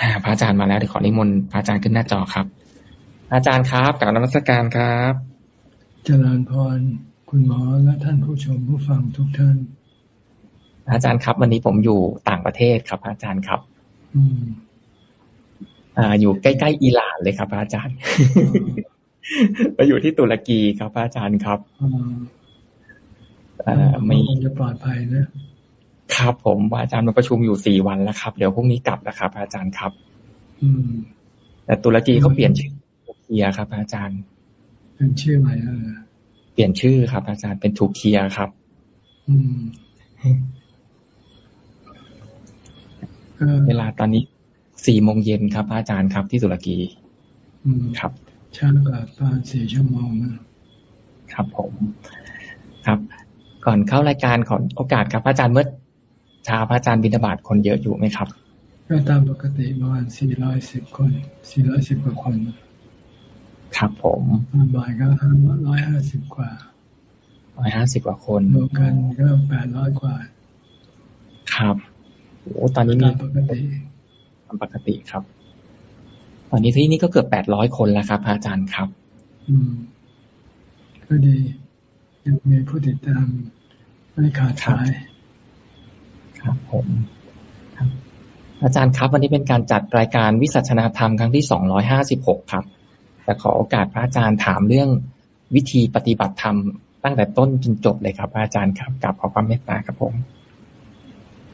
อ่าพระอาจารย์มาแล้วเดี๋ยวขอนิมนต์พระอาจารย์ขึ้นหน้าจอครับ อาจารย์ครับกราบนมัสการครับ เจริญพรคุณหมอและท่านผู้ชมผู้ฟังทุกท่าน อาจารย์ครับ วันนี้ผมอยู่ต่างประเทศครับอาจารย์ครับ อืมอ่า อยู่ใกล้ๆอิหร่านเลยครับอาจารย์ไปอยู่ที่ตุรกีครับอาจารย์ครับอ่าไม่จะปลอดภัยนะ ครับผมอาจารย์มาประชุมอยู่สี่วันแล้วครับ เดี๋ยวพรุ่งนี้กลับแล้วครับอาจารย์ครับ อืม แต่ตุรกีเขาเปลี่ยนชื่อทูเคียครับ อาจารย์เป็นชื่อใหม่เออเปลี่ยนชื่อครับ อาจารย์เป็นทูเคียครับ อืมเวลาตอนนี้สี่โมงเย็นครับ อาจารย์ครับที่ตุรกี อืมครับช้ากว่าประมาณสี่ชั่วโมงนะครับผม ครับ ก่อนเข้ารายการขอโอกาสครับ อาจารย์เมื่อ ชาพระอาจารย์บิณฑบาตคนเยอะอยู่ไหมครับก็ตามปกติประมาณสี่ร้อยสิบคนสี่ร้อยสิบกว่าคน ครับผมบ่ายก็ห้าร้อยห้าสิบกว่าร้อยห้าสิบกว่าคนรวมกันก็แปดร้อยกว่า ครับโอ้ตอนนี้มีปกติตามปกติครับ ตอนนี้ที่นี่ก็เกือบแปดร้อยคนแล้วครับอาจารย์ครับ อืม ก็ดี ยังมีผู้ติดตามไม่ขาดสาย ครับ ผมอาจารย์ครับ วันนี้เป็นการจัดรายการวิสัชนาธรรมครั้งที่สองร้อยห้าสิบหกครับ แต่ขอโอกาสพระอาจารย์ถามเรื่องวิธีปฏิบัติธรรมตั้งแต่ต้นจนจบเลยครับ อาจารย์ครับกับขอความเมตตาครับผม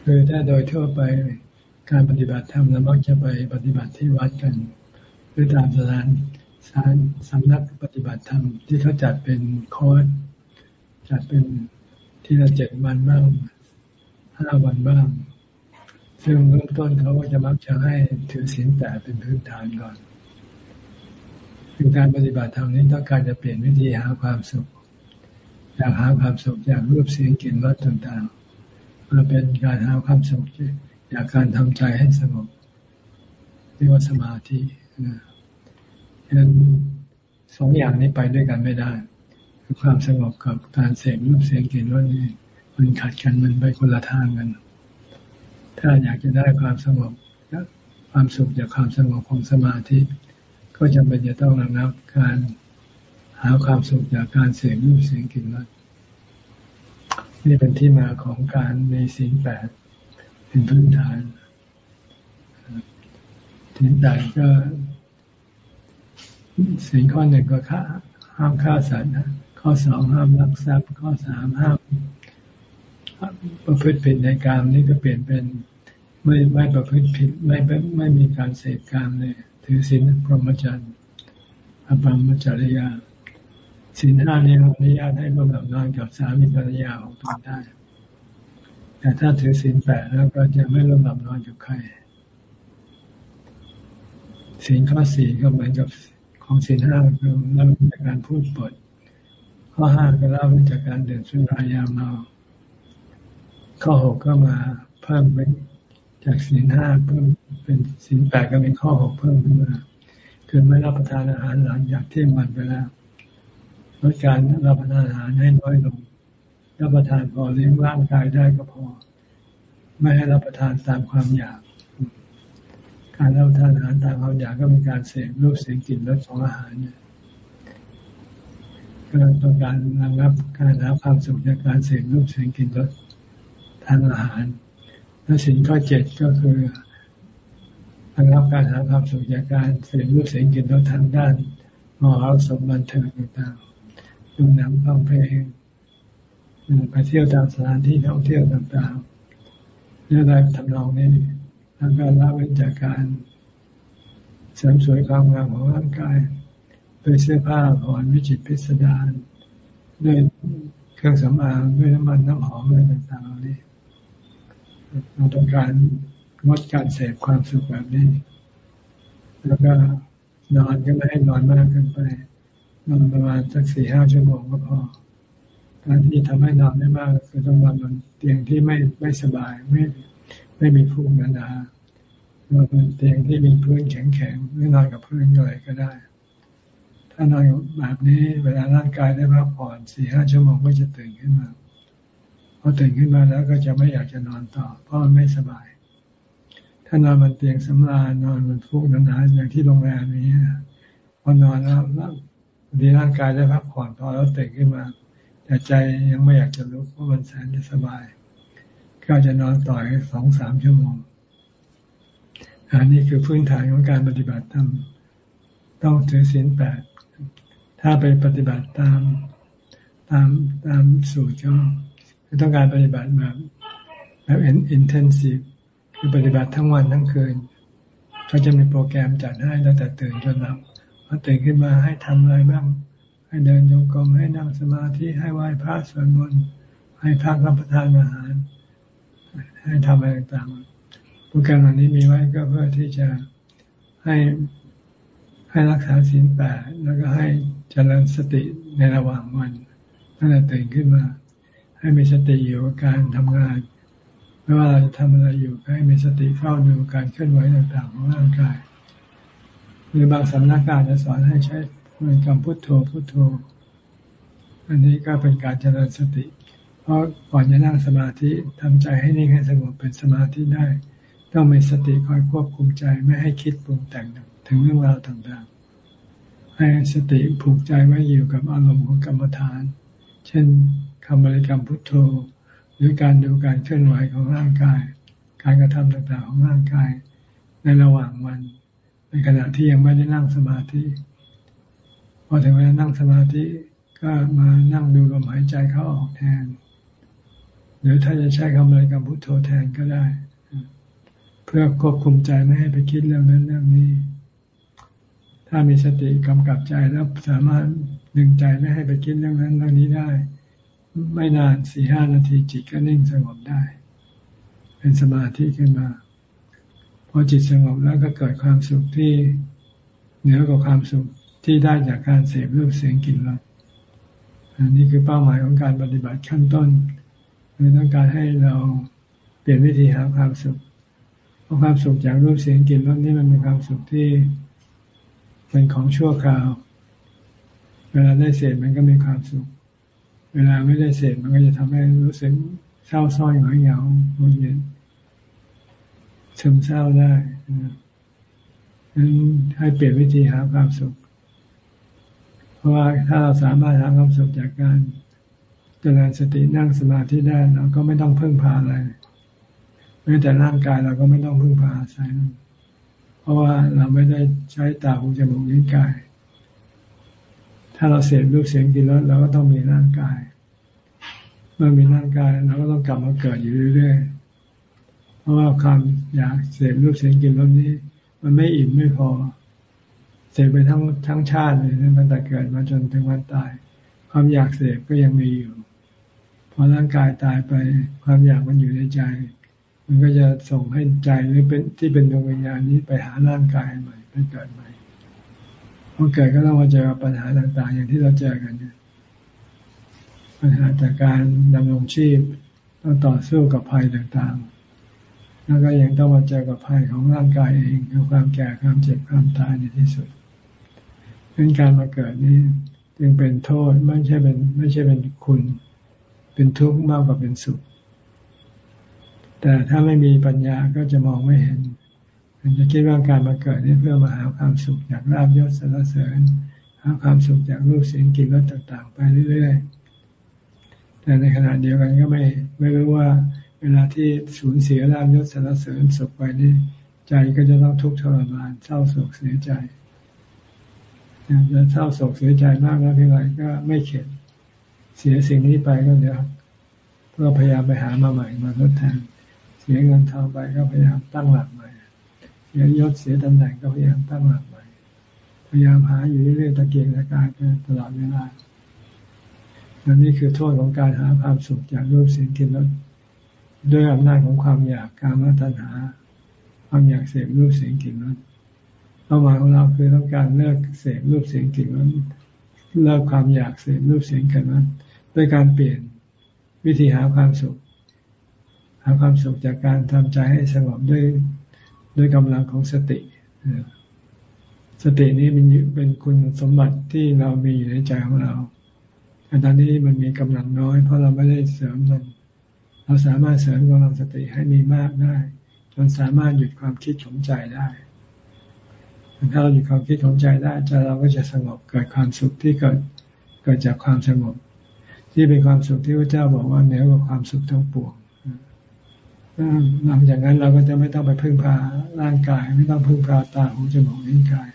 คือถ้าโดยทั่วไปการปฏิบัติธรรมเรามักจะไปปฏิบัติที่วัดกัน หรือตามสถานสถานสำนักปฏิบัติธรรมที่เขาจัดเป็นคอร์สจัดเป็นที่ละเจ็ดวันบ้าง ห้าวันบ้าง ซึ่งเริ่มต้นเขาก็จะมักจะให้ถือศีลแต่เป็นพื้นฐานก่อนคือการปฏิบัติธรรมนี้ต้องการจะเปลี่ยนวิธีหาความสุขอยากหาความสุขจากรูปเสียงกลิ่นรสต่างๆมาเป็นการหาความสุขจากการทำใจให้สงบเรียกว่าสมาธินะฉะนั้นสองอย่างนี้ไปด้วยกันไม่ได้คือความสงบกับการเสพรูปเสียงกลิ่นรสนี่ มันขัดกันมันไปคนละทางกัน ถ้าอยากจะได้ความสงบความสุขจากความสงบของสมาธิ ก็จำเป็นจะต้องระงับการหาความสุขจากการเสพรูปเสียงกลิ่นรสนี่เป็นที่มาของการในสิ่งแปดเป็นพื้นฐานถึงใดก็สิ่งข้อหนึ่งก็ฆ่าห้ามฆ่าสัตว์ข้อสองห้ามลักทรัพย์ ข้อสามห้าม ประพฤติผิดในการนี่ก็เปลี่ยนเป็นไม่ไม่ประพฤติผิดไม่ไม่ไม่มีการเสพการเลยถือศีลพรหมจรรย์อภรรมจริยาศีลห้านี้อนุญาตให้ร่วมหลับนอนกับสามีภรรยาของตนได้ แต่ถ้าถือศีลแปดแล้วก็จะไม่ร่วมหลับนอนกับใครศีลข้อสี่ก็เหมือนกับของศีลห้าคือเล่าจากการพูดปด ข้อห้าก็เล่าจากการเดินสุรายาเมา ข้อหกก็มาเพิ่มเป็นจากศีลห้าเพิ่มเป็นศีลแปดก็เป็นข้อหกเพิ่มขึ้นมา คือไม่รับประทานอาหารหลังจากเที่ยงวันไปแล้วลดการรับประทานอาหารให้น้อยลง รับประทานพอเลี้ยงร่างกายได้ก็พอ ไม่ให้รับประทานตามความอยาก การรับประทานอาหารตามความอยากก็เป็นการเสพรูปเสียงกลิ่นรสของอาหารเนี่ยก็ต้องการระงับการหาความสุขจากการเสพรูปเสียงกลิ่นรส ทางอาหาร และสิ่งข้อเจ็ดก็คือระงับการหาความสุขจากการเสพรูปเสียงกลิ่นรสทางด้านมหรสมบันเทิงต่างๆดูหนังฟังเพลงไปเที่ยวตามสถานที่ท่องเที่ยวต่างๆเรื่องอะไรทำนองนี้แล้วก็ละเว้นจากการเสริมสวยความงามของร่างกายด้วยเสื้อผ้าผ่อนวิจิตพิสดารด้วยเครื่องสำอางด้วยน้ำมันน้ำหอมอะไรต่างๆ เราต้องการงดการเสพความสุขแบบนี้ แล้วก็นอนก็ไม่ให้นอนมากเกินไป นอนประมาณสักสี่ห้าชั่วโมงก็พอ การที่ทำให้นอนได้มากคือต้องนอนบนเตียงที่ไม่ไม่สบายไม่ไม่มีฟูกหนาๆนอนบนเตียงที่มีพื้นแข็งๆหรือนอนกับพื้นอะไรก็ได้ ถ้านอนแบบนี้เวลาร่างกายได้พักผ่อนสี่ห้าชั่วโมงก็จะตื่นขึ้นมา อตื่นขึ้นมาแล้วก็จะไม่อยากจะนอนต่อ เพราะมันไม่สบาย ถ้านอนบนเตียงสำราญนอนบนฟูกหนาๆอย่างที่โรงแรมนี้พอนอนแล้วดีร่างกายได้พักผ่อนพอแล้วตื่นขึ้นมา แต่ใจยังไม่อยากจะลุกเพราะมันแสนจะสบาย ก็จะนอนต่อยสองสามชั่วโมงอันนี้คือพื้นฐานของการปฏิบัติธรรมต้องถือศีลแปดถ้าไปปฏิบัติตามตามตามสูตรก็ ต้องการปฏิบัติแบบแบบอินเทนซีฟคือปฏิบัติทั้งวันทั้งคืนเขาจะมีโปรแกรมจัดให้แล้วแต่ตื่นจนหลับพอตื่นขึ้นมาให้ทำอะไรบ้าง ให้เดินโยกมให้นั่งสมาธิให้ไหว้พระสวดมนต์ให้พักรับประทานอาหาร ให้ทำอะไรต่างๆโปรแกรมเหล่านี้มีไว้ก็เพื่อที่จะให้ให้รักษาศีลแปดแล้วก็ให้เจริญสติในระหว่างวันตั้งแต่ตื่นขึ้นมา ให้มีสติอยู่กับการทำงาน ไม่ว่าเราจะทำอะไรอยู่ให้มีสติเฝ้าดูการเคลื่อนไหวต่างๆของร่างกาย หรือบางสำนักการจะสอนให้ใช้บริกรรมพุทโธพุทโธ อันนี้ก็เป็นการเจริญสติ เพราะก่อนจะนั่งสมาธิทำใจให้นิ่งให้สงบเป็นสมาธิได้ ต้องมีสติคอยควบคุมใจไม่ให้คิดปรุงแต่งถึงเรื่องราวต่างๆให้สติผูกใจไว้อยู่กับอารมณ์ของกรรมฐาน เช่น คำบริกรรมพุทโธ หรือการดูการเคลื่อนไหวของร่างกาย การกระทำต่างๆของร่างกาย ในระหว่างวัน ในขณะที่ยังไม่ได้นั่งสมาธิพอถึงเวลานั่งสมาธิก็มานั่งดูลมหายใจเข้าออกแทน หรือถ้าจะใช้คำบริกรรมพุทโธแทนก็ได้ เพื่อควบคุมใจไม่ให้ไปคิดเรื่องนั้นเรื่องนี้ ถ้ามีสติกำกับใจแล้วสามารถดึงใจไม่ให้ไปคิดเรื่องนั้นเรื่องนี้ได้ ไม่นานสี่ห้านาทีจิตก็นิ่งสงบได้ เป็นสมาธิขึ้นมา พอจิตสงบแล้วก็เกิดความสุขที่เหนือกว่าความสุขที่ได้จากการเสพรูปเสียงกลิ่นรสอันนี้คือเป้าหมายของการปฏิบัติขั้นต้นคือต้องการให้เราเปลี่ยนวิธีหาความสุขเพราะความสุขจากรูปเสียงกลิ่นรสนี่มันเป็นความสุขที่เป็นของชั่วคราว เวลาได้เสพมันก็มีความสุข เวลาไม่ได้เสพมันก็จะทำให้รู้สึกเศร้าส้อยหงอยเหงาโงเย็นซึมเศร้าได้นั้นให้เปลี่ยนวิธีหาความสุข เพราะว่าถ้าเราสามารถหาความสุขจากการเจริญสตินั่งสมาธิได้เราก็ไม่ต้องพึ่งพาอะไรแม้แต่ร่างกายเราก็ไม่ต้องพึ่งพาอาศัยเพราะว่าเราไม่ได้ใช้ตาหูจมูกลิ้นกาย ถ้าเราเสพรูปเสียงกินรสเราก็ต้องมีร่างกาย เมื่อมีร่างกายเราก็ต้องกลับมาเกิดอยู่เรื่อยๆ เพราะว่าความอยากเสพรูปเสียงกินรสนี้ มันไม่อิ่มไม่พอ เสพไปทั้งทั้งชาติเลยตั้งแต่เกิดมาจนถึงวันตาย ความอยากเสพก็ยังมีอยู่พอร่างกายตายไปความอยากมันอยู่ในใจ มันก็จะส่งให้ใจหรือเป็นที่เป็นดวงวิญญาณนี้ไปหาร่างกายใหม่ไปเกิดใหม่ พอเกิดก็ต้องมาเจอปัญหาต่าง ๆ อย่างที่เราเจอกันเนี่ยปัญหาจากการดำรงชีพต้องต่อสู้กับภัยต่างๆ แล้วก็ยังต้องมาเจอกับภัยของร่างกายเองคือความแก่ความเจ็บความตายในที่สุดเป็นการมาเกิดนี้จึงเป็นโทษไม่ใช่เป็นไม่ใช่เป็นคุณ เป็นทุกข์มากกว่าเป็นสุข แต่ถ้าไม่มีปัญญาก็จะมองไม่เห็น มันจะคิดว่าการมาเกิดนี่เพื่อมาหาความสุขจากลาบยศสรรเสริญ หาความสุขจากรูปเสียงกลิ่นรสต่างๆ ไปเรื่อยๆ แต่ในขณะเดียวกันก็ไม่ไม่รู้ว่า เวลาที่สูญเสียลาบยศสรรเสริญสุขไปนี่ใจก็จะต้องทุกข์ทรมานเศร้าโศกเสียใจจะเศร้าโศกเสียใจมากแล้วเพียงไรก็ไม่เข็ดเสียสิ่งนี้ไปก็เดี๋ยวก็พยายามไปหามาใหม่มาทดแทนเสียเงินทองไปก็พยายามตั้งหลัก สียยศเสียตำแหน่งก็พยายามตั้งหลักใหม่พยายามหาอยู่เรื่อยๆตะเกียกตะกายไปตลอดเวลาอันนี้คือโทษของการหาความสุขจากรูปเสียงกลิ่นรสด้วยอำนาจของความอยากการมาตัณหา ความอยากเสพรูปเสียงกลิ่นรสเป้าหมายของเราคือต้องการเลิกเสพรูปเสียงกลิ่นรสเลิกความอยากเสพรูปเสียงกลิ่นรสด้วยการเปลี่ยนวิธีหาความสุข หาความสุขจากการทำใจให้สงบด้วย ด้วยกำลังของสติ สตินี้มันเป็นคุณสมบัติที่เรามีอยู่ในใจของเราแต่ตอนนี้มันมีกำลังน้อย เพราะเราไม่ได้เสริมมัน เราสามารถเสริมกำลังสติให้มีมากได้ จนสามารถหยุดความคิดของใจได้ถ้าเราหยุดความคิดของใจได้ใจเราก็จะสงบเกิดความสุขที่เกิดเกิดจากความสงบ ที่เป็นความสุขที่พระเจ้าบอกว่าเหนือกว่าความสุขทั้งปวง หลังจากนั้นเราก็จะไม่ต้องไปพึ่งพาร่างกาย ไม่ต้องพึ่งพาตาหูจมูกลิ้นกาย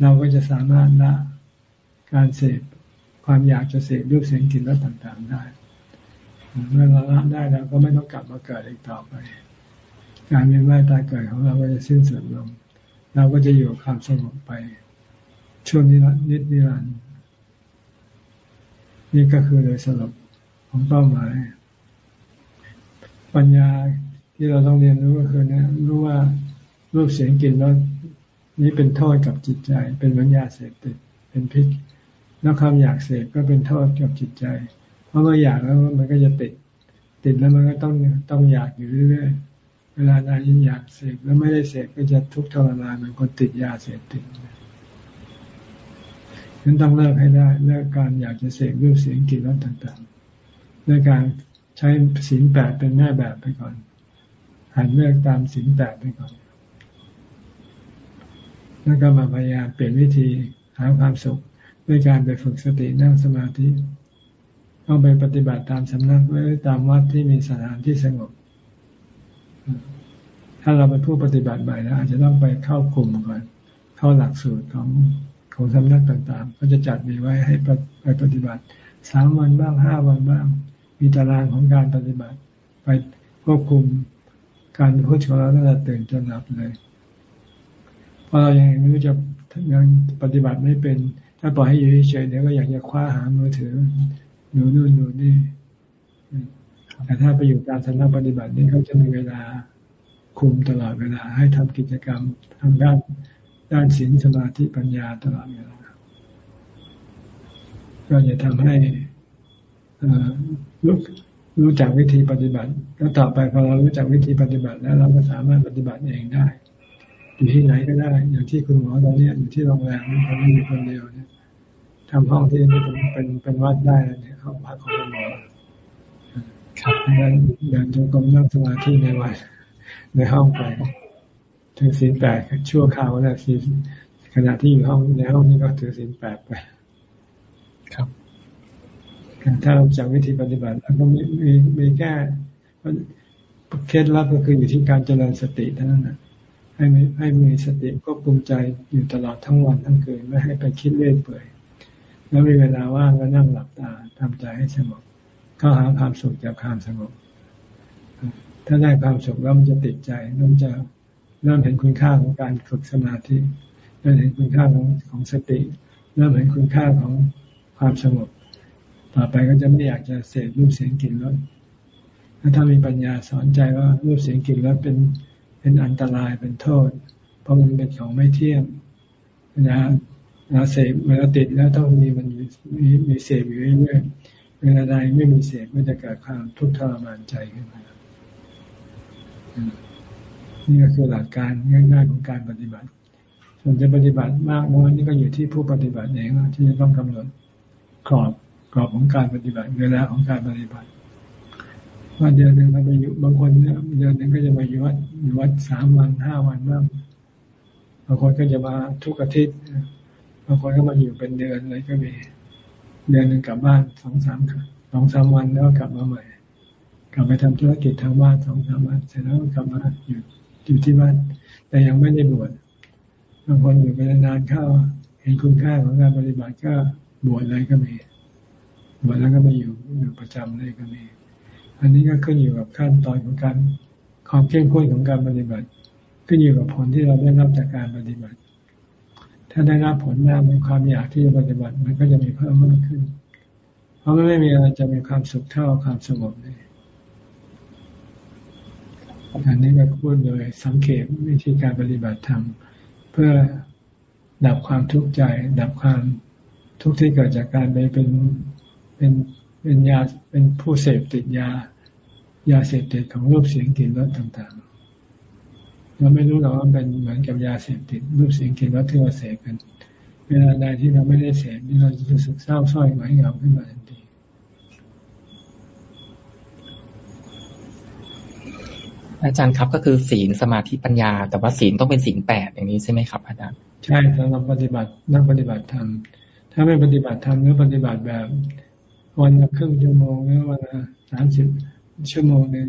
เราก็จะสามารถละการเสพความอยากจะเสพรูปเสียงกลิ่นรสต่างๆได้เมื่อเราละได้เราก็ไม่ต้องกลับมาเกิดอีกต่อไป การเวียนว่ายตายเกิดของเราก็จะสิ้นสุดลง เราก็จะอยู่กับความสงบไป ช่วงนี้นิดนิรันดร์นี่ก็คือโดยสรุปของเป้าหมาย ปัญญาที่เราต้องเรียนรู้ก็คือเนี่ยรู้ว่ารูปเสียงกลิ่นรสนี้เป็นโทษกับจิตใจ เป็นวิญญาเสพติดเป็นพิษแล้วความอยากเสพก็เป็นโทษกับจิตใจ เพราะเมื่ออยากแล้วมันก็จะติด ติดแล้วมันก็ต้องต้องอยากอยู่เรื่อยๆเวลาใดยิ่งอยากเสพแล้วไม่ได้เสพก็จะทุกข์ทรมานเหมือนคนติดยาเสพติดนั้นต้องเลิกให้ได้เลิกการอยากจะเสพรูปเสียงกลิ่นรสต่างๆด้วยการ ใช้ศีลแปดเป็นแม่แบบไปก่อนหันเลิกตามศีลแปดไปก่อน แล้วก็มาพยายามเปลี่ยนวิธีหาความสุขด้วยการไปฝึกสตินั่งสมาธิต้องไปปฏิบัติตามสำนักหรือตามวัดที่มีสถานที่สงบ ถ้าเราเป็นผู้ปฏิบัติใหม่แล้วอาจจะต้องไปเข้ากลุ่มก่อน เข้าหลักสูตรของของสำนักต่างๆ ก็จะจัดมีไว้ให้ไปปฏิบัติสามวันบ้างห้าวันบ้าง มีตารางของการปฏิบัติ ไปควบคุมการพูดของเราตั้งแต่ตื่นจนหลับเลยเพราะเรายังไม่รู้จะยังปฏิบัติไม่เป็น ถ้าปล่อยให้อยู่เฉยเดี๋ยวก็อยากจะคว้าหามือถือดูนู่นดูนี่แต่ถ้าไปอยู่การสำนักปฏิบัตินี่เขาจะมีเวลาคุมตลอดเวลา ให้ทำกิจกรรมทางด้านด้านศีลสมาธิปัญญาตลอดเวลาก็จะทำให้ รู้รู้จักวิธีปฏิบัติ แล้วต่อไปพอเรารู้จักวิธีปฏิบัติแล้วเราก็สามารถปฏิบัติเองได้ อยู่ที่ไหนก็ได้ อย่างที่คุณหมอตอนนี้อยู่ที่โรงแรมตอนนี้อยู่คนเดียวเนี่ยทำห้องที่นี่เป็นเป็นเป็นวัดได้เนี่ยห้องพักของคุณหมอครับงั้นเดินจงกรมนั่งสมาธิในวัดในห้องไปถึงศีลแปดชั่วคราวนะศีลขณะที่อยู่ห้องในห้องนี้ก็ถือศีลแปดไป ครับ ถ้าเราจากวิธีปฏิบัติแล้วก็มีมีมีแค่เคล็ดลับก็คืออยู่ที่การเจริญสติเท่านั้นนะให้มีให้มีสติควบคุมใจอยู่ตลอดทั้งวันทั้งคืนไม่ให้ไปคิดเรื่อยเปื่อยแล้วมีเวลาว่างก็นั่งหลับตาทำใจให้สงบก็หาความสุขจากความสงบ ถ้าได้ความสุขแล้วมันจะติดใจมันจะเริ่มเห็นคุณค่าของการฝึกสมาธิเริ่มเห็นคุณค่าของของสติ เริ่มเห็นคุณค่าของความสงบ ต่อไปก็จะไม่อยากจะเสพรูปเสียงกลิ่นรสถ้ามีปัญญาสอนใจว่ารูปเสียงกลิ่นรสเป็นเป็นอันตรายเป็นโทษ เพราะมันเป็นของไม่เที่ยงนะเราเสพเวลาติดแล้วต้องมีมันมีมีเสพอยู่เรื่อยๆเวลาใดไม่มีเสพก็จะเกิดความทุกข์ทรมานใจขึ้นมานี่ก็คือหลักการง่ายๆของการปฏิบัติ ส่วนจะปฏิบัติมากน้อยนี่ก็อยู่ที่ผู้ปฏิบัติเองที่จะต้องกำหนดกรอบ กรอบของการปฏิบัติเวลาของการปฏิบัติว่าเดือนหนึ่งเราไปอยู่บางคนเนี่ยเดือนหนึ่งก็จะมาอยู่วัดอยู่วัดสามวันห้าวันบ้างบางคนก็จะมาทุกอาทิตย์บางคนก็มาอยู่เป็นเดือนเลยก็มี เดือนหนึ่งกลับบ้านสองสามสองสามวันแล้วกลับมาใหม่ กลับไปทำธุรกิจทางบ้านสองสามวันเสร็จแล้วกลับมาอยู่อยู่ที่บ้าน แต่ยังไม่ได้บวชบางคนอยู่ไปนานเข้า เห็นคุณค่าของการปฏิบัติก็บวชเลยก็มี บวชแล้วก็มาอยู่อยู่ประจำเลยก็มี อันนี้ก็ขึ้นอยู่กับขั้นตอนของการความเข้มข้นของการปฏิบัติ ขึ้นอยู่กับผลที่เราได้รับจากการปฏิบัติ ถ้าได้รับผลมากมีความอยากที่จะปฏิบัติ มันก็จะมีเพิ่มมากขึ้น เพราะไม่มีอะไรจะมีความสุขเท่าความสงบเลยอันนี้ก็พูดโดยสังเกตวิธีการปฏิบัติธรรมเพื่อดับความทุกข์ใจ ดับความทุกข์ที่เกิดจากการไปเป็น เป็นเป็นยาเป็นผู้เสพติดยา ยาเสพติดของรูปเสียงกลิ่นรสต่างๆ เราไม่รู้หรอกว่าเป็นเหมือนกับยาเสพติด รูปเสียงกลิ่นรสที่เราเสพกันเวลาใดที่เราไม่ได้เสพนี่เราจะรู้สึกเศร้าส้อยหงอยเหงาขึ้นมาทันทีอาจารย์ครับก็คือศีลสมาธิปัญญา แต่ว่าศีลต้องเป็นศีลแปดอย่างนี้ใช่ไหมครับ อาจารย์ ใช่สำหรับปฏิบัตินักปฏิบัติธรรมถ้าไม่ปฏิบัติธรรมหรือปฏิบัติแบบ วันละครึ่งชั่วโมงหรือวันละสามสิบชั่วโมงหนึ่ง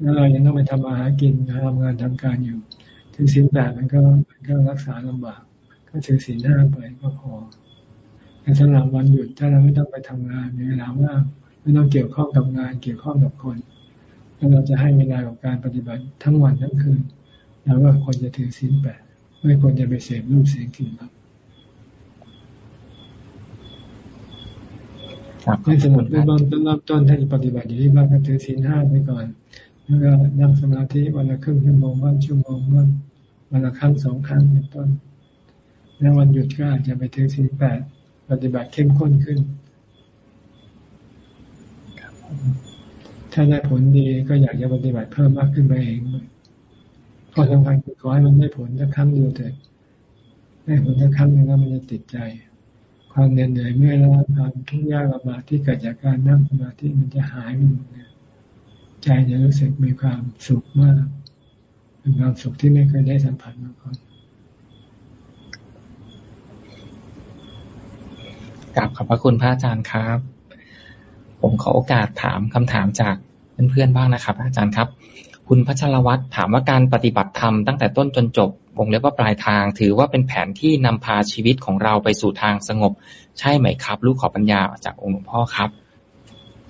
แล้วเรายังต้องไปทำอาหากินทำงานทำการอยู่ ถึงศีลแปดมันก็มันก็รักษาลำบาก ก็ถือศีลห้าไปก็พอแต่สำหรับวันหยุดถ้าเราไม่ต้องไปทำงานมีเวลาว่างไม่ต้องเกี่ยวข้องกับงาน เกี่ยวข้องกับคนแล้วเราจะให้เวลากับการปฏิบัติทั้งวันทั้งคืน แล้วก็ควรจะถือศีลแปดไม่ควรจะไปเสพรูปเสียงกลิ่นรส ให้สมุดเริ่มต้นเริ่มต้นให้ปฏิบัติอยู่ที่บ้านก็ถือศีลห้าไปก่อนแล้วก็นั่งสมาธิวันละครึ่งชั่วโมงวันชั่วโมงวันวันละครั้งสองครั้งเป็นต้นแล้ววันหยุดก็อาจจะไปถือศีลแปดปฏิบัติเข้มข้นขึ้น ถ้าได้ผลดีก็อยากจะปฏิบัติเพิ่มมากขึ้นไปเองข้อสำคัญคือขอให้มันได้ผลสักครั้งเดียวเถิดได้ผลสักครั้งหนึ่งแล้วมันจะติดใจ ความเหนื่อยเมื่อยล้าความทุกข์ยากลำบากที่เกิดจากการนั่งสมาธิมันจะหายไปหมดเนี่ยใจจะรู้สึกมีความสุขมากเป็นความสุขที่ไม่เคยได้สัมผัสมาก่อนกลับขอบพระคุณพระอาจารย์ครับ ผมขอโอกาสถามคำถามจากเพื่อนๆบ้างนะครับ อาจารย์ครับ คุณพัชรวัตรถามว่าการปฏิบัติธรรมตั้งแต่ต้นจนจบ วงเล็บว่าปลายทาง ถือว่าเป็นแผนที่นำพาชีวิตของเราไปสู่ทางสงบ ใช่ไหมครับ ลูกขอปัญญาจากองค์หลวงพ่อครับ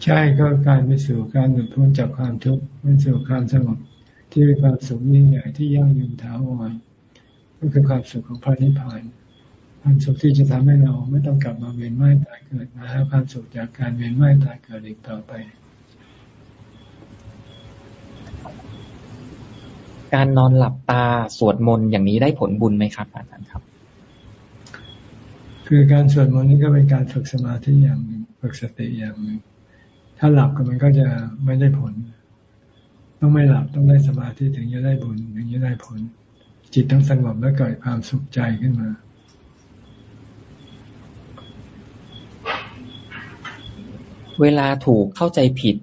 ใช่ก็การไปสู่การหลุดพ้นจากความทุกข์ไปสู่ความสงบที่เป็นความสุขยิ่งใหญ่ที่ยั่งยืนถาวรก็คือความสุขของพระนิพพานความสุขที่จะทำให้เราไม่ต้องกลับมาเวียนว่ายตายเกิดมาหาความสุขจากการเวียนว่ายตายเกิดอีกต่อไป การนอนหลับตาสวดมนต์อย่างนี้ได้ผลบุญไหมครับอาจารย์ครับ คือการสวดมนต์นี่ก็เป็นการฝึกสมาธิอย่างหนึ่งฝึกสติอย่างหนึ่งถ้าหลับก็มันก็จะไม่ได้ผล ต้องไม่หลับต้องได้สมาธิถึงจะได้บุญถึงจะได้ผล จิตต้องสงบแล้วเกิดความสุขใจขึ้นมาเวลาถูกเข้าใจผิด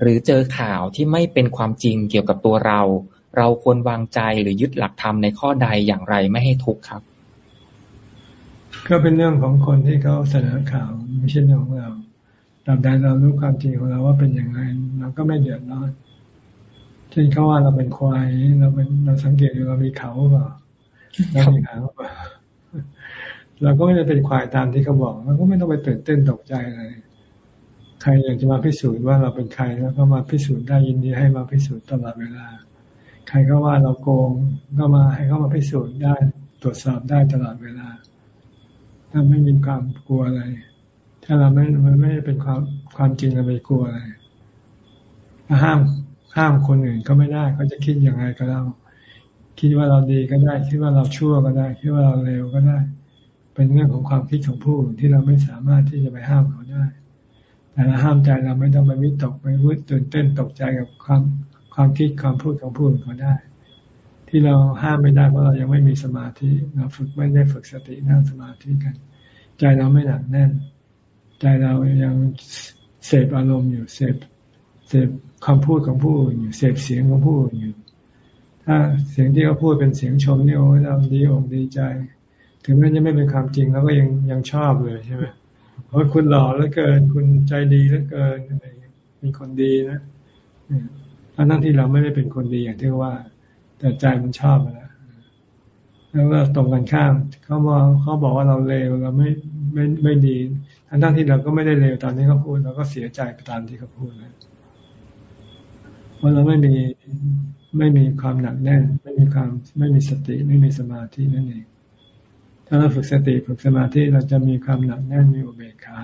หรือเจอข่าวที่ไม่เป็นความจริงเกี่ยวกับตัวเรา เราควรวางใจหรือยึดหลักธรรมในข้อใดอย่างไรไม่ให้ทุกข์ครับ ก็เป็นเรื่องของคนที่เขาเสนอข่าวไม่ใช่เรื่องของเราตราบใดเรารู้ความจริงของเราว่าเป็นอย่างไรเราก็ไม่เดือดร้อนเช่นเขาว่าเราเป็นควายเราเป็นเราสังเกตดูเรามีเขาเปล่าเรามีขาเปล่าเราก็ไม่ได้เป็นควายตามที่เขาบอกเราก็ไม่ต้องไปตื่นเต้นตกใจอะไรใครอยากจะมาพิสูจน์ว่าเราเป็นใครแล้วก็มาพิสูจน์ได้ยินดีให้มาพิสูจน์ตลอดเวลา ใครก็ว่าเราโกงก็มาให้เขามาพิสูจน์ได้ ตรวจสอบได้ตลอดเวลา ถ้าไม่มีความกลัวอะไร ถ้าเราไม่มันไม่เป็นความความจริงเราไม่กลัวอะไรห้ามห้ามคนอื่นก็ไม่ได้เขาจะคิดอย่างไรก็เราคิดว่าเราดีก็ได้ คิดว่าเราชั่วก็ได้ คิดว่าเราเลวก็ได้ เป็นเรื่องของความคิดของผู้ที่เราไม่สามารถที่จะไปห้ามเขาได้ แต่เราห้ามใจเราไม่ต้องไปวิตกไปวุ่นตื่นเต้นตกใจกับความ ความคิดความพูดของผู้อื่นก็ได้ ที่เราห้ามไม่ได้เพราะเรายังไม่มีสมาธิ เราฝึกไม่ได้ฝึกสตินั่งสมาธิกัน ใจเราไม่หนักแน่น ใจเรายังเสพอารมณ์อยู่เสพเสพคำพูดของผู้อื่นอยู่เสพเสียงของผู้อื่นอยู่ ถ้าเสียงที่เขาพูดเป็นเสียงชมนี่โอ้เราดีอกดีใจ ถึงแม้จะไม่เป็นความจริงเราก็ยังยังชอบเลยใช่ไหมโอ้คุณหล่อเหลือเกิน คุณใจดีเหลือเกินอะไรมีคนดีนะ ทั้งที่เราไม่ได้เป็นคนดีอย่างที่ว่า แต่ใจมันชอบแล้วแล้วก็ตรงกันข้ามเขาบอกเขาบอกว่าเราเลวเราไม่ไม่ไม่ดีทั้งทั้งที่เราก็ไม่ได้เลวตามที่เขาพูดเราก็เสียใจไปตามที่เขาพูดนะเพราะเราไม่มีไม่มีความหนักแน่น ไม่มีความไม่มีสติไม่มีสมาธินั่นเองถ้าเราฝึกสติฝึกสมาธิเราจะมีความหนักแน่นมีอุเบกขา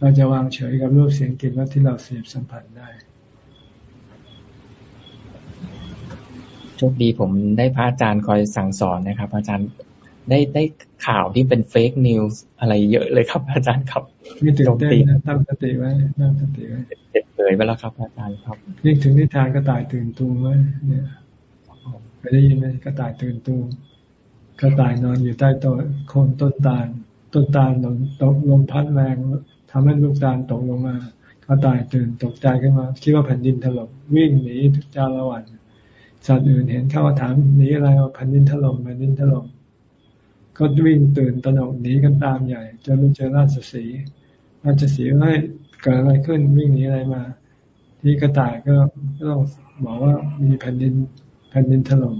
เราจะวางเฉยกับรูปเสียงกลิ่นรสที่เราเสพสัมผัสได้ โชคดีผมได้พระอาจารย์คอยสั่งสอนนะครับ อาจารย์ได้ได้ข่าวที่เป็นเฟกนิวส์อะไรเยอะเลยครับ อาจารย์ครับนี่ตื่นเต้นตั้งสติไว้ตั้งสติไว้เจ็บเลยไปแล้วครับ อาจารย์ครับนี่ถึงนิทานกระต่ายตื่นตูมไว้เนี่ยไปได้ยินไหมกระต่ายตื่นตูมกระต่ายนอนอยู่ใต้ต้นโคนต้นตาลต้นตาลตกลมพัดแรงทำให้ลูกตาลตกลงมากระต่ายตื่นตกใจขึ้นมาคิดว่าแผ่นดินถล่มวิ่งหนีทุกจาละวัน สัตว์อื่นเห็นเข้าถามหนีอะไรว่าแผ่นดินถล่มแผ่นดินถล่มก็วิ่งตื่นตระหนกหนีกันตามใหญ่จนไปเจอราชสีราชสีให้เกิดอะไรขึ้นวิ่งหนีอะไรมา ที่กระต่ายก็ต้องบอกว่ามีแผ่นดินแผ่นดินถล่ม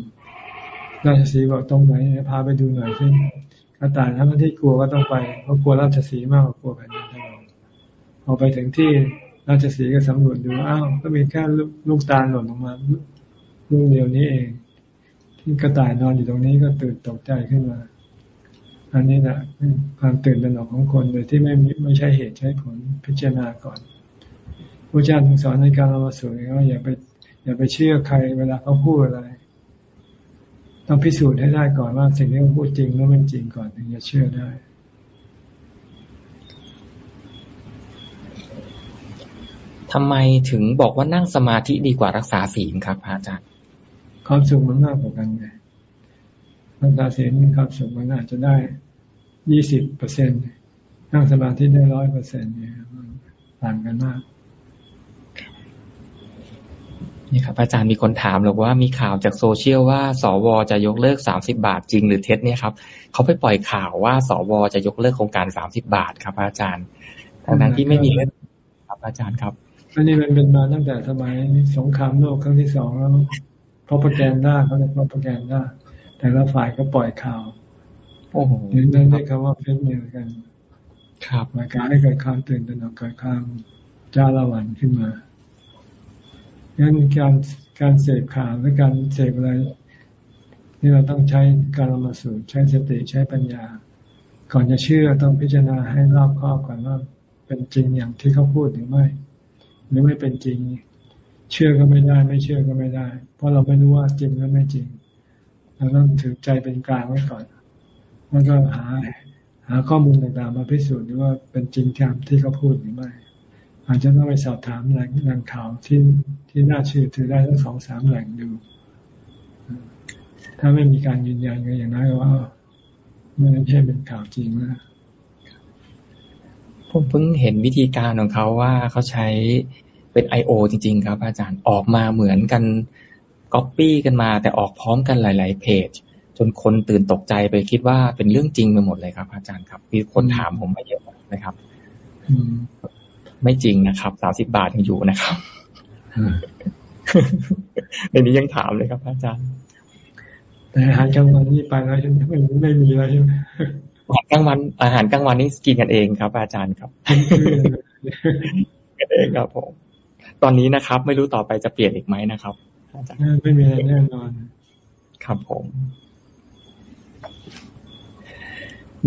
ราชสีบอกตรงไหนพาไปดูหน่อยสิกระต่ายทั้งที่กลัวก็ต้องไปเพราะกลัวราชสีมากกว่ากลัวแผ่นดินถล่มพอไปถึงที่ราชสีก็สำรวจดูอ้าวก็มีแค่ลูกตาลหล่นลงมา ลูกเดียวนี้เอง ที่กระต่ายนอนอยู่ตรงนี้ก็ตื่นตกใจขึ้นมา อันนี้แหละความตื่นตระหนกของคนโดยที่ไม่ไม่ใช่เหตุใช้ผลพิจารณาก่อนพระเจ้าถึงสอนในการละมาสวยว่าอย่าไปอย่าไปเชื่อใครเวลาเขาพูดอะไร ต้องพิสูจน์ให้ได้ก่อนว่าสิ่งที่เขาพูดจริงหรือไม่จริงก่อนถึงจะเชื่อได้ทำไมถึงบอกว่านั่งสมาธิดีกว่ารักษาศีลครับอาจารย์ ความสุขมันมากกว่ากันไงรักษาศีลความสุขมันอาจจะได้ยี่สิบเปอร์เซ็นนั่งสมาธิได้ร้อยเปอร์เซ็นเนี่ยต่างกันมากนี่ครับอาจารย์มีคนถามหรือว่ามีข่าวจากโซเชียลว่าสวจะยกเลิกสามสิบาทจริงหรือเท็จเนี่ยครับเขาไปปล่อยข่าวว่าสวจะยกเลิกโครงการสามสิบาทครับ อาจารย์ทางนั้นที่ไม่มีเรื่องครับอาจารย์ครับอันนี้มันเป็นมาตั้งแต่สมัยสงครามโลกครั้งที่สองแล้ว พอประแกนได้เขาเรียกว่าประแกนได้แต่ละฝ่ายก็ปล่อยข่าวโอ้โหนี่นั่นเรียกคำว่าเฟซนิวกัน ครับหมายการให้เกิดความตื่นตระหนกเกิดความจ้าละวันขึ้นมางั้นการการเสพข่าวหรือการเสพอะไรนี่เราต้องใช้การละมาสูตรใช้สติใช้ปัญญา ก่อนจะเชื่อต้องพิจารณาให้รอบคอบก่อนว่าเป็นจริงอย่างที่เขาพูดหรือไม่ หรือไม่เป็นจริง เชื่อก็ไม่ได้ ไม่เชื่อก็ไม่ได้ เพราะเราไม่รู้ว่าจริงหรือไม่จริงเราต้องถือใจเป็นกลางไว้ก่อนแล้วก็หาหาข้อมูลต่างๆมาพิสูจน์ดูว่าเป็นจริงตามที่เขาพูดหรือไม่อาจจะต้องไปสอบถามแหล่งแหล่งข่าวที่ที่น่าเชื่อถือได้ทั้งสองสามแหล่งดู ถ้าไม่มีการยืนยันก็อย่างนั้นก็ว่าไม่ใช่เป็นข่าวจริงนะผมเพิ่งเห็นวิธีการของเขาว่าเขาใช้ เป็นไอโอจริง ๆ ครับอาจารย์ออกมาเหมือนกันก๊อปปี้กันมา แต่ออกพร้อมกันหลาย ๆ เพจ จนคนตื่นตกใจไปคิดว่าเป็นเรื่องจริงไปหมดเลยครับ อาจารย์ครับมีคนถามผมมาเยอะนะครับไม่จริงนะครับสามสิบบาทยังอยู่นะครับในนี้ยังถามเลยครับ อาจารย์ แต่อาหารกลางวันนี่ไปแล้วใช่ไหมไม่ไม่มีแล้วใช่ไหมอาหารกลางวันอาหารกลางวันนี่กินกันเองครับ อาจารย์ครับกันเองครับผม ตอนนี้นะครับ ไม่รู้ต่อไปจะเปลี่ยนอีกไหมนะครับอาจารย์ไม่มีอะไรแน่นอน ครับผม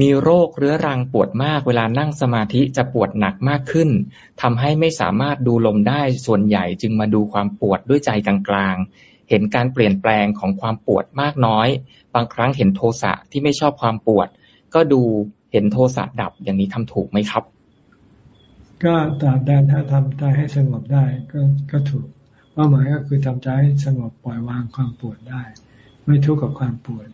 มีโรคเรื้อรังปวดมาก เวลานั่งสมาธิจะปวดหนักมากขึ้นทำให้ไม่สามารถดูลมได้ส่วนใหญ่จึงมาดูความปวดด้วยใจกลางๆเห็นการเปลี่ยนแปลงของความปวดมากน้อย บางครั้งเห็นโทสะที่ไม่ชอบความปวด ก็ดูเห็นโทสะดับอย่างนี้ทำถูกไหมครับ ก็ตราบใดถ้าทำใจให้สงบได้ก็ก็ถูกเป้าหมายก็คือทำใจให้สงบปล่อยวางความปวดได้ ไม่ทุกข์กับความปวด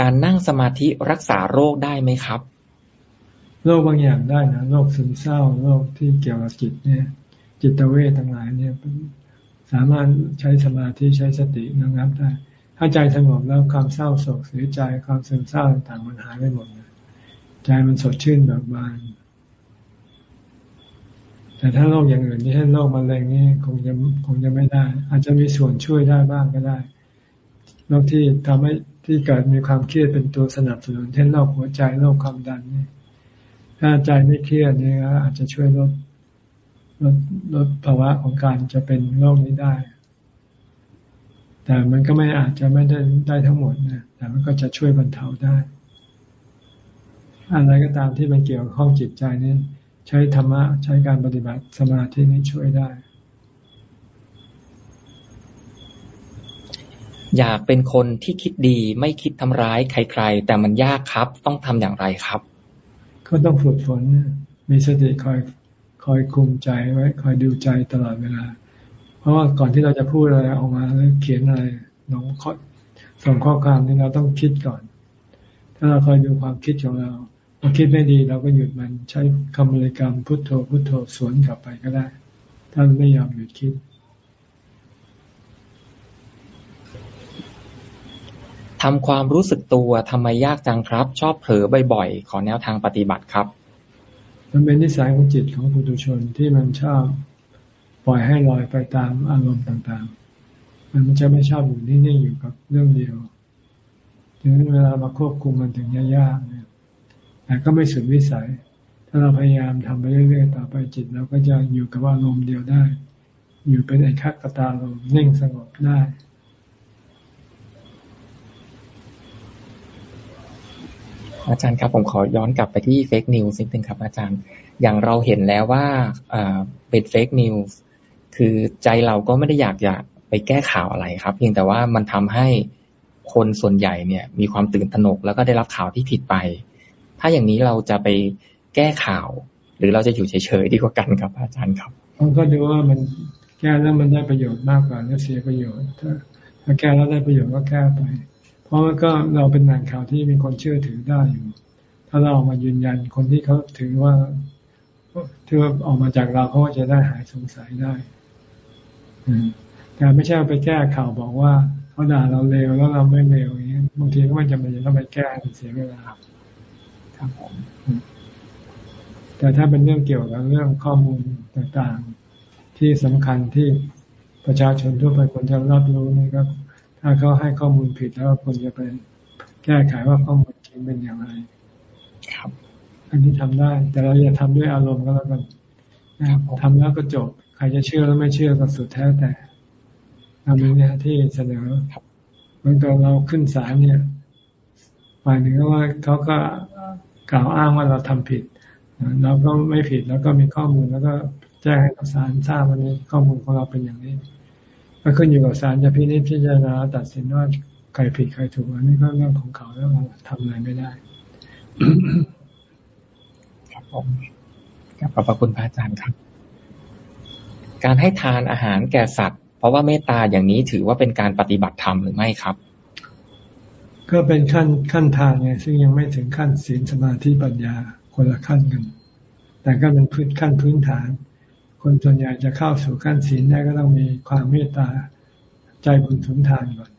การนั่งสมาธิรักษาโรคได้ไหมครับ โรคบางอย่างได้นะโรคซึมเศร้าโรคที่เกี่ยวกับจิตเนี่ย จิตเวททั้งหลายเนี่ยสามารถใช้สมาธิใช้สติระงับได้ถ้าใจสงบแล้วความเศร้าโศกเสียใจความซึมเศร้าต่างๆมันหายไปหมด ใจมันสดชื่นแบบบาน แต่ถ้าโรคอย่างอื่นที่เช่นโรคมะเร็งนี่คงจะคงจะไม่ได้ อาจจะมีส่วนช่วยได้บ้างก็ได้โรคที่ทำให้ที่เกิดมีความเครียดเป็นตัวสนับสนุนเช่นโรคหัวใจโรคความดันนี่ถ้าใจไม่เครียดนี่อาจจะช่วยลดลดลดภาวะของการจะเป็นโรคนี้ได้ แต่มันก็ไม่อาจจะไม่ได้ได้ทั้งหมดนะ แต่มันก็จะช่วยบรรเทาได้ อะไรก็ตามที่มันเกี่ยวข้องจิตใจนี้ใช้ธรรมะใช้การปฏิบัติสมาธินี้ช่วยได้ อยากเป็นคนที่คิดดีไม่คิดทำร้ายใคร ๆ แต่มันยากครับ ต้องทำอย่างไรครับ ก็ต้องฝึกฝนมีสติคอยคอยคุมใจไว้ คอยดูใจตลอดเวลาราะว่าก่อนที่เราจะพูดอะไรออกมาแล้วเขียนอะไรน้องส่งข้อความนี่เราต้องคิดก่อน ถ้าเราคอยดูความคิดของเรา พอคิดไม่ดีเราก็หยุดมันใช้คำบริกรรมพุทโธพุทโธสวนกลับไปก็ได้ถ้าไม่ยอมหยุดคิด ทำความรู้สึกตัวทำไมยากจังครับ ชอบเผลอบ่อยๆ ขอแนวทางปฏิบัติครับ มันเป็นนิสัยของจิตของปุถุชนที่มันชอบปล่อยให้ลอยไปตามอารมณ์ต่างๆ มันจะไม่ชอบอยู่นิ่งๆอยู่กับเรื่องเดียวถึงเวลามาควบคุมมันถึงยากๆเนี่ย แต่ก็ไม่สุดวิสัย ถ้าเราพยายามทำไปเรื่อยๆต่อไปจิตเราก็จะอยู่กับอารมณ์เดียวได้ อยู่เป็นเอกัคคตารมณ์นิ่งสงบได้อาจารย์ครับผมขอย้อนกลับไปที่ fake news นิดนึงครับ อาจารย์ อย่างเราเห็นแล้วว่าเป็น fake news คือใจเราก็ไม่ได้อยากอยากไปแก้ข่าวอะไรครับ เพียงแต่ว่ามันทำให้คนส่วนใหญ่เนี่ย มีความตื่นตระหนกแล้วก็ได้รับข่าวที่ผิดไป ถ้าอย่างนี้เราจะไปแก้ข่าว หรือเราจะอยู่เฉยๆดีกว่ากันครับอาจารย์ครับผมก็ดูว่ามันแก้แล้วมันได้ประโยชน์มากกว่าเสียประโยชน์ถ้าถ้าแก้แล้วได้ประโยชน์ก็แก้ไป เพราะก็เราเป็นแหล่งข่าวที่มีคนเชื่อถือได้อยู่ ถ้าเราออกมายืนยันคนที่เขาถือว่าที่ว่าออกมาจากเราเขาก็จะได้หายสงสัยได้แต่ไม่ใช่ไปแก้ข่าวบอกว่าเขาด่าเราเลวแล้วเราไม่เลวอย่างนี้บางทีก็ไม่จำเป็นต้องไปแก้เสียเวลา ครับผม แต่ถ้าเป็นเรื่องเกี่ยวกับเรื่องข้อมูลต่างๆ ที่สำคัญที่ประชาชนทั่วไปควรจะรับรู้นี่ก็ถ้าเขาให้ข้อมูลผิดแล้วควรจะไปแก้ไขว่าข้อมูลจริงเป็นอย่างไร ครับ อันนี้ทำได้ แต่เราอย่าทำด้วยอารมณ์ก็แล้วกันทำแล้วก็จบ ใครจะเชื่อแล้วไม่เชื่อก็สุดแท้แต่ทำนี้ที่เสนอเมื่อเราขึ้นศาลเนี่ยฝ่ายหนึ่งก็ว่าเขาก็ กล่าวอ้างว่าเราทำผิดเราก็ไม่ผิดแล้วก็มีข้อมูลแล้วก็แจ้งให้ศาลทราบวันนี้ข้อมูลของเราเป็นอย่างนี้ ก็ขึ้นอยู่กับศาลจะพินิจพิจารณาตัดสินว่าใครผิดใครถูกอันนี้ก็เรื่องของเขาแล้วเราทำอะไรไม่ได้ครับผมขอบพระคุณพระอาจารย์ครับ การให้ทานอาหารแก่สัตว์ เพราะว่าเมตตาอย่างนี้ถือว่าเป็นการปฏิบัติธรรมหรือไม่ครับ ก็เป็นขั้นขั้นทานไงซึ่งยังไม่ถึงขั้นศีลสมาธิปัญญาคนละขั้นกัน แต่ก็เป็นพื้นขั้นพื้นฐาน คนส่วนใหญ่จะเข้าสู่ขั้นศีลได้ก็ต้องมีความเมตตาใจบุญสุนทานก่อน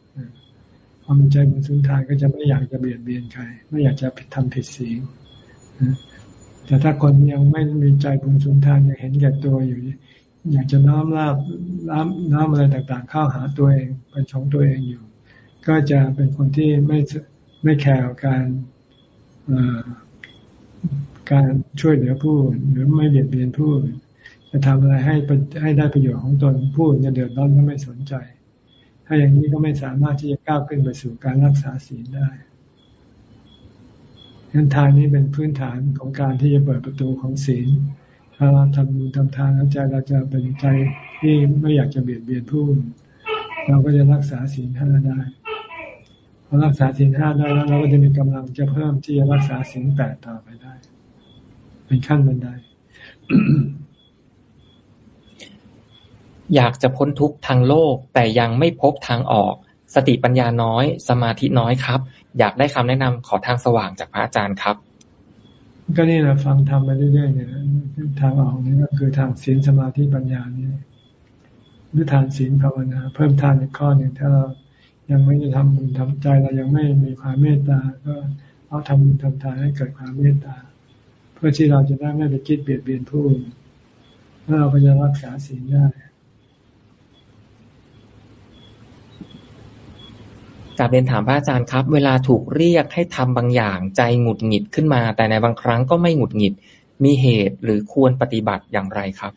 พอมีใจบุญสุนทานก็จะไม่อยากจะเบียดเบียนใคร ไม่อยากจะทำผิดศีลแต่ถ้าคนยังไม่มีใจบุญสุนทานยังเห็นแก่ตัวอยู่ อยากจะน้อมลาบน้ำน้ำอะไรต่างๆ เข้าหาตัวเองเป็นของตัวเองอยู่ ก็จะเป็นคนที่ไม่ไม่แคร์การการช่วยเหลือผู้หรือไม่เบียดเบียนผู้จะทำอะไรให้ให้ได้ประโยชน์ของตนผู้จะเดือดร้อนก็ไม่สนใจ ถ้าอย่างนี้ก็ไม่สามารถที่จะก้าวขึ้นไปสู่การรักษาศีลได้งั้นทานนี้เป็นพื้นฐานของการที่จะเปิดประตูของศีลถ้าเราทำบุญทำทานแล้วใจเราจะเป็นใจที่ไม่อยากจะเบียดเบียนผู้เราก็จะรักษาศีลห้าได้ พอรักษาศีลห้าได้แล้วเราก็จะมีกำลังจะเพิ่มที่จะรักษาศีลแปดต่อไปได้ เป็นขั้นบันได อยากจะพ้นทุกข์ทางโลก แต่ยังไม่พบทางออก สติปัญญาน้อย สมาธิน้อยครับ อยากได้คำแนะนำขอทางสว่างจากพระอาจารย์ครับ ก็นี่แหละฟังทำไปเรื่อยๆเนี่ยทางออกนี่ก็คือทางศีลสมาธิปัญญานี่หรือทานศีลภาวนา เพิ่มทานอีกข้อหนึ่งถ้าเรา ยังไม่ได้ทำบุญทำใจเรายังไม่มีความเมตตา ก็เอาทำบุญทำทานให้เกิดความเมตตา เพื่อที่เราจะได้ไม่ไปคิดเบียดเบียนผู้อื่นแล้วเราก็จะรักษาศีลได้กาบเรียนถามพระอาจารย์ครับ เวลาถูกเรียกให้ทำบางอย่างใจหงุดหงิดขึ้นมา แต่ในบางครั้งก็ไม่หงุดหงิด มีเหตุหรือควรปฏิบัติอย่างไรครับ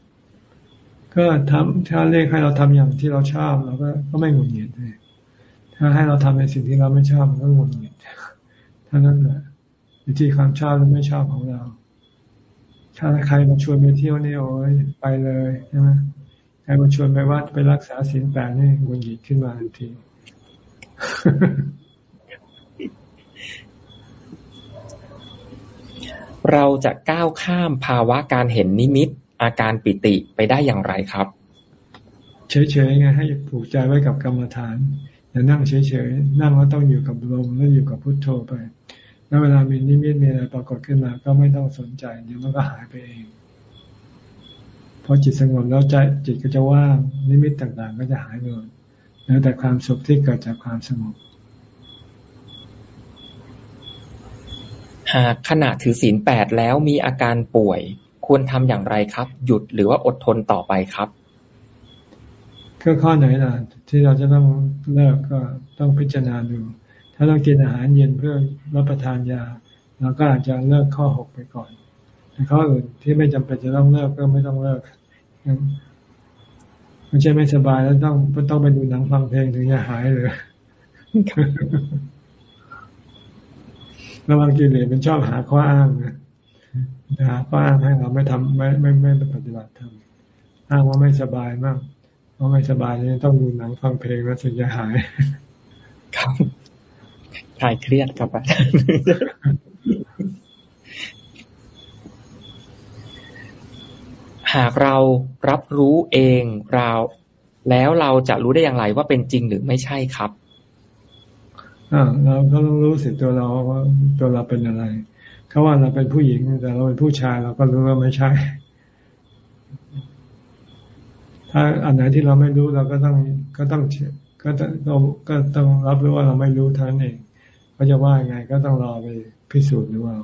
ก็ทำถ้าเรียกให้เราทำอย่างที่เราชอบเราก็ก็ไม่หงุดหงิดเลย ถ้าให้เราทำในสิ่งที่เราไม่ชอบมันก็หงุดหงิดท่านั้นแหละอยู่ที่ความชอบหรือไม่ชอบของเรา ถ้าใครมาชวนไปเที่ยวนี่โอ้ยไปเลยใช่ไหมใครมาชวนไปวัดไปรักษาศีลแปดนี่หงุดหงิดขึ้นมาทันทีเราจะก้าวข้ามภาวะการเห็นนิมิต อาการปิติไปได้อย่างไรครับ เฉยๆไงให้ผูกใจไว้กับกรรมฐาน อย่านั่งเฉยๆ นั่งแล้วต้องอยู่กับลมแล้วอยู่กับพุทโธไป แล้วเวลามีนิมิตมีอะไรปรากฏขึ้นมา ก็ไม่ต้องสนใจ เดี๋ยวมันก็หายไปเอง พอพอจิตสงบแล้วใจจิตก็จะว่างนิมิตต่างๆ ก็จะหายไปหมดแล้วแต่ความสุขที่เกิดจากความสงบหากขณะถือศีลแปดแล้วมีอาการป่วย ควรทำอย่างไรครับ หยุดหรือว่าอดทนต่อไปครับก็ข้อไหนล่ะ ที่เราจะต้องเลิกก็ต้องพิจารณาดู ถ้าต้องกินอาหารเย็นเพื่อรับประทานยาเราก็อาจจะเลิกข้อหกไปก่อนแต่ข้ออื่นที่ไม่จำเป็นจะต้องเลิกก็ไม่ต้องเลิกไม่ใช่ไม่สบายแล้วต้องต้องไปดูหนังฟังเพลงถึงจะหายเลยระวังกิเลสมันชอบหาข้ออ้างนะหาข้ออ้างให้เราไม่ทำไม่ไม่ไม่ปฏิบัติทำอ้างว่าไม่สบายมาก ราะไม่สบายนี่ต้องดูหนังฟังเพลงแล้วถึงจะหายครับคลายเครียดครับอาจารย์หากเรารับรู้เองเราแล้วเราจะรู้ได้อย่างไรว่าเป็นจริงหรือไม่ใช่ครับอ่าเราก็ต้องรู้สิตัวเราว่าตัวเราเป็นอะไรเขาว่าเราเป็นผู้หญิงแต่เราเป็นผู้ชายเราก็รู้ว่าไม่ใช่ ถ้าอันไหนที่เราไม่รู้เราก็ต้องก็ต้องก็ต้องก็ต้องรับรู้ว่าเราไม่รู้ท่านเองเขาจะว่าไงก็ต้องรอไปพิสูจน์ดูว่า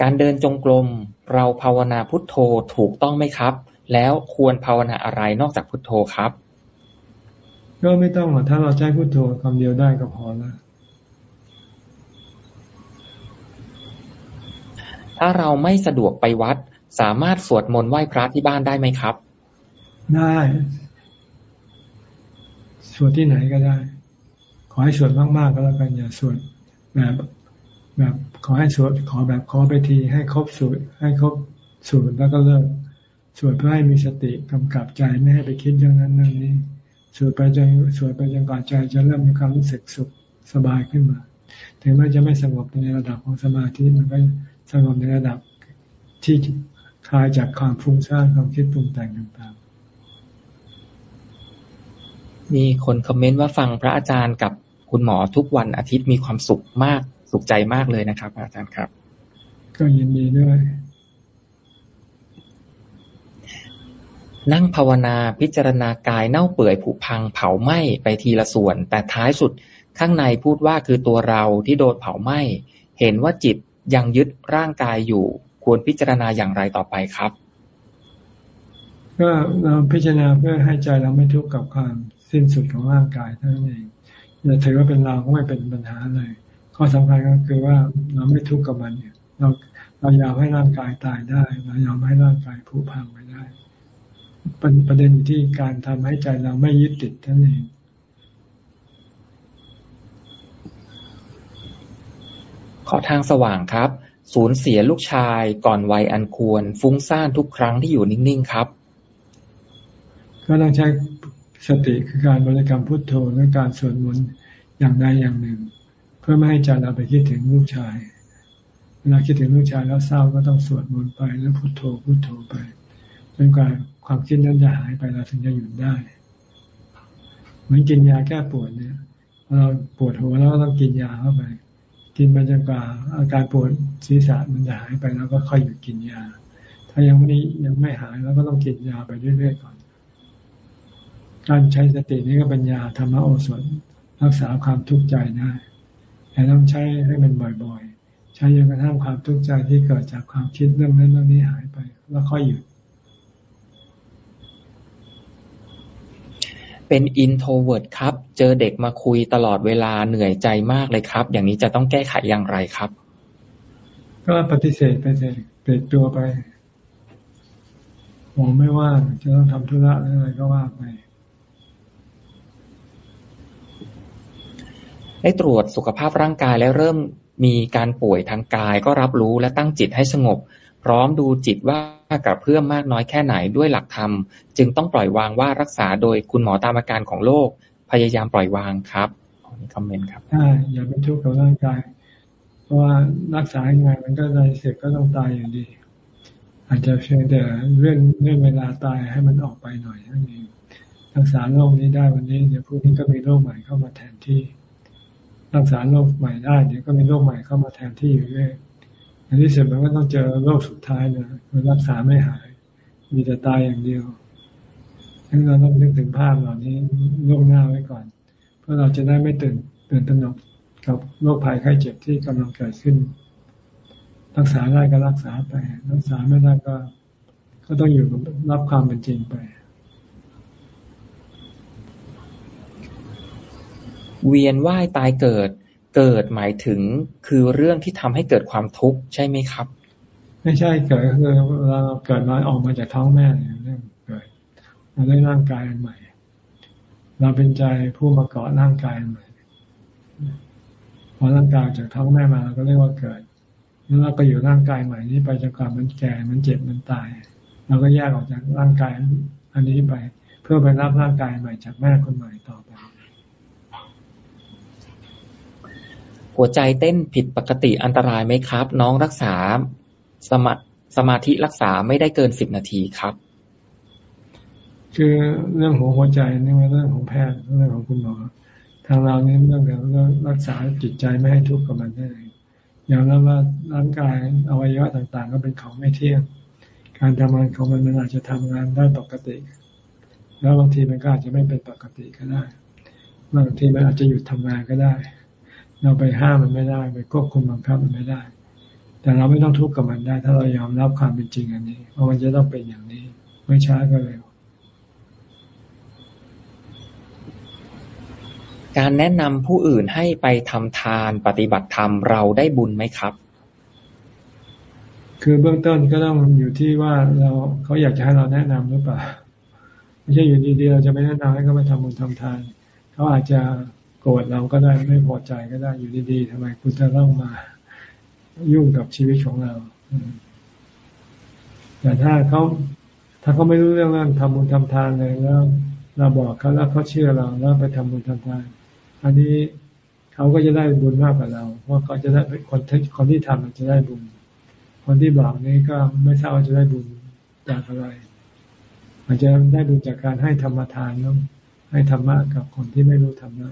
การเดินจงกรมเราภาวนาพุทโธถูกต้องไหมครับ แล้วควรภาวนาอะไรนอกจากพุทโธครับ ก็ไม่ต้องหรอกถ้าเราใช้พุทโธคำเดียวได้ก็พอแล้ว ถ้าเราไม่สะดวกไปวัด สามารถสวดมนต์ไหว้พระที่บ้านได้ไหมครับ ได้สวดที่ไหนก็ได้ ขอให้สวดมากๆก็แล้วกันอย่าสวดแบบแบบขอให้สวดขอแบบขอไปทีให้ครบสูตรให้ครบสูตรแล้วก็เลิกสวดเพื่อให้มีสติกำกับใจไม่ให้ไปคิดอย่างนั้นเรื่องนี้สวดไปจนสวดไปจนก่อนใจจะเริ่มมีความรู้สึกสุขสบายขึ้นมา ถึงแม้จะไม่สงบในระดับของสมาธิมันก็ สงบในระดับที่คลายจากความฟุ้งซ่านความคิดปรุงแต่งต่างๆ มีคนคอมเมนต์ว่าฟังพระอาจารย์กับคุณหมอทุกวันอาทิตย์มีความสุขมากสุขใจมากเลยนะครับ อาจารย์ครับ ก็ยินดีด้วยนั่งภาวนาพิจารณากายเน่าเปื่อยผุพังเผาไหม้ไปทีละส่วน แต่ท้ายสุดข้างในพูดว่าคือตัวเราที่โดนเผาไหม้ เห็นว่าจิต ยังยึดร่างกายอยู่ ควรพิจารณาอย่างไรต่อไปครับ ก็เราพิจารณาเพื่อให้ใจเราไม่ทุกข์กับความสิ้นสุดของร่างกายเท่านั้นเองอย่าถือว่าเป็นเราก็ไม่เป็นปัญหาเลย ข้อสำคัญก็คือว่าเราไม่ทุกข์กับมันเนี่ยเราเรายอมให้ร่างกายตายได้ เรายอมให้ร่างกายผุพังไปได้เป็นประเด็นที่การทำให้ใจเราไม่ยึดติดนั่นเอง ข อทางสว่างครับ สูญเสียลูกชายก่อนวัยอันควร ฟุ้งซ่านทุกครั้งที่อยู่นิ่งๆครับ ก็ต้องใช้สติคือการบริกรรมพุทโธและการสวดมนต์อย่างใดอย่างหนึ่ง เพื่อไม่ให้ใจเราไปคิดถึงลูกชายเวลาคิดถึงลูกชายแล้วเศร้าก็ต้องสวดมนต์ไปแล้วพุทโธพุทโธไปจนกว่าความคิดนั้นจะหายไปเราถึงจะหยุดได้ เหมือนกินยาแก้ปวดเนี่ยเราปวดหัวแล้วต้องกินยาเข้าไป กินไปจนกว่า อาการปวดศีรษะมันจะหายไปแล้วก็ค่อยหยุดกินยา ถ้ายังไม่ยังไม่หายแล้วก็ต้องกินยาไปเรื่อยๆก่อน การใช้สตินี้ก็เป็นยาธรรมโอสถรักษาความทุกข์ใจได้แต่ต้องใช้ให้มันบ่อยๆ ใช้จนกระทั่งความทุกข์ใจที่เกิดจากความคิดเรื่องนั้นเรื่องนี้หายไป แล้วค่อยหยุด เป็น introvert ครับ เจอเด็กมาคุยตลอดเวลาเหนื่อยใจมากเลยครับ อย่างนี้จะต้องแก้ไขอย่างไรครับ ก็ปฏิเสธไปเลยเปลี่ยนตัวไปมองไม่ว่างจะต้องทำธุระอะไรก็ว่าไปได้ตรวจสุขภาพร่างกายและเริ่มมีการป่วยทางกายก็รับรู้และตั้งจิตให้สงบ พร้อมดูจิตว่า กับเพื่อมากน้อยแค่ไหนด้วยหลักธรรม จึงต้องปล่อยวางว่ารักษาโดยคุณหมอตามอาการของโรคพยายามปล่อยวางครับนีคอมเมนต์ครับใช่อย่าไปทุกข์กับร่างกาย เพราะว่ารักษายังไงมันก็ในเสร็จก็ต้องตายอยู่ดี อาจจะเพียงแต่เรื่องเรื่องเวลาตายให้มันออกไปหน่อยนั่นเองรักษาโรคนี้ได้วันนี้เดี๋ยวพรุ่งนี้ก็มีโรคใหม่เข้ามาแทนที่ รักษาโรคใหม่ได้เดี๋ยวก็มีโรคใหม่เข้ามาแทนที่อยู่เรื่อย นที่สุดมันก็ต้องเจอโรคสุดท้ายนะคือรักษาไม่หาย มีแต่ตายอย่างเดียวดังนั้นเราต้องนึกถึงภาพเหล่านี้ล่วงหน้าไว้ก่อน เพื่อเราจะได้ไม่ตื่นตื่นตระหนกกับโรคภัยไข้เจ็บที่กำลังเกิดขึ้น รักษาได้ก็รักษาไป รักษาไม่ได้ก็ ก็ต้องอยู่รับความเป็นจริงไป เวียนว่ายตายเกิด เกิดหมายถึงคือเรื่องที่ทำให้เกิดความทุกข์ใช่ไหมครับ ไม่ใช่เกิดคือเราเกิดมาออกมาจากท้องแม่เนี่ยเรื่องเกิดเราได้ร่างกายอันใหม่ เราเป็นใจผู้มาเกาะร่างกายอันใหม่พอร่างกายจากท้องแม่มาเราก็เรียกว่าเกิดแล้วเราก็อยู่ร่างกายใหม่นี้ไปจนกว่ามันแก่มันเจ็บมันตาย เราก็แยกออกจากร่างกายอันนี้ไป เพื่อไปรับร่างกายใหม่จากแม่คนใหม่ต่อไป หัวใจเต้นผิดปกติอันตรายไหมครับ น้องรักษาสมาสมาธิรักษาไม่ได้เกินสิบนาทีครับ คือเรื่องของหัวใจนี่เป็นเรื่องของแพทย์เรื่องของคุณหมอทางเราเนี่ยเรื่องการรักษาจิตใจไม่ให้ทุกข์กับมันได้อย่างนั้นว่าร่างกายอวัยวะต่างๆ ก็เป็นของไม่เที่ยง การทำงานของมันมันอาจจะทำงานได้ปกติ แล้วบางทีมันก็อาจจะไม่เป็นปกติก็ได้ บางทีมันอาจจะหยุดทำงานก็ได้ เราไปห้ามมันไม่ได้ ไปควบคุมบังคับมันไม่ได้ แต่เราไม่ต้องทุกข์กับมันได้ ถ้าเรายอมรับความเป็นจริงอันนี้ว่ามันจะต้องเป็นอย่างนี้ ไม่ช้าก็เร็วการแนะนำผู้อื่นให้ไปทำทานปฏิบัติธรรมเราได้บุญไหมครับ คือเบื้องต้นก็ต้องอยู่ที่ว่าเราเขาอยากจะให้เราแนะนำหรือเปล่า ไม่ใช่อยู่ดีๆเราจะไม่แนะนำให้เขาไปทำบุญทำทาน เขาอาจจะ โกรธเราก็ได้ไม่พอใจก็ได้อยู่ดีๆทำไมคุณจะต้องมายุ่งกับชีวิตของเราแต่ถ้าเขาถ้าเขาไม่รู้เรื่องนั้นทำบุญทำทานเลยแล้วเราบอกเขาแล้วเขาเชื่อเราแล้วไปทำบุญทำทาน อันนี้เขาก็จะได้บุญมากกว่าเราเพราะเขาจะได้คนที่คนที่ทำมันจะได้บุญ คนที่บอกนี้ก็ไม่ทราบว่าจะได้บุญจากอะไรอาจจะได้บุญจากการให้ธรรมทานแล้วให้ธรรมะกับคนที่ไม่รู้ธรรมะ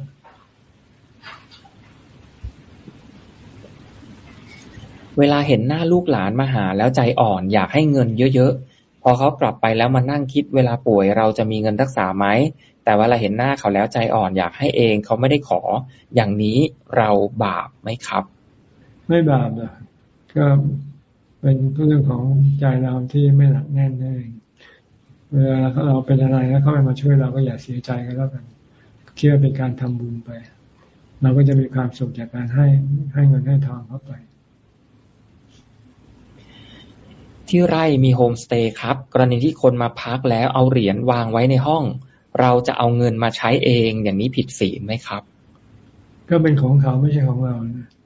เวลาเห็นหน้าลูกหลานมาหาแล้วใจอ่อนอยากให้เงินเยอะๆ พอเขากลับไปแล้วมานั่งคิดเวลาป่วยเราจะมีเงินรักษาไหม แต่เวลาเห็นหน้าเขาแล้วใจอ่อนอยากให้เองเขาไม่ได้ขอ อย่างนี้เราบาปไหมครับ ไม่บาปนะก็เป็นเรื่องของใจเราที่ไม่หนักแน่นเองเวลาเราเป็นอะไรแล้วเขาไม่มาช่วยเราก็อย่าเสียใจกันแล้วกันเชื่อเป็นการทำบุญไป เราก็จะมีความสุขจากการให้ให้เงินให้ทองเข้าไป ที่ไร่มีโฮมสเตย์ครับ กรณีที่คนมาพักแล้วเอาเหรียญวางไว้ในห้อง เราจะเอาเงินมาใช้เองอย่างนี้ผิดศีลไหมครับ ก็เป็นของเขาไม่ใช่ของเรา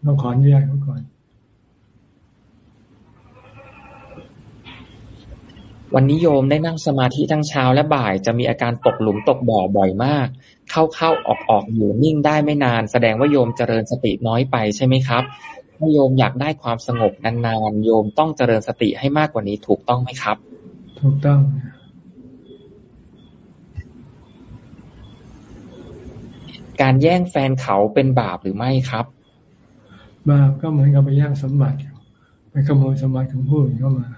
ต้องขออนุญาตเขาก่อน วันนี้โยมได้นั่งสมาธิทั้งเช้าและบ่าย จะมีอาการตกหลุมตกบ่อบ่อยมาก เข้าเข้าออกออกอยู่นิ่งได้ไม่นาน แสดงว่าโยมเจริญสติน้อยไปใช่ไหมครับ ถ้าโยมอยากได้ความสงบนานๆ โยมต้องเจริญสติให้มากกว่านี้ถูกต้องไหมครับ ถูกต้อง การแย่งแฟนเขาเป็นบาปหรือไม่ครับบาปก็เหมือนกับไปแย่งสมบัติไปขโมยสมบัติของผู้อื่นเข้ามา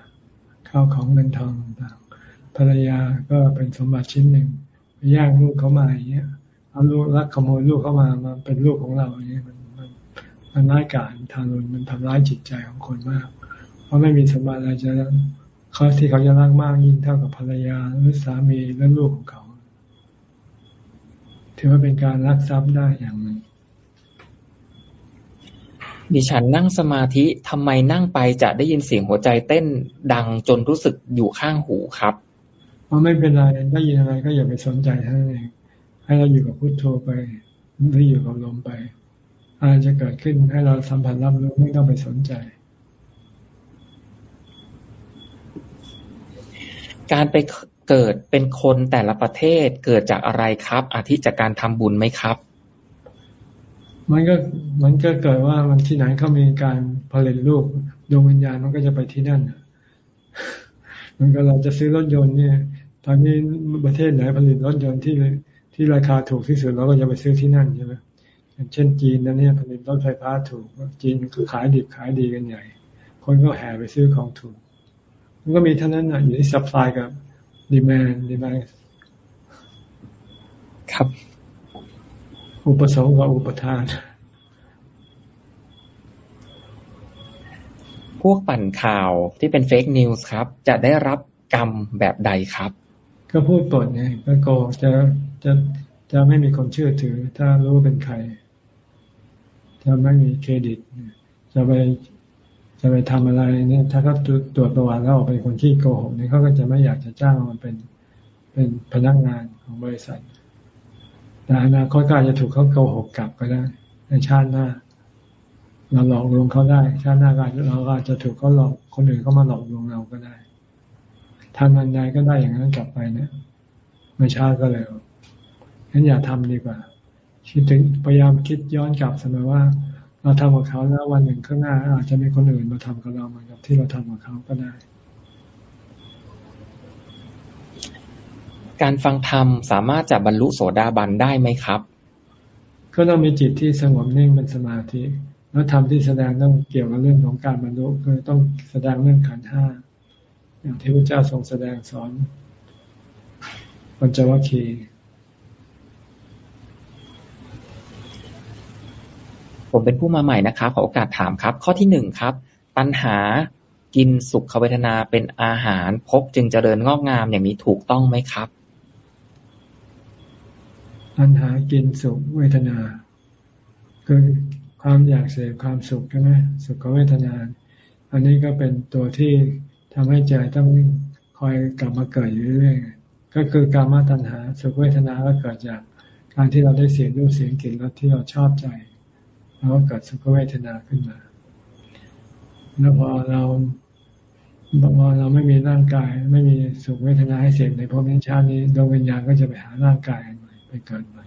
ข้าวของเงินทองต่างๆภรรยาก็เป็นสมบัติชิ้นหนึ่งไปแย่งลูกเขามาอย่างเงี้ยเอาลูกรักขโมยลูกเข้ามามาเป็นลูกของเราอย่างเงี้ยมัน มันร้ายกาจทารุณมันทำร้ายจิตใจของคนมาก เพราะไม่มีสมบัติอะไรจะเขาที่เขาจะรักมากยิ่งเท่ากับภรรยาหรือสามีและลูกของเขา ถือว่าเป็นการรักทรัพย์ได้อย่างหนึ่งดิฉันนั่งสมาธิทำไมนั่งไปจะได้ยินเสียงหัวใจเต้นดังจนรู้สึกอยู่ข้างหูครับเพราะไม่เป็นไรได้ยินอะไรก็อย่าไปสนใจท่านเองให้เราอยู่กับพุโทโธไปหรืออยู่กับลมไป อะไรจะเกิดขึ้นให้เราสัมผัสรับรู้ไม่ต้องไปสนใจ การไปเกิดเป็นคนแต่ละประเทศเกิดจากอะไรครับ อาทิจากการทำบุญไหมครับ มันก็มันก็เกิดว่ามันที่ไหนเขามีการผลิตรูปดวงวิญญาณมันก็จะไปที่นั่นมันก็เราจะซื้อรถยนต์เนี่ย ตอนนี้ประเทศไหนผลิตรถยนต์ที่ที่ราคาถูกที่สุดเราก็จะไปซื้อที่นั่นใช่ไหม อย่างเช่นจีนนั่นเนี่ยผลิตรถไฟฟ้าถูก จีนคือขายดิบขายดีกันใหญ่คคนก็แห่ไปซื้อของถูก มันก็มีเท่านั้นนะอยู่ที่ supply กับ demand demand ครับ อุปสงค์กับอุปทานพวกปั่นข่าวที่เป็นเฟกนิวส์ครับ จะได้รับกรรมแบบใดครับ ก็พูดปดไงก็โกจะจะจะไม่มีคนเชื่อถือ ถ้ารู้เป็นใคร จะไม่มีเครดิต จะไปจะไปทำอะไรเนี่ย ถ้าเขาตรวจประวัติแล้วออกเป็นคนที่โกหกเนี่ยเขาก็จะไม่อยากจะจ้างมันเป็นเป็นพนักงานของบริษัท แต่อนาคตก็อาจจะถูกเขาโกหกกลับก็ได้ในชาติหน้า เราหลอกลวงเขาได้ ชาติหน้าเราก็อาจจะถูกเขาหลอกคนอื่นเขามาหลอกลวงเราก็ได้ทันวันใดก็ได้อย่างนั้นกลับไปเนี่ยไม่ช้าก็เร็วงั้นอย่าทำดีกว่า คิดถึงพยายามคิดย้อนกลับเสมอว่า เราทำกับเขาแล้ววันหนึ่งข้างหน้า อาจจะมีคนอื่นมาทำกับเราเหมือนกับที่เราทำกับเขาก็ได้ การฟังธรรมสามารถจะบรรลุโสดาบันได้ไหมครับ ก็ต้องมีจิตที่สงบนิ่งเป็นสมาธิแล้วทำที่แสดงต้องเกี่ยวกับเรื่องของการบรรลุคือต้องแสดงเรื่องขันห้าอย่างที่พระเจ้าทรงแสดงสอนปัญจวัคคีย์ ผมเป็นผู้มาใหม่นะครับขอโอกาสถามครับ ข้อที่หนึ่งครับปัญหากินสุขเวทนาเป็นอาหารพบจึงเจริญงอกงามอย่างนี้ถูกต้องไหมครับปัญหากินสุขเวทนา คือความอยากเสพความสุขใช่ไหมสุขเวทนา อันนี้ก็เป็นตัวที่ทำให้ใจต้องคอยกลับมาเกิดอยู่เรื่อยก็คือการมาตัณหาสุขเวทนาก็เกิดจากการที่เราได้เสียงรูปเสียงกลิ่นรสที่เราชอบใจ แล้วก็เกิดสุขเวทนาขึ้นมา แล้วพอเราพอเราไม่มีร่างกาย ไม่มีสุขเวทนาให้เสพในภพนี้ชาตินี้ดวงวิญญาณก็จะไปหาร่างกายใหม่ไปเกิดใหม่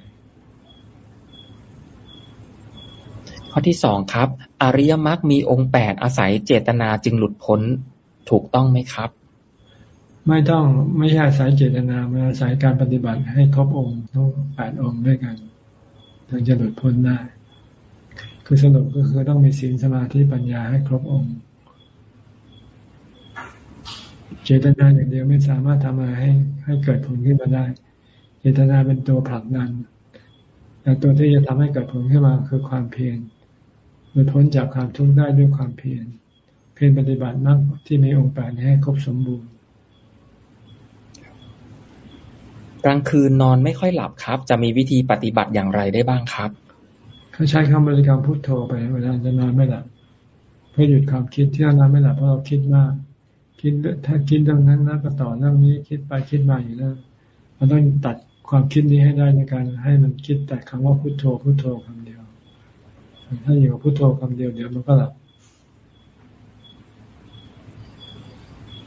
ข้อที่สองครับ อริยมรรคมีองค์แปดอาศัยเจตนาจึงหลุดพ้นถูกต้องไหมครับ ไม่ต้องไม่ใช่อาศัยเจตนามันอาศัยการปฏิบัติให้ครบองค์ทั้งแปดองค์ด้วยกันถึงจะหลุดพ้นได้ คือสรุปก็คือต้องมีศีลสมาธิปัญญาให้ครบองค์ เจตนาอย่างเดียวไม่สามารถทำอะไรให้ให้เกิดผลขึ้นมาได้ เจตนาเป็นตัวผลักดันแต่ตัวที่จะทำให้เกิดผลขึ้นมาคือความเพียรหลุดพ้นจากความทุกข์ได้ด้วยความเพียรเพียรปฏิบัติมากที่มีองค์แปดให้ครบสมบูรณ์กลางคืนนอนไม่ค่อยหลับครับ จะมีวิธีปฏิบัติอย่างไรได้บ้างครับ เขาใช้คำบริกรรมพุทโธไปเวลาจะนอนไม่หลับเพื่อหยุดความคิดที่นอนไม่หลับเพราะเราคิดมากคิดถ้าคิดเรื่องนั้นนะก็ต่อเรื่องนี้คิดไปคิดมาอยู่นั่นมันต้องตัดความคิดนี้ให้ได้ในการให้มันคิดแต่คำว่าพุทโธพุทโธคำเดียว ถ้าอยู่กับพุทโธคำเดียวเดี๋ยวมันก็หลับ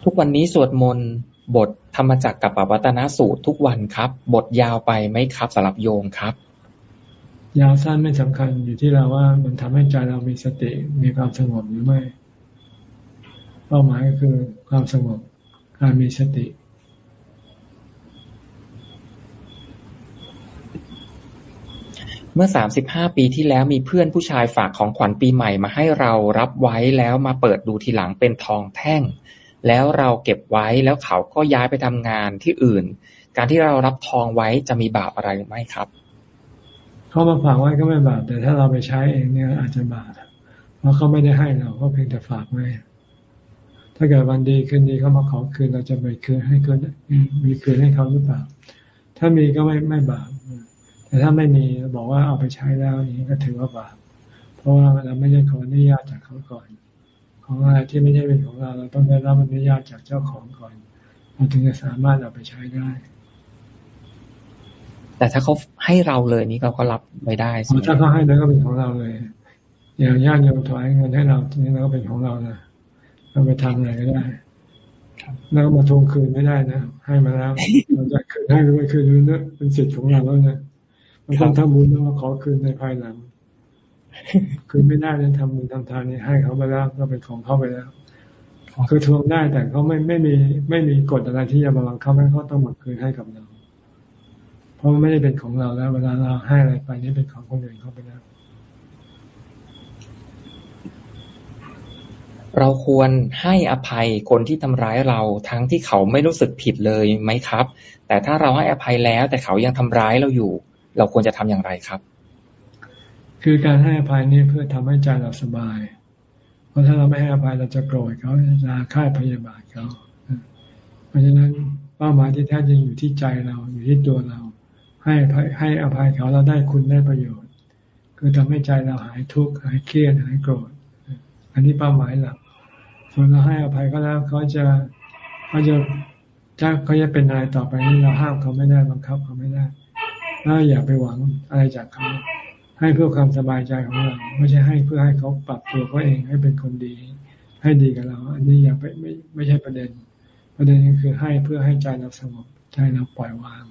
ทุกวันนี้สวดมนต์บทธรรมจักรกับปวัตนสูตรทุกวันครับ บทยาวไปไหมครับสำหรับโยมครับ ยาวสั้นไม่สำคัญอยู่ที่เราว่ามันทำให้ใจเรามีสติมีความสงบหรือไม่ เป้าหมายก็คือความสงบการมีสติ เมื่อสามสิบห้าปีที่แล้วมีเพื่อนผู้ชายฝากของขวัญปีใหม่มาให้เรารับไว้แล้วมาเปิดดูทีหลังเป็นทองแท่ง แล้วเราเก็บไว้แล้วเขาก็ย้ายไปทำงานที่อื่น การที่เรารับทองไว้จะมีบาปอะไรหรือไม่ครับ เขามาฝากไว้ก็ไม่บาปแต่ถ้าเราไปใช้เองเนี่ยอาจจะบาปเพราะเขาไม่ได้ให้เราเขาเพียงแต่ฝากไว้ถ้าเกิดวันดีคืนดีเขามาขอคืนเราจะไปคืนให้คืนมีคืนให้เขาหรือเปล่า ถ้ามีก็ไม่ไม่บาปแต่ถ้าไม่มีบอกว่าเอาไปใช้แล้วอย่างนี้ก็ถือว่าบาปเพราะว่าเราไม่ได้ขออนุญาตจากเขาก่อน ของอะไรที่ไม่ใช่เป็นของเราเราต้องได้รับอนุญาตจากเจ้าของก่อนเราถึงจะสามารถเอาไปใช้ได้ แต่ถ้าเขาให้เราเลยนี่เราก็รับไม่ได้ใช่ไหมถ้าเขาให้แล้วก็เป็นของเราเลยอย่างญาติโยมถวายเงินให้เราทีนี้เราก็เป็นของเรานะเราไปทำอะไรก็ได้แล้วมาทวงคืนไม่ได้นะให้มาแล้วเราจะคืนให้หรือไม่คืนนี่นะเป็นสิทธิ์ของเราแล้วนะบางคนทำบุญแล้วมาขอคืนในภายหลัง คืนไม่ได้เนี่ยทำบุญทำทานนี่ให้เขาไปแล้วก็เป็นของเขาไปแล้วคือทวงได้แต่เขาไม่ไม่มีไม่มีกฎอะไรที่จะมาบังคับให้เขาต้องมาคืนให้กับเรา ราะมันไม่ได้เป็นของเราแล้ว เวลาเราให้อะไรไปนี่เป็นของคนอื่นเขาไปแล้วเราควรให้อภัยคนที่ทำร้ายเราทั้งที่เขาไม่รู้สึกผิดเลยไหมครับ แต่ถ้าเราให้อภัยแล้วแต่เขายังทำร้ายเราอยู่ เราควรจะทำอย่างไรครับ คือการให้อภัยนี่เพื่อทำให้ใจเราสบาย เพราะถ้าเราไม่ให้อภัยเราจะโกรธเขาจะฆ่าพยาบาทเขา เพราะฉะนั้นเป้าหมายที่แท้จริงอยู่ที่ใจเราอยู่ที่ตัวเรา ให้ให้อภัยเขาเราได้คุณได้ประโยชน์ คือทำให้ใจเราหายทุกข์หายเครียดหายโกรธ อันนี้เป้าหมายหลัก ส่วนเราให้อภัยก็แล้วเขาจะเขาจะถ้าเขาจะเป็นอะไรต่อไปนี้เราห้ามเขาไม่ได้บังคับเขาไม่ได้แล้วอย่าไปหวังอะไรจากเขาให้เพื่อความสบายใจของเราไม่ใช่ให้เพื่อให้เขาปรับตัวเขาเองให้เป็นคนดี ให้ดีกับเรา อันนี้อย่าไปไม่ไม่ใช่ประเด็น ประเด็นก็คือให้เพื่อให้ใจเราสงบใจเราปล่อยวาง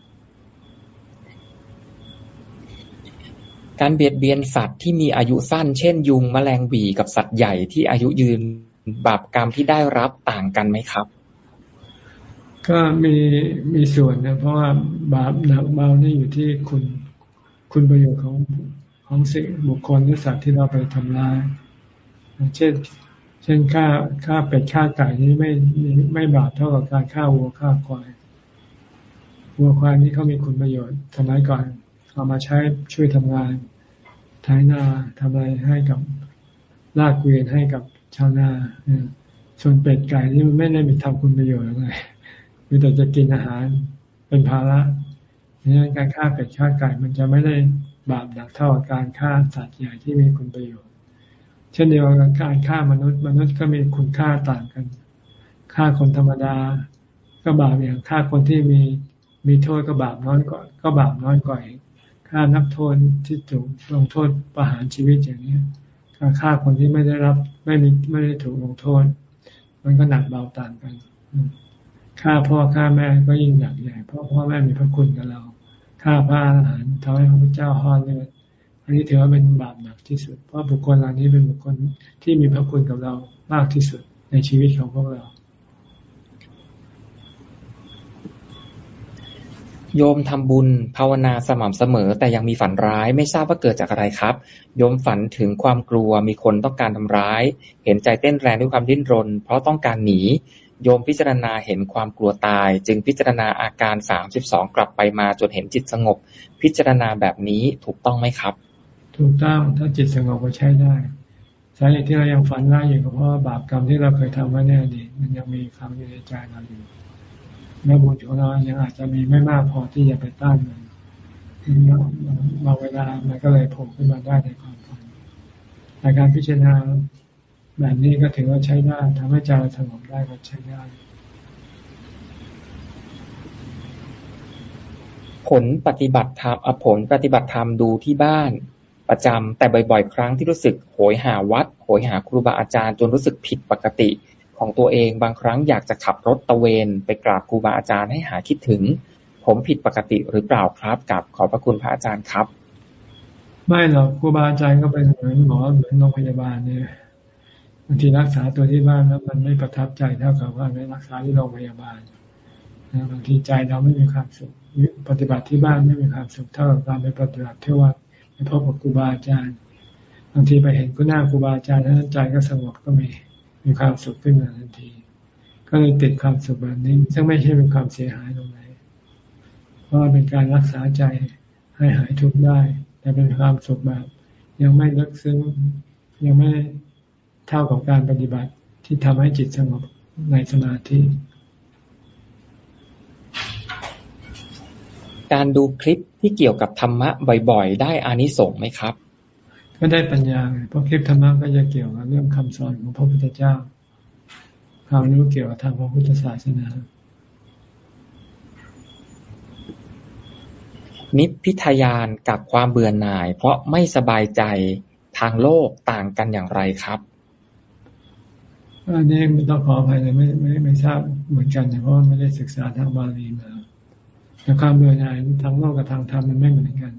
การเบียดเบียนสัตว์ที่มีอายุสั้น เช่น ยุงแมลงวีกับสัตว์ใหญ่ที่อายุยืนบาปกรรมที่ได้รับต่างกันไหมครับ ก็มีมีส่วนนะเพราะว่าบาปหนักเบานี่อยู่ที่คุณคุณประโยชน์ของของสิ่งบุคคลหรือสัตว์ที่เราไปทำลายเช่น เช่นฆ่าฆ่าเป็ดฆ่าไก่นี้ไม่ไม่บาปเท่ากับการฆ่าวัวฆ่าควายวัวควายนี้เขามีคุณประโยชน์สมัยก่อน เอามาใช้ช่วยทำงานไถนาทำอะไรให้กับลากเกวียนให้กับชาวนาส่วนเป็ดไก่นี่มันไม่ได้มีทำคุณประโยชน์อะไรมีแต่จะกินอาหารเป็นภาระนี่การฆ่าเป็ดฆ่าไก่มันจะไม่ได้บาปหนักเท่าการฆ่าสัตว์ใหญ่ที่มีคุณประโยชน์ เช่นเดียวกับการฆ่ามนุษย์ มนุษย์ก็มีคุณค่าต่างกันฆ่าคนธรรมดา ก็บาปอย่างฆ่าคนที่มีมีโทษก็บาปน้อยกว่าก็บาปน้อยกว่าเอง ฆ่านักโทษที่ถูกลงโทษประหารชีวิตอย่างนี้การฆ่าคนที่ไม่ได้รับไม่มีไม่ได้ถูกลงโทษ มันก็หนักเบาต่างกันฆ่าพ่อฆ่าแม่ก็ยิ่งหนักใหญ่เพราะพ่อแม่มีพระคุณกับเราฆ่าพระอาหารทำให้พระพุทธเจ้าห่อเลือดอันนี้ถือว่าเป็นบาปหนักที่สุด เพราะบุคคลเหล่านี้เป็นบุคคลที่มีพระคุณกับเรามากที่สุดในชีวิตของพวกเรา โยมทำบุญภาวนาสม่ำเสมอ แต่ยังมีฝันร้ายไม่ทราบว่าเกิดจากอะไรครับ โยมฝันถึงความกลัวมีคนต้องการทำร้าย เห็นใจเต้นแรงด้วยความดิ้นรน เพราะต้องการหนีโยมพิจารณาเห็นความกลัวตาย จึงพิจารณาอาการสามสิบสองกลับไปมาจนเห็นจิตสงบ พิจารณาแบบนี้ถูกต้องไหมครับ ถูกต้องถ้าจิตสงบก็ใช้ได้สาเหตุที่เรายังฝันร้ายอยู่ก็เพราะบาปกรรมที่เราเคยทำไว้ในอดีตมันยังมีความอยู่ในใจเราอยู่ แม่บุญของเรายังอาจจะมีไม่มากพอที่จะไปต้านมันบางเวลามันก็เลยโผล่ขึ้นมาได้ในความฝันแต่การพิจารณาแบบนี้ก็ถือว่าใช้ได้ทำให้ใจสงบได้ก็ใช้ได้ผลปฏิบัติธรรมผลปฏิบัติธรรมดูที่บ้านประจำแต่บ่อย ๆ ครั้งที่รู้สึกโหยหาวัดโหยหาครูบาอาจารย์จนรู้สึกผิดปกติ ของตัวเองบางครั้งอยากจะขับรถตะเวน ไปกราบครูบาอาจารย์ให้หาคิดถึง ผมผิดปกติหรือเปล่าครับกับขอบพระคุณพระอาจารย์ครับ ไม่หรอกครูบาอาจารย์ก็เป็นเหมือนหมอเหมือนโรงพยาบาลเนี่ยบางทีรักษาตัวที่บ้านแล้วมันไม่ประทับใจเท่ากับว่าไปรักษาที่โรงพยาบาลบางทีใจเราไม่มีความสุขปฏิบัติที่บ้านไม่มีความสุขเท่ากับการไปปฏิบัติที่วัดไปพบกับครูบาอาจารย์บางทีไปเห็นก็หน้าครูบาอาจารย์นั้นใจก็สงบก็มี มีความสุขขึ้นมาทันที ก็เลยติดความสุขแบบนี้ ซึ่งไม่ใช่เป็นความเสียหายตรงไหน เพราะเป็นการรักษาใจให้หายทุกข์ได้ แต่เป็นความสุขแบบ ยังไม่ลึกซึ้งยังไม่เท่ากับการปฏิบัติที่ทำให้จิตสงบในสมาธิการดูคลิปที่เกี่ยวกับธรรมะบ่อย ๆ ได้อานิสงส์ไหมครับ ก็ได้ปัญญาเพราะคลิปธรรมะก็จะเกี่ยวกับเรื่องคำสอนของพระพุทธเจ้าความรู้เกี่ยวกับทางพระพุทธศาสนานิพพิทายานกับความเบื่อหน่าย เพราะไม่สบายใจทางโลกต่างกันอย่างไรครับอันนี้ไม่ต้องขออภัยเลยไม่ไม่ไม่ทราบเหมือนกันเพราะไม่ได้ศึกษาทางบาลีมาแต่ความเบื่อหน่ายทางโลกกับทางธรรมมันไม่เหมือนกัน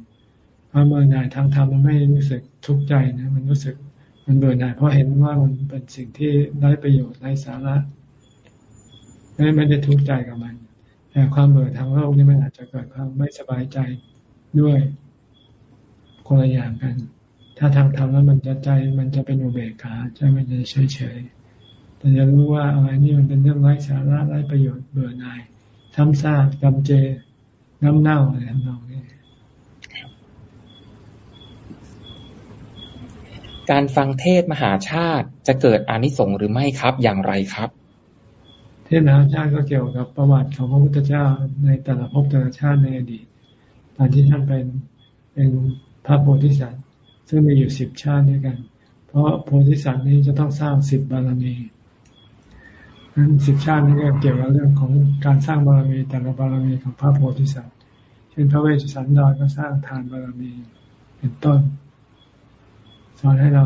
ความเบื่อหน่ายทางธรรมมันไม่รู้สึกทุกข์ใจนะมันรู้สึกมันเบื่อหน่ายเพราะเห็นว่ามันเป็นสิ่งที่ได้ประโยชน์ได้สาระไม่ไม่ได้ทุกข์ใจกับมัน แต่ความเบื่อทางโลกนี่มันอาจจะเกิดความไม่สบายใจด้วยคนละอย่างกัน ถ้าทางธรรมแล้วมันจะใจมันจะเป็นอุเบกขาใจมันจะเฉยเฉยแต่จะรู้ว่าอะไรนี่มันเป็นเรื่องไร้สาระไร้ประโยชน์เบื่อหน่ายท้ำซากจำเจน้ำเน่าอะไรทำนองนี้ การฟังเทศมหาชาติจะเกิดอานิสงส์หรือไม่ครับ อย่างไรครับ เทศมหาชาติก็เกี่ยวกับประวัติของพระพุทธเจ้าในแต่ละภพแต่ละชาติในอดีตตอนที่ท่านเป็นเป็นพระโพธิสัตว์ ซึ่งมีอยู่สิบชาติด้วยกัน เพราะโพธิสัตว์นี้จะต้องสร้างสิบบารมีนั้นสิบชาตินี้ก็เกี่ยวกับเรื่องของการสร้างบารมีแต่ละบารมีของพระโพธิสัตว์ เช่นพระเวชสันดรก็สร้างทานบารมีเป็นต้น อนให้เรา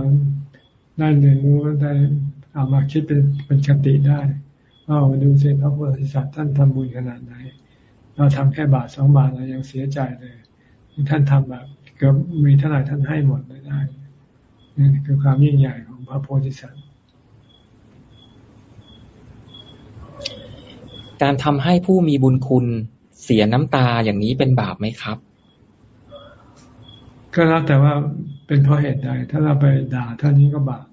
ได้เรียนรู้ได้เอามาคิดเป็นเป็นคติได้ว่าดูสิพระโพธิสัตว์ท่านทำบุญขนาดไหน เราทำแค่บาทสองบาทเรายังเสียใจเลยท่านทำแบบเกือบมีเท่าไหร่ท่านให้หมดเลยได้นี่คือความยิ่งใหญ่ของพระโพธิสัตว์การทำให้ผู้มีบุญคุณเสียน้ำตาอย่างนี้เป็นบาปไหมครับ ก็แล้วแต่ว่าเป็นเพราะเหตุใด ถ้าเราไปด่าท่านนี้ก็บาป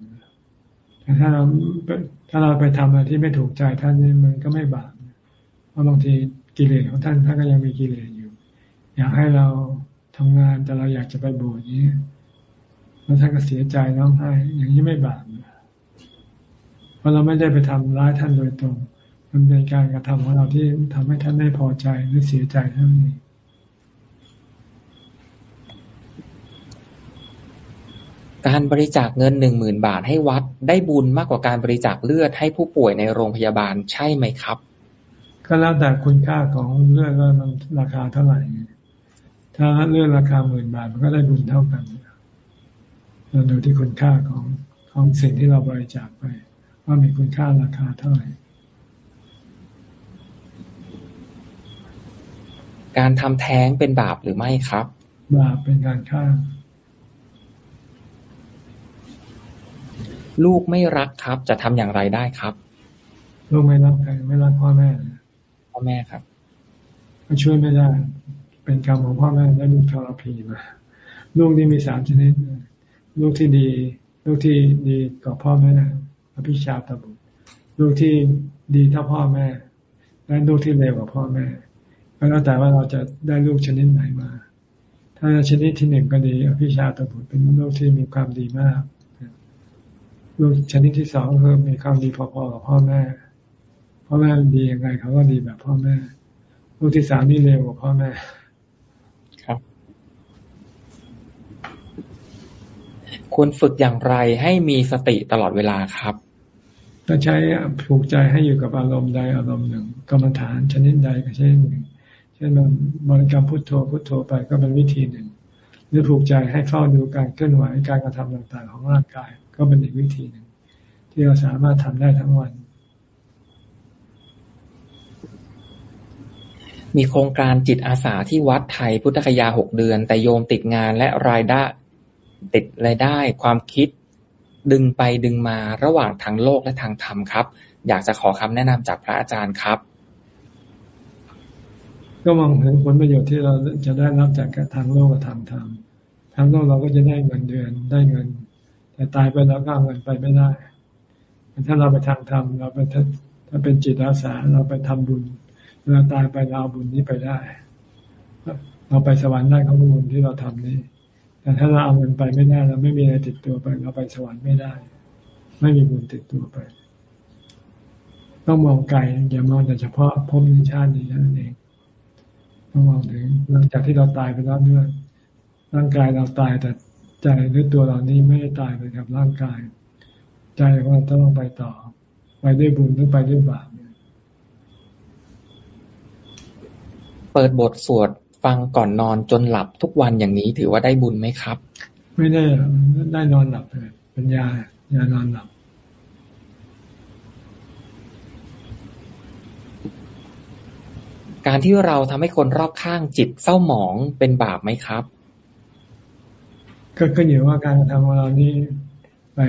แต่ถ้าเราถ้าเราไปทำอะไรที่ไม่ถูกใจท่านนี่มันก็ไม่บาปเพราะบางทีกิเลสของท่านท่านก็ยังมีกิเลสอยู่ อยากให้เราทำงานแต่เราอยากจะไปโบสถ์นี้แล้วท่านก็เสียใจร้องไห้อย่างนี้ไม่บาปเพราะเราไม่ได้ไปทำร้ายท่านโดยตรง มันเป็นการกระทำของเราที่ทำให้ท่านไม่พอใจหรือเสียใจเท่านี้ การบริจาคเงินหนึ่งหมื่นบาทให้วัด ได้บุญมากกว่าการบริจาคเลือดให้ผู้ป่วยในโรงพยาบาลใช่ไหมครับ ก็แล้วแต่คุณค่าของเลือดว่ามันราคาเท่าไหร่ ถ้าเลือดราคาหมื่นบาทมันก็ได้บุญเท่ากันเราดูที่คุณค่าของของสิ่งที่เราบริจาคไป ว่ามีคุณค่าราคาเท่าไหร่การทำแท้งเป็นบาปหรือไม่ครับ บาปเป็นการฆ่า ลูกไม่รักครับ จะทำอย่างไรได้ครับ ลูกไม่รักใครไม่รักพ่อแม่พ่อแม่ครับก็ช่วยไม่ได้ เป็นกรรมของพ่อแม่และลูกทรพีมาลูกนี่มีสามชนิด ลูกที่ดี ลูกที่ดีกับพ่อแม่อภิชาตบุตร ลูกที่ดีเท่าพ่อแม่ และลูกที่เลวกว่าพ่อแม่ก็แล้วแต่ว่าเราจะได้ลูกชนิดไหนมา ถ้าชนิดที่หนึ่งก็ดี อภิชาตบุตรเป็นลูกที่มีความดีมาก ลูกชนิดที่สองคือมีความดีพอๆกับพ่อแม่ พ่อแม่ดียังไงเขาก็ดีแบบพ่อแม่ ลูกที่สามนี่เร็วกว่าพ่อแม่ ครับ ควรฝึกอย่างไรให้มีสติตลอดเวลาครับก็ใช้ผูกใจให้อยู่กับอารมณ์ใดอารมณ์หนึ่ง กรรมฐานชนิดใดก็เช่นหนึ่งเช่นมันบริกรรมพุทโธพุทโธไปก็เป็นวิธีหนึ่ง หรือผูกใจให้เฝ้าดูการเคลื่อนไหวการกระทำต่างๆ ของร่างกาย ก็เป็นอีกวิธีหนึ่งที่เราสามารถทำได้ทั้งวัน มีโครงการจิตอาสาที่วัดไทยพุทธคยาหกเดือน แต่โยมติดงานและรายได้ติดรายได้ ความคิดดึงไปดึงมาระหว่างทางโลกและทางธรรมครับ อยากจะขอคำแนะนำจากพระอาจารย์ครับก็มองถึงผลประโยชน์ที่เราจะได้รับจากทางโลกกับทางธรรมทางโลกเราก็จะได้เงินเดือนได้เงิน แต่ตายไปแล้วก็เอาเงินไปไม่ได้ถ้าเราไปทางธรรมเราไปถ้าถ้าเป็นจิตอาสาเราไปทำบุญเราตายไปเราบุญนี้ไปได้ เราไปสวรรค์ได้เขาบุญที่เราทำนี้ แต่ถ้าเราเอาเงินไปไม่ได้เราไม่มีอะไรติดตัวไป เราไปสวรรค์ไม่ได้ ไม่มีบุญติดตัวไป ต้องมองไกลอย่ามองแต่เฉพาะพนิชาตินี้นั่นเองต้องมองถึงหลังจากที่เราตายไปแล้วเนี่ยร่างกายเราตายแต่ ใจหรือตัวเรานี้ไม่ได้ตายไปกับร่างกาย ใจของเราต้องไปต่อ ไปด้วยบุญหรือไปด้วยบาปเปิดบทสวดฟังก่อนนอนจนหลับทุกวันอย่างนี้ถือว่าได้บุญไหมครับ ไม่ได้ได้นอนหลับเลยเป็นยายานอนหลับการที่เราทำให้คนรอบข้างจิตเศร้าหมองเป็นบาปไหมครับ ก็ขึ้นอยู่ว่าการกระทำของเรานี่ไป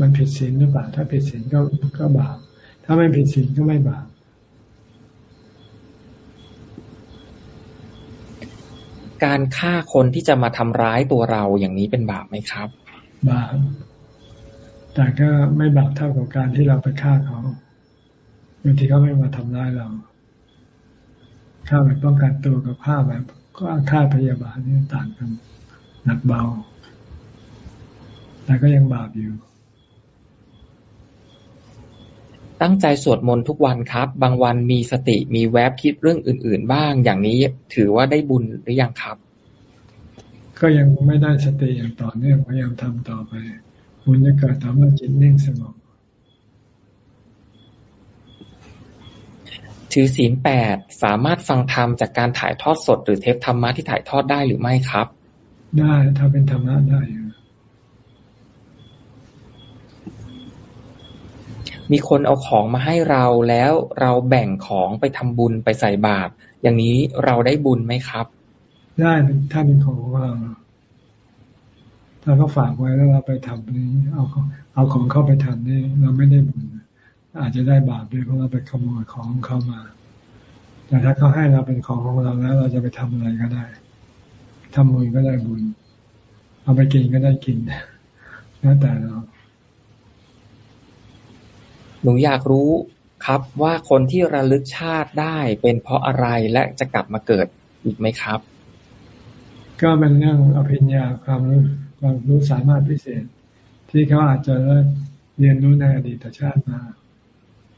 มันผิดศีลหรือเปล่า ถ้าผิดศีลก็ก็บาป ถ้าไม่ผิดศีลก็ไม่บาปการฆ่าคนที่จะมาทำร้ายตัวเราอย่างนี้เป็นบาปไหมครับ บาป แต่ก็ไม่บาปเท่ากับการที่เราไปฆ่าเขาบางทีเขาไม่มาทำร้ายเรา ฆ่าแบบป้องกันตัวกับฆ่าแบบก็ฆ่าพยาบาลนี่ต่างกัน หนักเบา แต่ก็ยังบาปอยู่ ตั้งใจสวดมนต์ทุกวันครับ บางวันมีสติมีแวบคิดเรื่องอื่น ๆ บ้าง อย่างนี้ถือว่าได้บุญหรือยังครับ ก็ยังไม่ได้สติอย่างต่อเนื่องพยายามทำต่อไป บุญจะเกิดตามเมื่อจิตนิ่งสงบถือศีลแปดสามารถฟังธรรมจากการถ่ายทอดสด หรือเทปธรรมะที่ถ่ายทอดได้หรือไม่ครับ ได้ถ้าเป็นธรรมะได้ มีคนเอาของมาให้เราแล้วเราแบ่งของไปทำบุญไปใส่บาตรอย่างนี้เราได้บุญไหมครับ ได้ถ้าเป็นของเราถ้าเขาฝากไว้แล้วเราไปทำนี้เอาเอาของเข้าไปทำนี่เราไม่ได้บุญอาจจะได้บาปด้วยเพราะเราไปขโมยของเข้ามา แต่ถ้าเขาให้เราเป็นของของเราแล้ว เราจะไปทำอะไรก็ได้ทำบุญก็ได้บุญ เอาไปกินก็ได้กินแล้วแต่เรา หนูอยากรู้ครับว่าคนที่ระลึกชาติได้เป็นเพราะอะไรและจะกลับมาเกิดอีกไหมครับ ก็เป็นเรื่องอภิญญาความรู้ความรู้สามารถพิเศษ ที่เขาอาจจะเรียนรู้ในอดีตชาติมา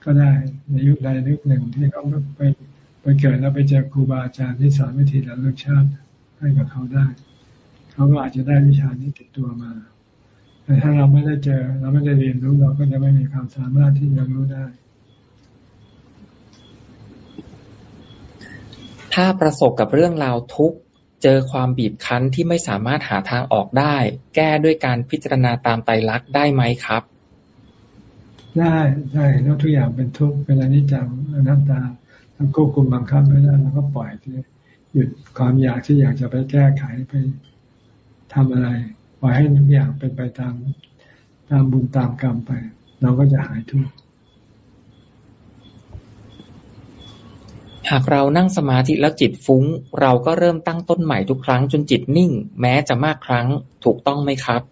ก็ได้ในยุคใดยุคหนึ่งที่เขาไปไปเกิดแล้วไปเจอครูบาอาจารย์ที่สอนวิธีระลึกชาติให้กับเขาได้ เขาก็อาจจะได้วิชานี้ติดตัวมา แต่ถ้าเราไม่ได้เจอ เราไม่ได้เรียนรู้เราก็จะไม่มีความสามารถที่จะรู้ได้ ถ้าประสบกับเรื่องราวทุกข์เจอความบีบคั้นที่ไม่สามารถหาทางออกได้ แก้ด้วยการพิจารณาตามไตรลักษณ์ได้ไหมครับ ได้ได้แล้วทุกอย่างเป็นทุกข์เป็นอนิจจังอนัตตาเราควบคุมบังคับไม่ได้เราก็ปล่อยที่หยุดความอยากที่อยากจะไปแก้ไขไปทำอะไร ปล่อยให้ทุกอย่างเป็นไปตามตามบุญตามกรรมไป เราก็จะหายทุกข์หากเรานั่งสมาธิแล้วจิตฟุ้ง เราก็เริ่มตั้งต้นใหม่ทุกครั้งจนจิตนิ่ง แม้จะมากครั้งถูกต้องไหมครับ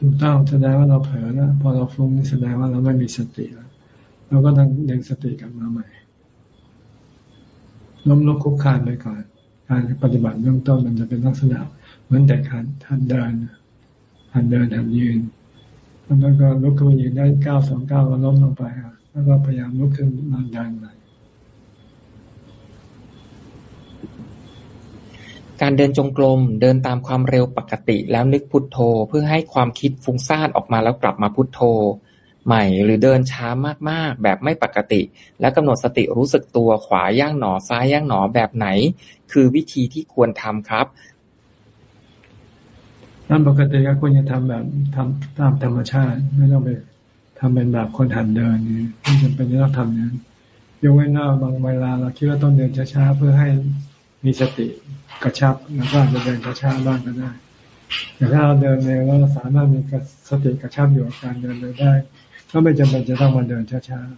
ถูกต้องแสดงว่าเราเผลอแล้วพอเราฟุ้งแสดงว่าเราไม่มีสติแล้วเราก็ต้องดึงสติกลับมาใหม่ล้มลุกคุกคานไปก่อน การปฏิบัติเบื้องต้นมันจะเป็นลักษณะเหมือนแต่ขันทันเดิน หันเดินหันยืนแล้วก็ลุกขึ้นมายืนได้เก้าสองเก้าก็ล้มลงไปแล้วก็พยายามลุกขึ้นมาดันใหม่การเดินจงกรมเดินตามความเร็วปกติ แล้วนึกพุทโธ เพื่อให้ความคิดฟุ้งซ่านออกมาแล้วกลับมาพุทโธ ใหม่หรือเดินช้ามากๆ แบบไม่ปกติ แล้วกำหนดสติรู้สึกตัวขวาย่างหนอซ้ายย่างหนอแบบไหน คือวิธีที่ควรทำครับ ตามปกติก็ควรจะทำแบบทำตามธรรมชาติ ไม่ต้องไปทำเป็นแบบคนหันเดินนี่ไม่จำเป็นต้องทำอย่างนั้นยกเว้นว่าบางเวลาเราคิดว่าต้องเดินช้าๆเพื่อให้มีสติกระชับแล้วก็จะเดินช้าๆบ้างก็ได้แต่ถ้าเราเดินเร็วแล้วเราสามารถมีสติกระชับอยู่กับการเดินเร็วได้ ก็ไม่จำเป็นจะต้องมาเดินช้าๆ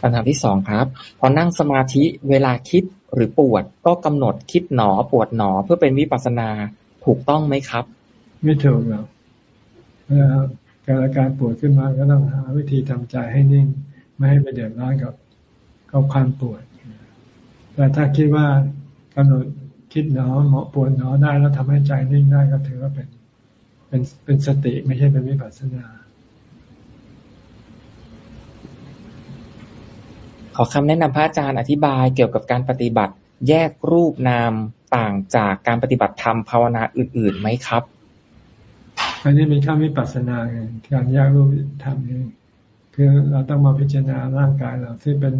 ปัญหาที่สองครับ พอนั่งสมาธิเวลาคิด หรือปวด ก็กำหนดคิดหนอปวดหนอเพื่อเป็นวิปัสนาถูกต้องไหมครับ ไม่ถูกหรอกการอาการปวดขึ้นมาก็ต้องหาวิธีทำใจให้นิ่ง ไม่ให้ไปเดือดร้อนกับกับความปวด แต่ถ้าคิดว่ากำหนดคิดหนอหมอปวดหนอได้แล้วทำให้ใจนิ่งได้ก็ถือว่าเป็นเป็นเป็นสติไม่ใช่เป็นวิปัสสนา ขอคำแนะนำพระอาจารย์อธิบายเกี่ยวกับการปฏิบัติ แยกรูปนามต่างจากการปฏิบัติธรรมภาวนาอื่นๆไหมครับอันนี้เป็นข้าวิปัสสนาไงการแยกรูปธรรมนี่คือเราต้องมาพิจารณาร่างกายเราที่เป็น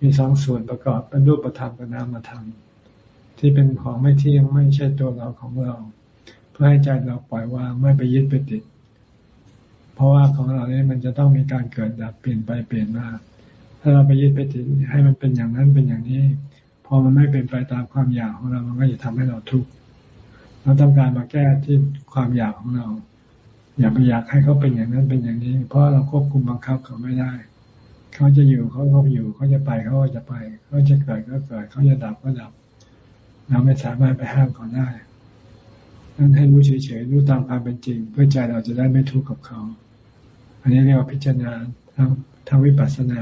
มีสองส่วนประกอบเป็นรูปธรรมกับนามธรรมที่เป็นของไม่เที่ยงไม่ใช่ตัวเราของเรา เพื่อให้ใจเราปล่อยวางไม่ไปยึดไปติด เพราะว่าของเราเนี่ยมันจะต้องมีการเกิดดับเปลี่ยนไปเปลี่ยนมา ถ้าเราไปยึดไปติดให้มันเป็นอย่างนั้นเป็นอย่างนี้ พอมันไม่เป็นไปตามความอยากของเรา มันก็จะทำให้เราทุกข์เราต้องการมาแก้ที่ความอยากของเรา อย่าไปอยากให้เขาเป็นอย่างนั้นเป็นอย่างนี้ เพราะเราควบคุมบังคับเขาไม่ได้ เขาจะอยู่เขาก็อยู่เขาจะไปเขาก็จะไป เขาจะเกิดก็เกิด เขาจะดับก็ดับ เราไม่สามารถไปห้ามเขาได้นั้นให้รู้เฉยๆรู้ตามความเป็นจริง เพื่อใจเราจะได้ไม่ทุกข์กับเขา อันนี้เรียกว่าพิจารณาทางทางวิปัสสนา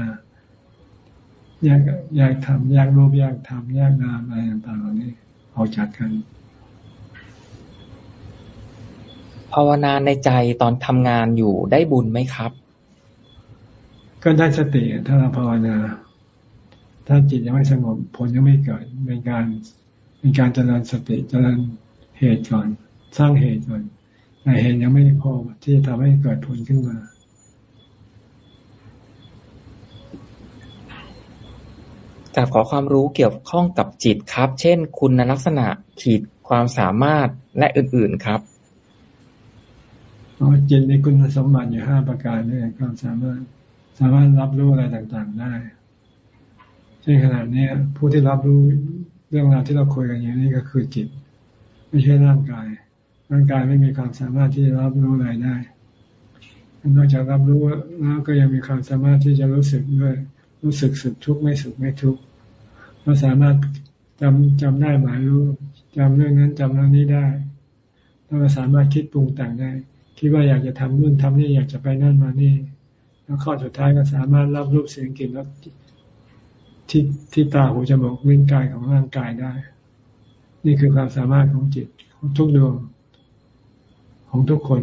แยกแยกทำแยกรูปแยกทำแยกนามอะไรต่างๆเหล่านี้ออกจากกัน ภาวนาในใจตอนทำงานอยู่ได้บุญไหมครับ ก็ได้สติถ้าเราภาวนา ถ้าจิตยังไม่สงบผลยังไม่เกิดเป็นการเป็นการเจริญสติเจริญเหตุก่อน สร้างเหตุก่อนแต่เหตุยังไม่พอที่จะทำให้เกิดผลขึ้นมากั บขอความรู้เกี่ยวข้องกับจิตครับ เช่น คุณลักษณะขีดความสามารถและอื่นๆครับจิตในคุณสมบัติอยู่ห้าประการนี่ความสามารถสามารถรับรู้อะไรต่างๆได้เช่นขนาดนี้ผู้ที่รับรู้เรื่องราวที่เราคุยกันอย่างนี้ก็คือจิต ไม่ใช่ร่างกาย ร่างกายไม่มีความสามารถที่จะรับรู้อะไรได้นอกจากรับรู้แล้วก็ยังมีความสามารถที่จะรู้สึกด้วย รู้สึกสุขทุกข์ไม่สุขไม่ทุกข์ เราสามารถจำจำได้หมายรู้จำเรื่องนั้นจำเรื่องนี้ได้เราสามารถคิดปรุงแต่งได้ คิดว่าอยากจะทำนู่นทำนี่อยากจะไปนั่นมานี่ แล้วข้อสุดท้ายก็สามารถรับรูปเสียงกลิ่นรสที่ที่ตาหูจมูกลิ้นกายของร่างกายได้ นี่คือความสามารถของจิตของทุกดวง ของทุกคน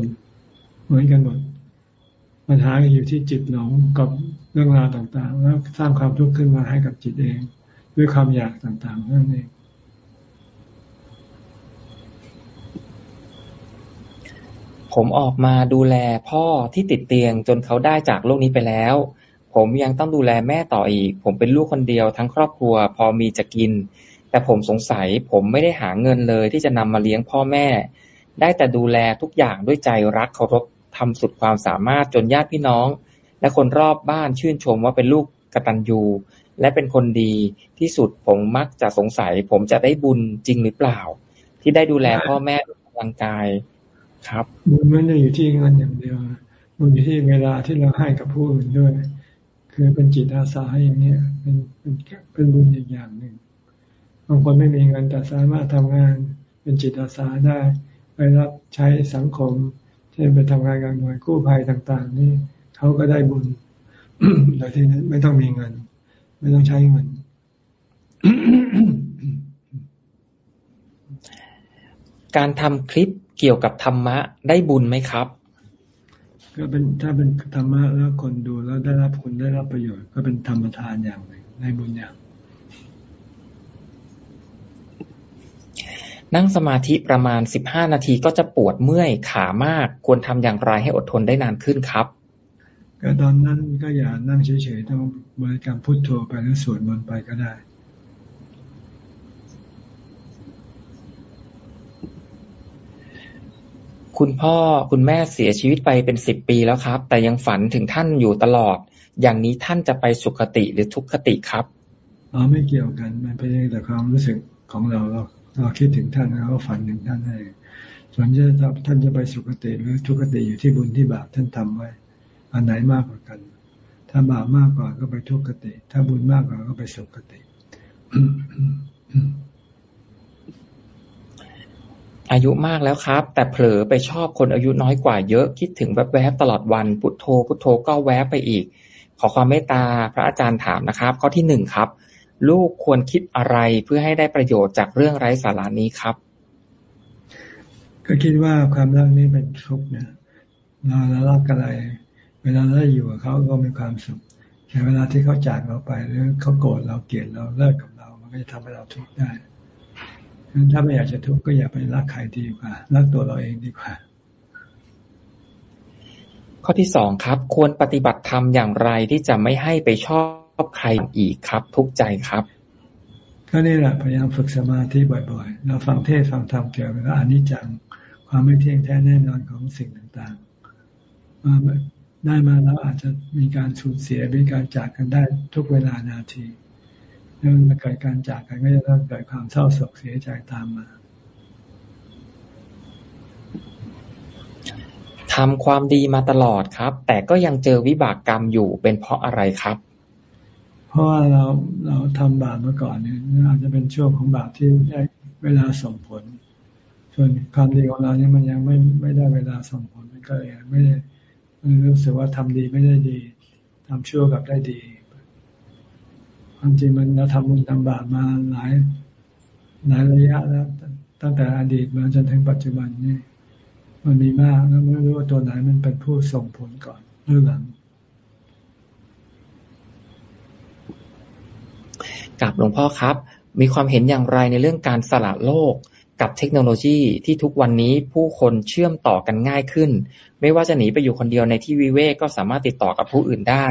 เหมือนกันหมดปัญหาอยู่ที่จิตหลงกับเรื่องราวต่างๆ แล้วสร้างความทุกข์ขึ้นมาให้กับจิตเอง ด้วยความอยากต่างๆนั่นเองผมออกมาดูแลพ่อที่ติดเตียงจนเขาได้จากโลกนี้ไปแล้ว ผมยังต้องดูแลแม่ต่ออีก ผมเป็นลูกคนเดียวทั้งครอบครัวพอมีจะกิน แต่ผมสงสัยผมไม่ได้หาเงินเลยที่จะนำมาเลี้ยงพ่อแม่ ได้แต่ดูแลทุกอย่างด้วยใจรักเคารพทำสุดความสามารถจนญาติพี่น้อง และคนรอบบ้านชื่นชมว่าเป็นลูกกตัญญู และเป็นคนดีที่สุดผมมักจะสงสัย ผมจะได้บุญจริงหรือเปล่า ที่ได้ดูแลพ่อแม่ร่างกายครับบุญไม่ได้อยู่ที่เงินอย่างเดียวบุญอยู่ที่เวลาที่เราให้กับผู้อื่นด้วย คือเป็นจิตอาสาอย่างเนี้ยเป็นเป็นเป็นบุญอีกอย่างหนึ่งบางคนไม่มีเงินแต่สามารถทำงานเป็นจิตอาสาได้ ไปรับใช้สังคมเช่นไปทำงานกับหน่วยกู้ภัยต่าง ๆ นี่เขาก็ได้บุญโดยที่ไม่ต้องมีเงิน ไม่ต้องใช้เงินการทำคลิปเกี่ยวกับธรรมะได้บุญไหมครับ ก็เป็นถ้าเป็นธรรมะแล้วคนดูแล้วได้รับคุณได้รับประโยชน์ ก็เป็นธรรมทานอย่างหนึ่งได้บุญอย่างนั่งสมาธิประมาณสิบห้านาทีก็จะปวดเมื่อยขามาก ควรทำอย่างไรให้อดทนได้นานขึ้นครับ ก็ตอนนั้นก็อย่านั่งเฉยๆต้องบริกรรมพุทโธไปหรือสวดมนต์ไปก็ได้คุณพ่อคุณแม่เสียชีวิตไปเป็นสิบปีแล้วครับ แต่ยังฝันถึงท่านอยู่ตลอด อย่างนี้ท่านจะไปสุคติหรือทุกขติครับอ๋อไม่เกี่ยวกัน มันเป็นแต่ความรู้สึกของเราเราเราคิดถึงท่านแล้วก็ฝันถึงท่านให้ส่วนจะท่านจะไปสุคติหรือทุกติอยู่ที่บุญที่บาปท่านทำไว้ อันไหนมากกว่ากัน ถ้าบาปมากกว่าก็ไปทุกติ ถ้าบุญมากกว่าก็ไปสุคติ อายุมากแล้วครับ แต่เผลอไปชอบคนอายุน้อยกว่าเยอะคิดถึงแวบๆตลอดวันพุทโธพุทโธก็แวบไปอีก ขอความเมตตาพระอาจารย์ถามนะครับ ข้อที่หนึ่งครับ ลูกควรคิดอะไรเพื่อให้ได้ประโยชน์จากเรื่องไร้สาระนี้ครับก็คิดว่าความรักนี้เป็นทุกข์นะเราเรารักอะไร เวลาเราอยู่กับเขาก็มีความสุขแต่เวลาที่เขาจากเราไปหรือเขาโกรธเราเกลียดเราเลิกกับเรา มันก็จะทำให้เราทุกข์ได้งั้นถ้าไม่อยากจะทุกข์ก็อย่าไปรักใครดีกว่ารักตัวเราเองดีกว่า ข้อที่สองครับ ควรปฏิบัติธรรมอย่างไรที่จะไม่ให้ไปชอบอบใครอีกครับ ทุกใจครับก็นี่แหละพยายามฝึกสมาธิบ่อยๆเราฟังเทศฟังธรรมเกี่ยวกับอนิจจังความไม่เที่ยงแท้แน่นอนของสิ่งต่างๆมา ได้มาแล้วอาจจะมีการสูญเสียมีการจากกันได้ทุกเวลานาทีแล้วเกิดการจากกันก็จะต้องเกิดความเศร้าโศกเสียใจตามมาทำความดีมาตลอดครับ แต่ก็ยังเจอวิบากกรรมอยู่เป็นเพราะอะไรครับ เพราะว่าเราเราทำบาปมาก่อนเนี่ยอาจจะเป็นช่วงของบาปที่ได้เวลาส่งผล ส่วนความดีของเราเนี่ยมันยังไม่ไม่ได้เวลาส่งผลมันก็เลยไม่ได้ รู้สึกว่าทำดีไม่ได้ดีทำชั่วกับได้ดีความจริงมันเราทำบุญทำบาปมาหลายหลายระยะแล้ว ตั้งแต่อดีตมาจนถึงปัจจุบันนี่มันมีมากแล้วไม่รู้ว่าตัวไหนมันเป็นผู้ส่งผลก่อนหรือหลังกับหลวงพ่อครับ มีความเห็นอย่างไรในเรื่องการสละโลก กับเทคโนโลยีที่ทุกวันนี้ผู้คนเชื่อมต่อกันง่ายขึ้น ไม่ว่าจะหนีไปอยู่คนเดียวในที่วิเวกก็สามารถติดต่อกับผู้อื่นได้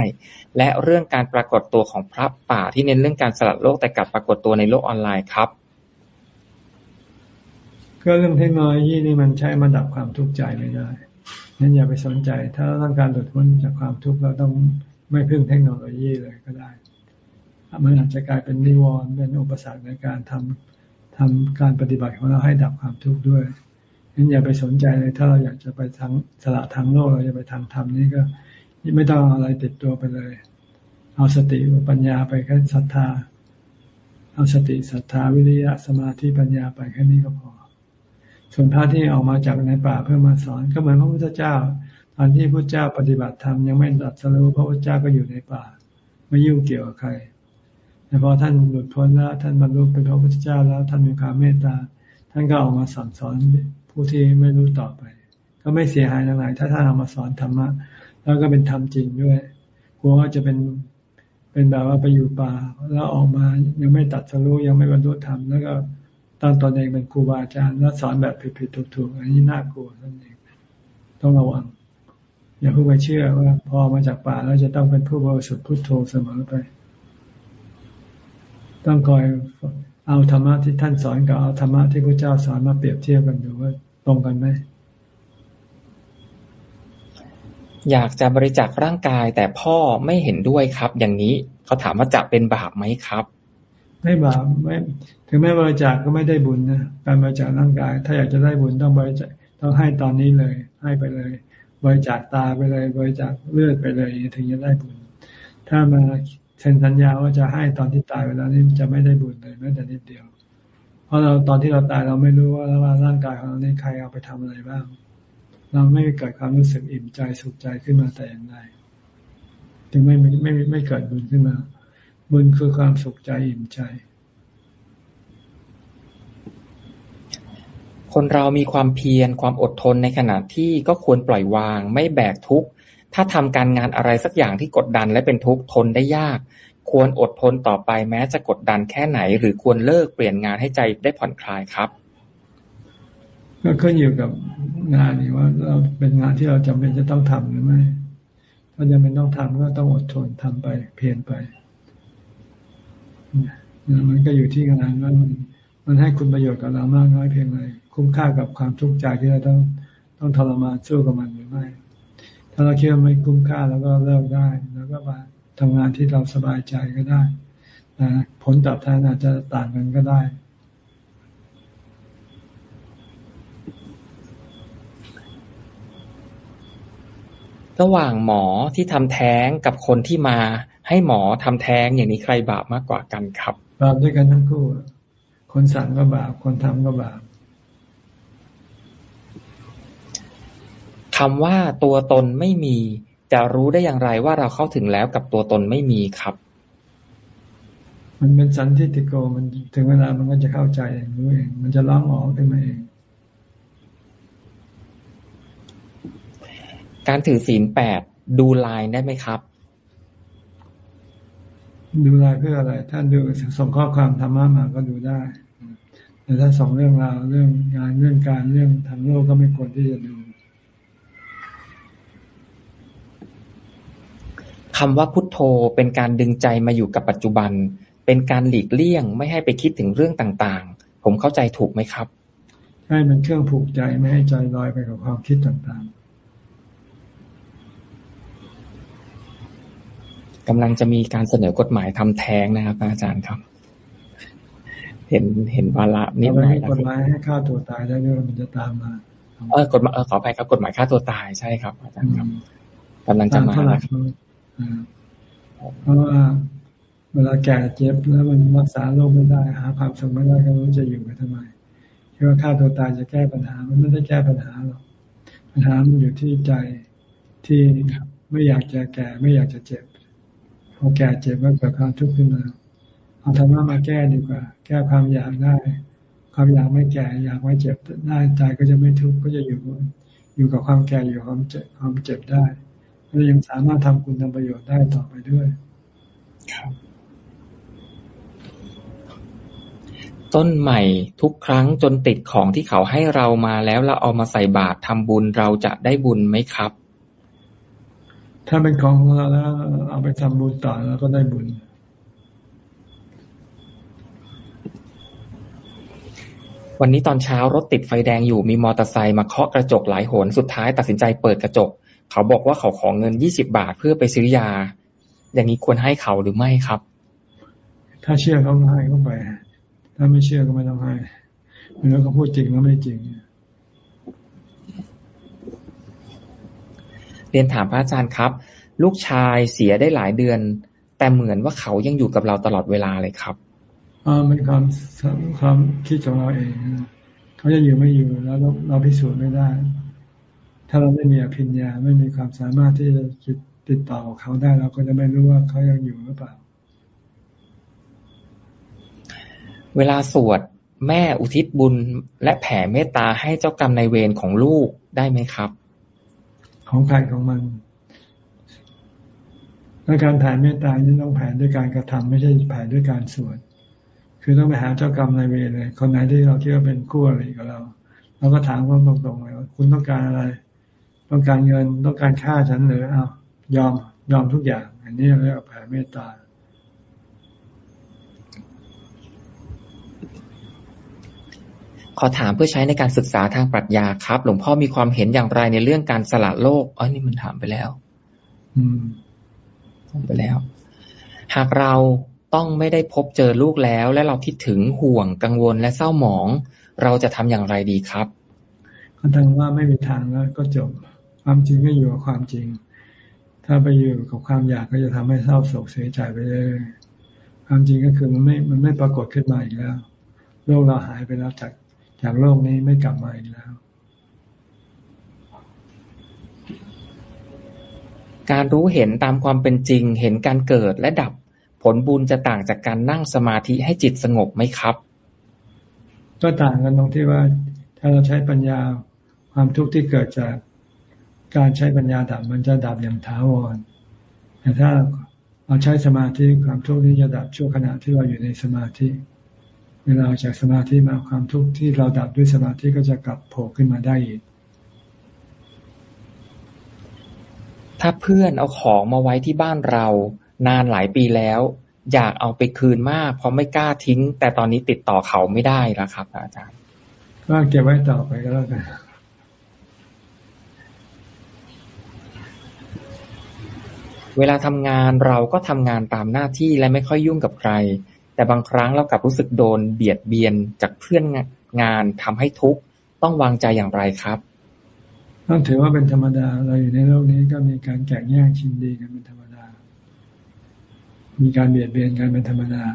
และเรื่องการปรากฏตัวของพระป่าที่เน้นเรื่องการสลัดโลกแต่กลับปรากฏตัวในโลกออนไลน์ครับก็เรื่องเทคโนโลยีนี่มันใช้มาดับความทุกข์ใจไม่ได้นั้นอย่าไปสนใจ ถ้าต้องการหลุดพ้นจากความทุกข์เราต้องไม่พึ่งเทคโนโลยีเลยก็ได้ มันอาจจะกลายเป็นนิวรณ์เป็นอุปสรรคในการทำ ทำการปฏิบัติของเราให้ดับความทุกข์ด้วยนั้นอย่าไปสนใจเลยถ้าเราอยากจะไปทางสละทางโลกเราจะไปทางธรรมนี่ก็ไม่ต้องอะไรติดตัวไปเลย เอาสติปัญญาไปแค่ศรัทธา เอาสติศรัทธาวิริยะสมาธิปัญญาไปแค่นี้ก็พอ ส่วนพระที่ออกมาจากในป่าเพื่อมาสอนก็เหมือนพระพุทธเจ้าตอนที่พระเจ้าปฏิบัติธรรมยังไม่ตัดสรู้พระพุทธเจ้าก็อยู่ในป่า ไม่ยุ่งเกี่ยวกับใคร แต่พอท่านหลุดพ้นแล้ว ท่านบรรลุเป็นพระพุทธเจ้าแล้วท่านมีความเมตตา ท่านก็ออกมาสอนสอนผู้ที่ไม่รู้ต่อไป ก็ไม่เสียหายอะไรถ้าท่านเอามาสอนธรรมะแล้วก็เป็นธรรมจริงด้วยกลัวว่าจะเป็นเป็นแบบว่าไปอยู่ป่า แล้วออกมายังไม่ตัดสรู้ยังไม่บรรลุธรรมแล้วก็ตอนตอนเองเป็นครูบาอาจารย์แล้วสอนแบบผิดๆถูกๆอันนี้น่ากลัวนั่นเองต้องระวังอย่าเพิ่งไปเชื่อว่า พอมาจากป่าแล้วจะต้องเป็นผู้บริสุทธิ์พุทโธเสมอไป ต้องคอยเอาธรรมะที่ท่านสอนกับเอาธรรมะที่พระเจ้าสอนมาเปรียบเทียบกันดูว่าตรงกันไหมอยากจะบริจาคร่างกายแต่พ่อไม่เห็นด้วยครับ อย่างนี้เขาถามว่าจะเป็นบาปไหมครับ ไม่บาปไม่ถึงแม้บริจาคก็ไม่ได้บุญนะการบริจาคร่างกาย ถ้าอยากจะได้บุญต้องบริจาคต้องให้ตอนนี้เลย ให้ไปเลย บริจาคตาไปเลย บริจาคเลือดไปเลย ถึงจะได้บุญ ถ้ามา เซ็นสัญญาว่าจะให้ตอนที่ตายไปแล้วนี่จะไม่ได้บุญเลยแม้แต่นิดเดียว เพราะเราตอนที่เราตายเราไม่รู้ว่าร่างกายของเราในใครเอาไปทำอะไรบ้าง เราไม่เกิดความรู้สึกอิ่มใจสุขใจขึ้นมาแต่อย่างใดจึงไม่ไม่ไม่ไม่เกิดบุญขึ้นมา บุญคือความสุขใจอิ่มใจ คนเรามีความเพียรความอดทนในขณะที่ก็ควรปล่อยวาง ไม่แบกทุกข์ ถ้าทำการงานอะไรสักอย่างที่กดดันและเป็นทุกข์ทนได้ยาก ควรอดทนต่อไปแม้จะกดดันแค่ไหน หรือควรเลิกเปลี่ยนงานให้ใจได้ผ่อนคลายครับ ก็ขึ้นอยู่กับงานนี่ว่าเราเป็นงานที่เราจำเป็นจะต้องทำหรือไม่ ถ้าจำเป็นต้องทำก็ต้องอดทนทำไป เพียรไปมันก็อยู่ที่งานว่ามันให้คุณประโยชน์กับเรามากน้อยเพียงไรคุ้มค่ากับความทุกข์ใจที่เราต้องต้องทรมานสู้กับมันหรือไม่าเราคิดว่าไม่คุ้มค่าแล้วก็เลิกได้ แล้วก็มาทำงานที่เราสบายใจก็ได้ผลตอบแทนอาจจะต่างกันก็ได้ ระหว่างหมอที่ทำแท้งกับคนที่มา ให้หมอทำแท้งอย่างนี้ใครบาปมากกว่ากันครับบาปด้วยกันทั้งคู่ คนสั่งก็บาปคนทำก็บาปำว่าตัวตนไม่มี จะรู้ได้อย่างไรว่าเราเข้าถึงแล้วกับตัวตนไม่มีครับ มันเป็นสันทิติโกมันถึงเวลามันก็จะเข้าใจเองรู้เองมันจะร้องออกขึ้นมาเอง การถือศีลแปดดูลายได้ไหมครับ ดูแลเพื่ออะไร ท่านดูส่งข้อความธรรมะมาก็ดูได้แต่ถ้าส่งเรื่องราวเรื่องงานเรื่องการเรื่องทางโลกก็ไม่ควรที่จะดู คำว่าพุทโธเป็นการดึงใจมาอยู่กับปัจจุบัน เป็นการหลีกเลี่ยงไม่ให้ไปคิดถึงเรื่องต่างๆ ผมเข้าใจถูกไหมครับ ใช่มันเครื่องผูกใจไม่ให้ใจลอยไปกับความคิดต่างๆกำลังจะมีการเสนอกฎหมายทำแท้งนะครับ อาจารย์ครับ เห็นเห็นวาระนิดหน่อยกฎหมายให้ฆ่าตัวตายได้ด้วยมันจะตามมาเออกฎหมายขออภัยครับกฎหมายฆ่าตัวตายใช่ครับ อาจารย์ครับกำลังจะมาแล้ว เพราะว่าเวลาแก่เจ็บแล้วมันรักษาโรคไม่ได้ หาความสุขไม่ได้ก็รู้จะอยู่ไปทำไมคิดว่าฆ่าตัวตายจะแก้ปัญหา มันไม่ได้แก้ปัญหาหรอกปัญหามันอยู่ที่ใจที่ไม่อยากจะแก่ ไม่อยากจะเจ็บพอแก่เจ็บก็เกิดความทุกข์ขึ้นมาเอาธรรมะมาแก้ดีกว่า แก้ความอยากได้ ความอยากไม่แก่ อยากไม่เจ็บได้ใจก็จะไม่ทุกข์ก็จะอยู่อยู่กับความแก่อยู่ความเจ็บความเจ็บได้ และยังสามารถทำคุณทำประโยชน์ได้ต่อไปด้วย ครับ ต้นใหม่ทุกครั้งจนติดของที่เขาให้เรามาแล้วเราเอามาใส่บาตรทำบุญเราจะได้บุญไหมครับ ถ้าเป็นของของเราแล้ว เอาไปทำบุญต่อแล้วก็ได้บุญวันนี้ตอนเช้ารถติดไฟแดงอยู่มีมอเตอร์ไซค์มาเคาะกระจกหลายหนสุดท้ายตัดสินใจเปิดกระจก เขาบอกว่าเขาขอเงินยี่สิบาทเพื่อไปซื้อยา อย่างนี้ควรให้เขาหรือไม่ครับ ถ้าเชื่อเขาก็ให้เขาไป ถ้าไม่เชื่อก็ไม่ต้องให้ไม่รู้เขาพูดจริงหรือไม่จริงเรียนถามพระอาจารย์ครับ ลูกชายเสียได้หลายเดือน แต่เหมือนว่าเขายังอยู่กับเราตลอดเวลาเลยครับอ่าเป็นความความคิดของเราเองเขาจะอยู่ไม่อยู่แล้วเราเราพิสูจน์ไม่ได้ ถ้าเราไม่มีอภิญญาไม่มีความสามารถที่จะคิดติดต่อกับเขาได้ เราก็จะไม่รู้ว่าเขายังอยู่หรือเปล่า เวลาสวดแม่อุทิศบุญและแผ่เมตตาให้เจ้ากรรมในายเวรของลูกได้ไหมครับ ของใครของมันและการแผ่เมตตานี่ต้องแผ่ด้วยการกระทำไม่ใช่แผ่ด้วยการสวด คือต้องไปหาเจ้ากรรมนายเวรเลย คนไหนที่เราคิดว่าเป็นคู่อะไรกับเรา เราก็ถามเขาตรงๆเลยว่าคุณต้องการอะไร ต้องการเงินต้องการค่าฉันหรือเอายอมยอมทุกอย่าง อันนี้เรียกว่าแผ่เมตตาขอถามเพื่อใช้ในการศึกษาทางปรัชญาครับ หลวงพ่อมีความเห็นอย่างไรในเรื่องการสละโลกอ๋อนี่มันถามไปแล้ว อืมถามไปแล้ว หากเราต้องไม่ได้พบเจอลูกแล้ว และเราคิดถึงห่วงกังวลและเศร้าหมอง เราจะทำอย่างไรดีครับก็ทางว่าไม่มีทางแล้วก็จบ ความจริงก็อยู่กับความจริง ถ้าไปอยู่กับความอยากก็จะทำให้เศร้าโศกเสียใจไปเรื่อยๆความจริงก็คือมันไม่ มันไม่ปรากฏขึ้นมาอีกแล้ว โลกเราหายไปแล้วจากจากโลกนี้ไม่กลับมาอีกแล้ว การรู้เห็นตามความเป็นจริง เห็นการเกิดและดับผลบุญจะต่างจากการนั่งสมาธิให้จิตสงบไหมครับ ก็ต่างกันตรงที่ว่า ถ้าเราใช้ปัญญาความทุกข์ที่เกิดจาก การใช้ปัญญาดับมันจะดับอย่างถาวร แต่ถ้าเราใช้สมาธิความทุกข์นี้จะดับชั่วขณะที่เราอยู่ในสมาธิ เวลาออกจากสมาธิมาความทุกข์ที่เราดับด้วยสมาธิก็จะกลับโผล่ขึ้นมาได้อีก ถ้าเพื่อนเอาของมาไว้ที่บ้านเรา นานหลายปีแล้ว อยากเอาไปคืนมาก เพราะไม่กล้าทิ้ง แต่ตอนนี้ติดต่อเขาไม่ได้แล้วครับ อาจารย์ก็เก็บไว้ต่อไปก็แล้วกัน เวลาทำงานเราก็ทำงานตามหน้าที่และไม่ค่อยยุ่งกับใคร แต่บางครั้งเรากลับรู้สึกโดนเบียดเบียนจากเพื่อนงานทำให้ทุกข์ต้องวางใจอย่างไรครับต้องถือว่าเป็นธรรมดา เราอยู่ในโลกนี้ก็มีการแข่งแย่งชิงดีกันเป็นธรรมดา มีการเบียดเบียนกันเป็นธรรมดา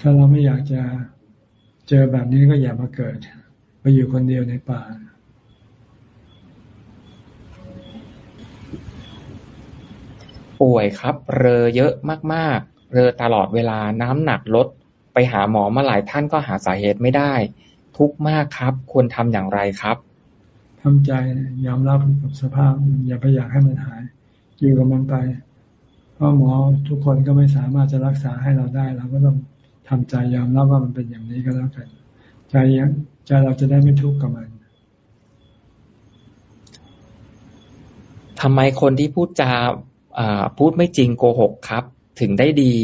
ถ้าเราไม่อยากจะเจอแบบนี้ก็อย่ามาเกิดไปอยู่คนเดียวในป่า ป่วยครับ เรอเยอะมากๆ เรอตลอดเวลาน้ำหนักลด ไปหาหมอมาหลายท่านก็หาสาเหตุไม่ได้ ทุกข์มากครับ ควรทำอย่างไรครับทำใจยอมรับกับสภาพอย่าไปอยากให้มันหาย อยู่กับมันไป เพราะหมอทุกคนก็ไม่สามารถจะรักษาให้เราได้เราก็ต้องทำใจยอมรับว่ามันเป็นอย่างนี้ก็แล้วกันใจใจเราจะได้ไม่ทุกข์กับมันทำไมคนที่พูดจาอ่า พูดไม่จริงโกหกครับ ถึงได้ดี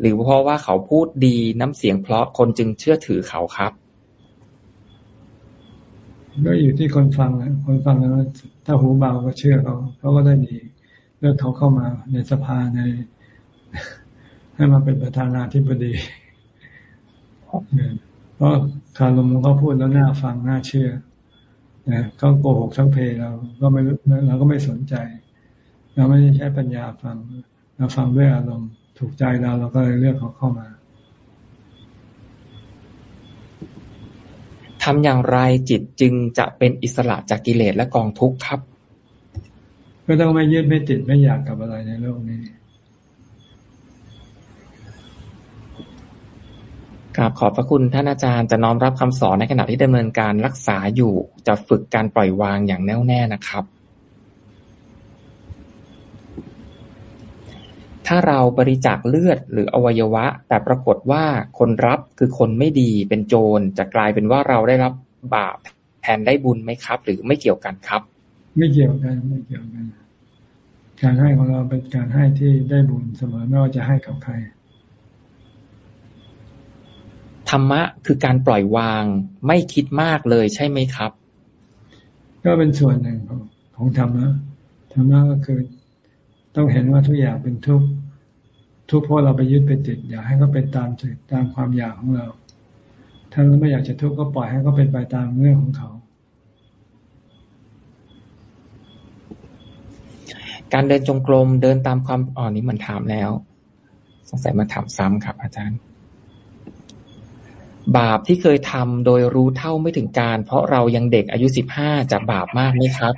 หรือเพราะว่าเขาพูดดีน้ำเสียงเพราะคนจึงเชื่อถือเขาครับก็อยู่ที่คนฟังนะคนฟังนะถ้าหูเบาก็เชื่อเขาเขาก็ได้ดีเลือกเขาเข้ามาในสภาใน ให้มาเป็นประธานาธิบดีเพราะคารมเขาพูดแล้วน่าฟังน่าเชื่อนะเขาโกหกทั้งเพเราก็ไม่เราก็ไม่สนใจ เราไม่ได้ใช้ปัญญาฟัง เราฟังด้วยอารมณ์ถูกใจเราเราก็เลยเลือกเขาเข้ามาททำอย่างไรจิตจึงจะเป็นอิสระจากกิเลสและกองทุกข์ครับ ก็ต้องไม่ยึดไม่ติดไม่อยากกับอะไรในโลกนี้กราบขอบพระคุณท่านอาจารย์จะน้อมรับคำสอนในขณะที่ดำเนินการรักษาอยู่ จะฝึกการปล่อยวางอย่างแน่วแน่นะครับ ถ้าเราบริจาคเลือดหรืออวัยวะ แต่ปรากฏว่าคนรับคือคนไม่ดีเป็นโจรจะกลายเป็นว่าเราได้รับบาปแทนได้บุญไหมครับ หรือไม่เกี่ยวกันครับ ไม่เกี่ยวกันไม่เกี่ยวกัน การให้ของเราเป็นการให้ที่ได้บุญเสมอไม่ว่าจะให้กับใครธรรมะคือการปล่อยวางไม่คิดมากเลยใช่ไหมครับ ก็เป็นส่วนหนึ่งของของธรรมะธรรมะก็คือ ต้องเห็นว่าทุกอย่างเป็นทุกข์ทุกข์เพราะเราไปยึดไปติด อยากให้เขาเป็นตามตามความอยากของเรา ถ้าเราไม่อยากจะทุกข์ก็ปล่อยให้เขาเป็นไปตามเรื่องของเขา การเดินจงกรมเดินตามความอ่อนนี้มันถามแล้ว สงสัยมาถามซ้ำครับ อาจารย์ บาปที่เคยทำโดยรู้เท่าไม่ถึงการ เพราะเรายังเด็กอายุสิบห้าจะบาปมากไหมครับ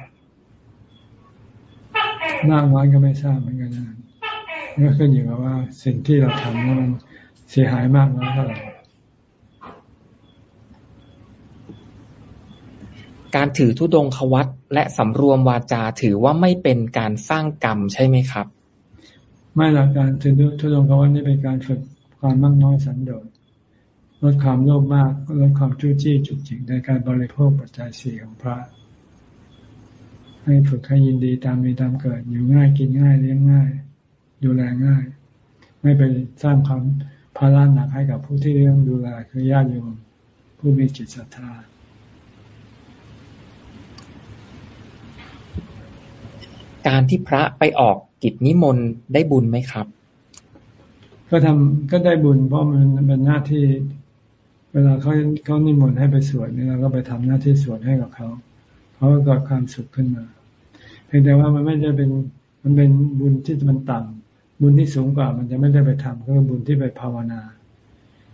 มากน้อยก็ไม่ทราบเหมือนกันนะก็ขึ้นอยู่กับว่าสิ่งที่เราทำนั้นเสียหายมากน้อยเท่าไหร่การถือทุดงควัตและสำรวมวาจาถือว่าไม่เป็นการสร้างกรรมใช่ไหมครับ ไม่ละการถือทุดงควัตนี่เป็นการฝึกความมากน้อยสันโดษลดความโลภมากลดความจู้จี้จุกจิกในการบริโภคปัจจัยสี่ของพระ ให้ฝึกให้ยินดีตามมีตามเกิด อยู่ง่ายกินง่ายเลี้ยงง่าย ดูแลง่าย ไม่ไปสร้างความภาระหนักให้กับผู้ที่เลี้ยงดูแลคือญาติโยมผู้มีจิตศรัทธาการที่พระไปออกกิจนิมนต์ได้บุญไหมครับ ก็ทำก็ได้บุญเพราะมันเป็นหน้าที่ เวลาเขาเขานิมนต์ให้ไปสวดเนี่ยเราก็ไปทำหน้าที่สวดให้กับเขา เขาก็เกิดความสุขขึ้นมา เพียงแต่ว่ามันไม่ได้เป็นมันเป็นบุญที่มันต่ำบุญที่สูงกว่า มันจะไม่ได้ไปทำก็คือบุญที่ไปภาวนา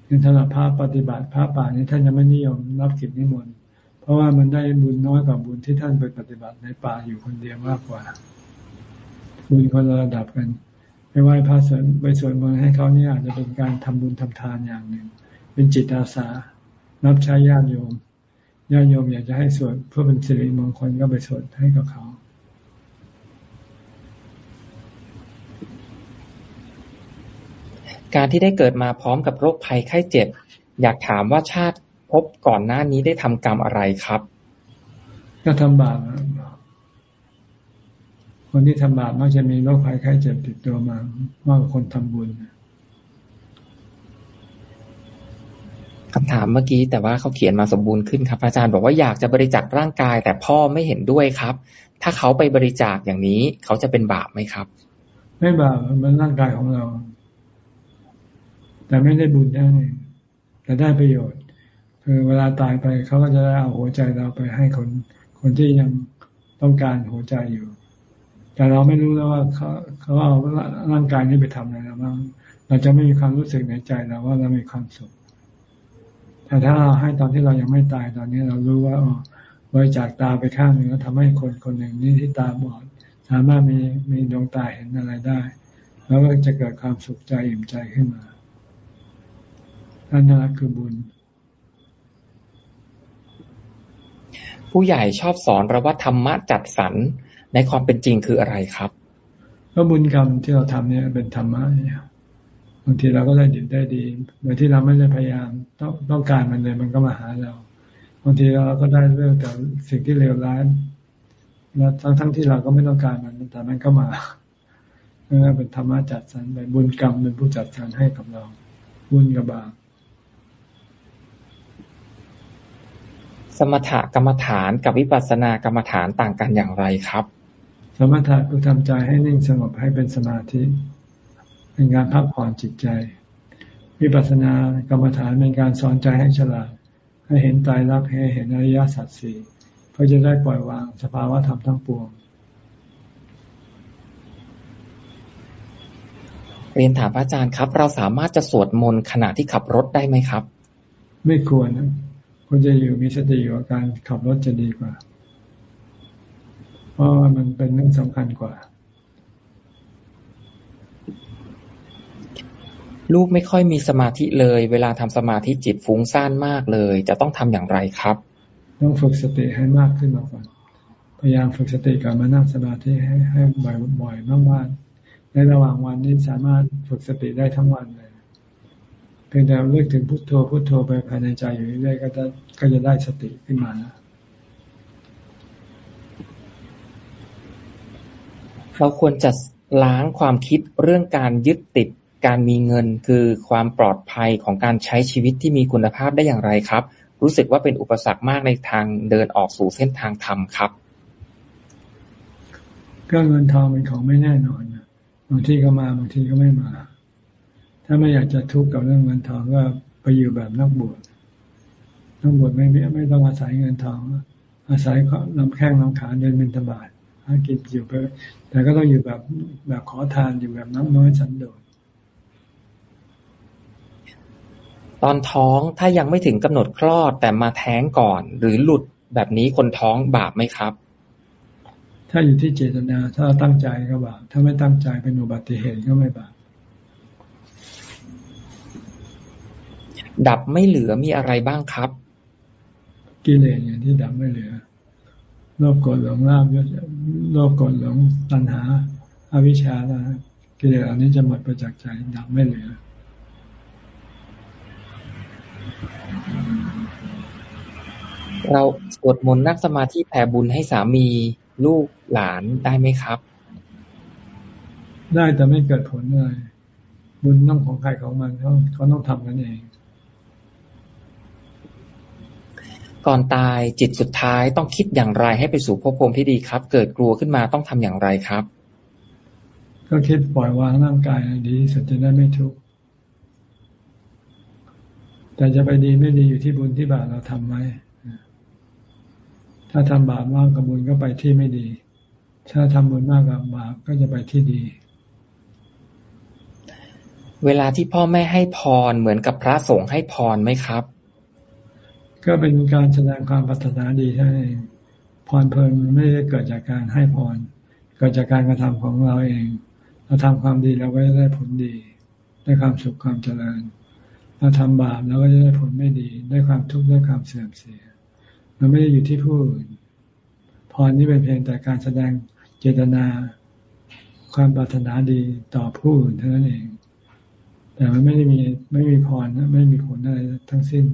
อย่างสำหรับพระปฏิบัติพระป่านี้ท่านจะไม่นิยมรับกิจนิมนต์เพราะว่ามันได้บุญน้อยกว่าบุญที่ท่านไปปฏิบัติในป่าอยู่คนเดียวมากกว่า บุญคนละระดับกันไปไหว้พระสวดไปสวดมนต์ให้เขาเนี่ยอาจจะเป็นการทำบุญทำทานอย่างหนึ่ง เป็นจิตอาสา รับใช้ญาติโยม ญาติโยมอยากจะให้สวดเพื่อเป็นสิริมงคลก็ไปสวดให้กับเขาการที่ได้เกิดมาพร้อมกับโรคภัยไข้เจ็บ อยากถามว่าชาติพบก่อนหน้านี้ได้ทำกรรมอะไรครับ ก็ทำบาปคนที่ทำบาปมักจะมีโรคภัยไข้เจ็บติดตัวมามากกว่าคนทำบุญ คำถามเมื่อกี้แต่ว่าเขาเขียนมาสมบูรณ์ขึ้นครับ อาจารย์บอกว่าอยากจะบริจาคร่างกาย แต่พ่อไม่เห็นด้วยครับ ถ้าเขาไปบริจาคอย่างนี้ เขาจะเป็นบาปไหมครับ ไม่บาปมันร่างกายของเรา แต่ไม่ได้บุญแน่นี่แต่ได้ประโยชน์ คือเวลาตายไปเขาก็จะได้เอาหัวใจเราไปให้คนคนที่ยังต้องการหัวใจอยู่ แต่เราไม่รู้แล้วว่าเขาเขาเอาร่างกายนี้ไปทำอะไรแล้วบ้างเราจะไม่มีความรู้สึกในใจเราว่าเรามีความสุข แต่ถ้าเราให้ตอนที่เรายังไม่ตายตอนนี้เรารู้ว่าอ๋อบริจาคตาไปข้างหนึ่งแล้วทำให้คนคนหนึ่งนี่ที่ตาบอด สามารถมีมีดวงตาเห็นอะไรได้ แล้วก็จะเกิดความสุขใจอิ่มใจขึ้นมานั่นนะคือบุญ ผู้ใหญ่ชอบสอนเราว่าธรรมะจัดสรรในความเป็นจริงคืออะไรครับก็บุญกรรมที่เราทำเนี่ยเป็นธรรมะเนี่ย บางทีเราก็ได้ดิบได้ดีโดยที่เราไม่ได้พยายามต้องต้องการมันเลยมันก็มาหาเราบางทีเราก็ได้เรื่องแต่สิ่งที่เลวร้ายแล้วทั้งทั้งที่เราก็ไม่ต้องการมันแต่มันก็มานั่นเป็นธรรมะจัดสรรไปบุญกรรมเป็นผู้จัดสรรให้กับเรา บุญกับบาปสมถกรรมฐานกับวิปัสสนากรรมฐานต่างกันอย่างไรครับ สมถะคือทำใจให้นิ่งสงบให้เป็นสมาธิ เป็นการพักผ่อนจิตใจ วิปัสสนากรรมฐานเป็นการสอนใจให้ฉลาด ให้เห็นตายรักให้เห็นอริยสัจสี่เพื่อจะได้ปล่อยวางสภาวะธรรมทั้งปวงเรียนถามพระอาจารย์ครับ เราสามารถจะสวดมนต์ขณะที่ขับรถได้ไหมครับ ไม่ควรนะควรจะอยู่มีสติอยู่กับการขับรถจะดีกว่า เพราะมันเป็นเรื่องสำคัญกว่า ลูกไม่ค่อยมีสมาธิเลย เวลาทำสมาธิจิตฟุ้งซ่านมากเลย จะต้องทำอย่างไรครับ ต้องฝึกสติให้มากขึ้นมาก่อน พยายามฝึกสติก่อนมานั่งสมาธิให้ให้บ่อยๆมากๆในระหว่างวันนี้สามารถฝึกสติได้ทั้งวันเลยเพียงแต่เลือกถึงพุทโธพุทโธไปภายในใจอยู่เรื่อยๆก็จะก็จะได้สติขึ้นมานะเราควรจะล้างความคิดเรื่องการยึดติด การมีเงินคือความปลอดภัยของการใช้ชีวิตที่มีคุณภาพได้อย่างไรครับ รู้สึกว่าเป็นอุปสรรคมากในทางเดินออกสู่เส้นทางธรรมครับ ก็เงินทองเป็นของไม่แน่นอนบางทีก็มาบางทีก็ไม่มา ถ้าไม่อยากจะทุกข์กับเรื่องเงินทองก็ไปอยู่แบบนักบวชนักบวชไม่ไม่ต้องอาศัยเงินทอง อาศัยลำแข้งลำขาเดินเป็นตบาทหากินอยู่ไปแต่ก็ต้องอยู่แบบแบบขอทานอยู่แบบน้ำน้อยสันโดษ ตอนท้องถ้ายังไม่ถึงกำหนดคลอดแต่มาแท้งก่อน หรือหลุดแบบนี้คนท้องบาปไหมครับ ถ้าอยู่ที่เจตนา ถ้าตั้งใจก็บาปถ้าไม่ตั้งใจเป็นอุบัติเหตุก็ไม่บาปดับไม่เหลือมีอะไรบ้างครับ กิเลสอย่างที่ดับไม่เหลือโลภโกรธหลงราบยศโลภโกรธหลงตัณหาอาวิชชาแล้วกิเลสอันนี้จะหมดไปจากใจดับไม่เหลือ เราสวดมนต์นั่งสมาธิแผ่บุญให้สามีลูกหลานได้ไหมครับ ได้แต่ไม่เกิดผลเลย บุญต้องของใครของมันเขาเขาต้องทำกันเอง ก่อนตายจิตสุดท้ายต้องคิดอย่างไรให้ไปสู่ภพภูมิที่ดีครับ เกิดกลัวขึ้นมาต้องทำอย่างไรครับ ก็คิดปล่อยวางร่างกายดีสุดจะได้ไม่ทุกข์ แต่จะไปดีไม่ดีอยู่ที่บุญที่บาปเราทำไว้ ถ้าทำบาปมากกับบุญก็ไปที่ไม่ดี ถ้าทำบุญมากกับบาปก็จะไปที่ดี เวลาที่พ่อแม่ให้พรเหมือนกับพระสงฆ์ให้พรไหมครับ ก็เป็นการแสดงความปรารถนาดีใช่พรเพลินไม่ได้เกิดจากการให้พร เกิดจากการกระทำของเราเอง เราทำความดีเราก็จะได้ผลดี ได้ความสุขความเจริญ เราทำบาปเราก็จะได้ผลไม่ดี ได้ความทุกข์ได้ความเสื่อมเสีย มันไม่ได้อยู่ที่ผู้อื่นพรนี่เป็นเพียงแต่การแสดงเจตนา ความปรารถนาดีต่อผู้อื่นเท่านั้นเอง แต่มันไม่ได้มีไม่มีพรไม่มีผลอะไรทั้งสิ้น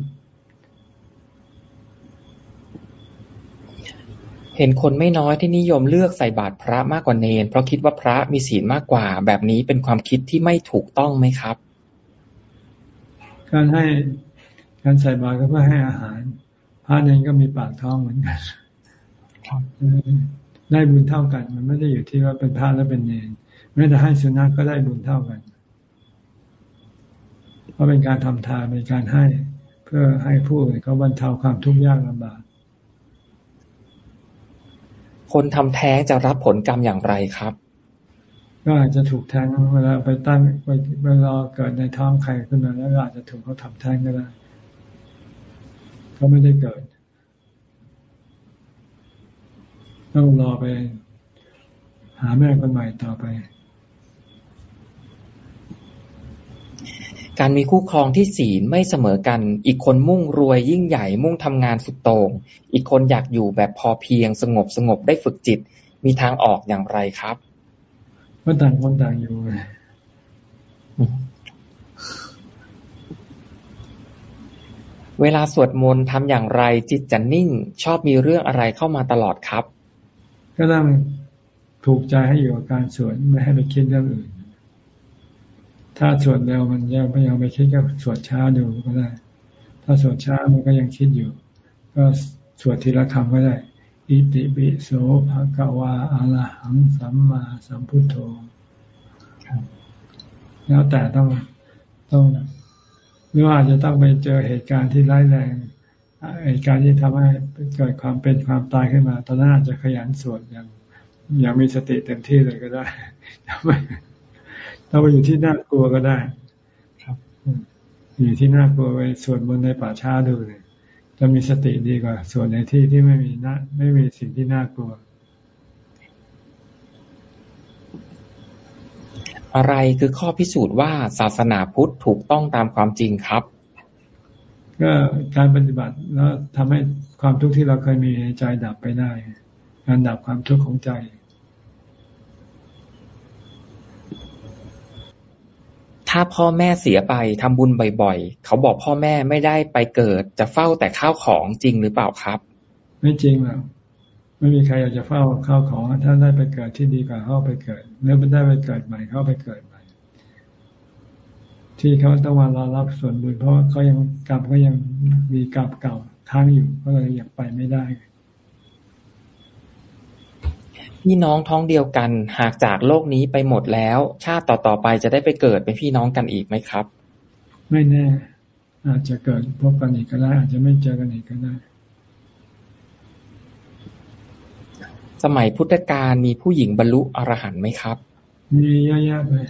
เห็นคนไม่น้อยที่นิยมเลือกใส่บาตรพระมากกว่าเนนเพราะคิดว่าพระมีศีลมากกว่าแบบนี้เป็นความคิดที่ไม่ถูกต้องไหมครับ การให้การใส่บาตรก็เพื่อให้อาหาร พระเนนก็มีปากท้องเหมือนกันได้บุญเท่ากัน มันไม่ได้อยู่ที่ว่าเป็นพระแล้วเป็นเนรแม้แต่ให้สุนัขก็ได้บุญเท่ากัน เพราะเป็นการทำทานเป็นการให้เพื่อให้ผู้อื่นเขาบรรเทาความทุกข์ยากลำบากคนทำแท้งจะรับผลกรรมอย่างไรครับ ก็อาจจะถูกแทงเวลาไปตั้งเวลาเกิดในท้องใครขึ้นมาแล้วอาจจะถูกเขาทำแท้งก็ได้ก็ไม่ได้เกิดต้องรอไป หาแม่คนใหม่ต่อไป การมีคู่ครองที่ศีลไม่เสมอกัน อีกคนมุ่งรวยยิ่งใหญ่มุ่งทำงานสุดโต่งอีกคนอยากอยู่แบบพอเพียงสงบสงบได้ฝึกจิต มีทางออกอย่างไรครับ ก็ต่างคนต่างอยู่เวลาสวดมนต์ทำอย่างไรจิตจะนิ่ง ชอบมีเรื่องอะไรเข้ามาตลอดครับ ก็ต้องถูกใจให้อยู่กับการสวดไม่ให้ไปคิดเรื่องอื่น ถ้าสวดเร็วมันยังไม่ยังไปคิดก็สวดช้าดูก็ได้ ถ้าสวดช้ามันก็ยังคิดอยู่ ก็สวดทีละคำก็ได้ อิติปิโสภะกวาอะระหังสัมมาสัมพุทโธแล้วแต่ต้องต้องหรือว่าอาจจะต้องไปเจอเหตุการณ์ที่ร้ายแรงเหตุการณ์ที่ทำให้เกิดความเป็นความตายขึ้นมา ตอนนั้นอาจจะขยันสวดอย่างอย่างมีสติเต็มที่เลยก็ได้ไม่ถ้าไปอยู่ที่น่ากลัวก็ได้ ครับ อยู่ที่น่ากลัวไปสวดมนต์ในป่าช้าดูเลย จะมีสติดีกว่า ส่วนในที่ที่ไม่มีน่าไม่มีสิ่งที่น่ากลัว อะไรคือข้อพิสูจน์ว่าศาสนาพุทธถูกต้องตามความจริงครับ ก็การปฏิบัติแล้วทำให้ความทุกข์ที่เราเคยมีในใจดับไปได้ การดับความทุกข์ของใจ ถ้าพ่อแม่เสียไปทำบุญบ่อยๆ เขาบอกพ่อแม่ไม่ได้ไปเกิด จะเฝ้าแต่ข้าวของจริงหรือเปล่าครับ ไม่จริงหรอกไม่มีใครอยากจะเฝ้าข้าวของ ถ้าได้ไปเกิดที่ดีกว่าเข้าไปเกิดหรือไม่ได้ไปเกิดใหม่เข้าไปเกิดใหม่ ที่เขาต้องมารอรับส่วนบุญเพราะเขายังกรรมก็ยังมีกรรมเก่าค้างอยู่ก็เลยอยากไปไม่ได้ พี่น้องท้องเดียวกัน หากจากโลกนี้ไปหมดแล้ว ชาติต่อๆไปจะได้ไปเกิดเป็นพี่น้องกันอีกไหมครับ ไม่แน่ อาจจะเกิดพบกันอีกก็ได้ อาจจะไม่เจอกันอีกก็ได้ สมัยพุทธกาลมีผู้หญิงบรรลุอรหันต์ไหมครับ มีเยอะแยะเลย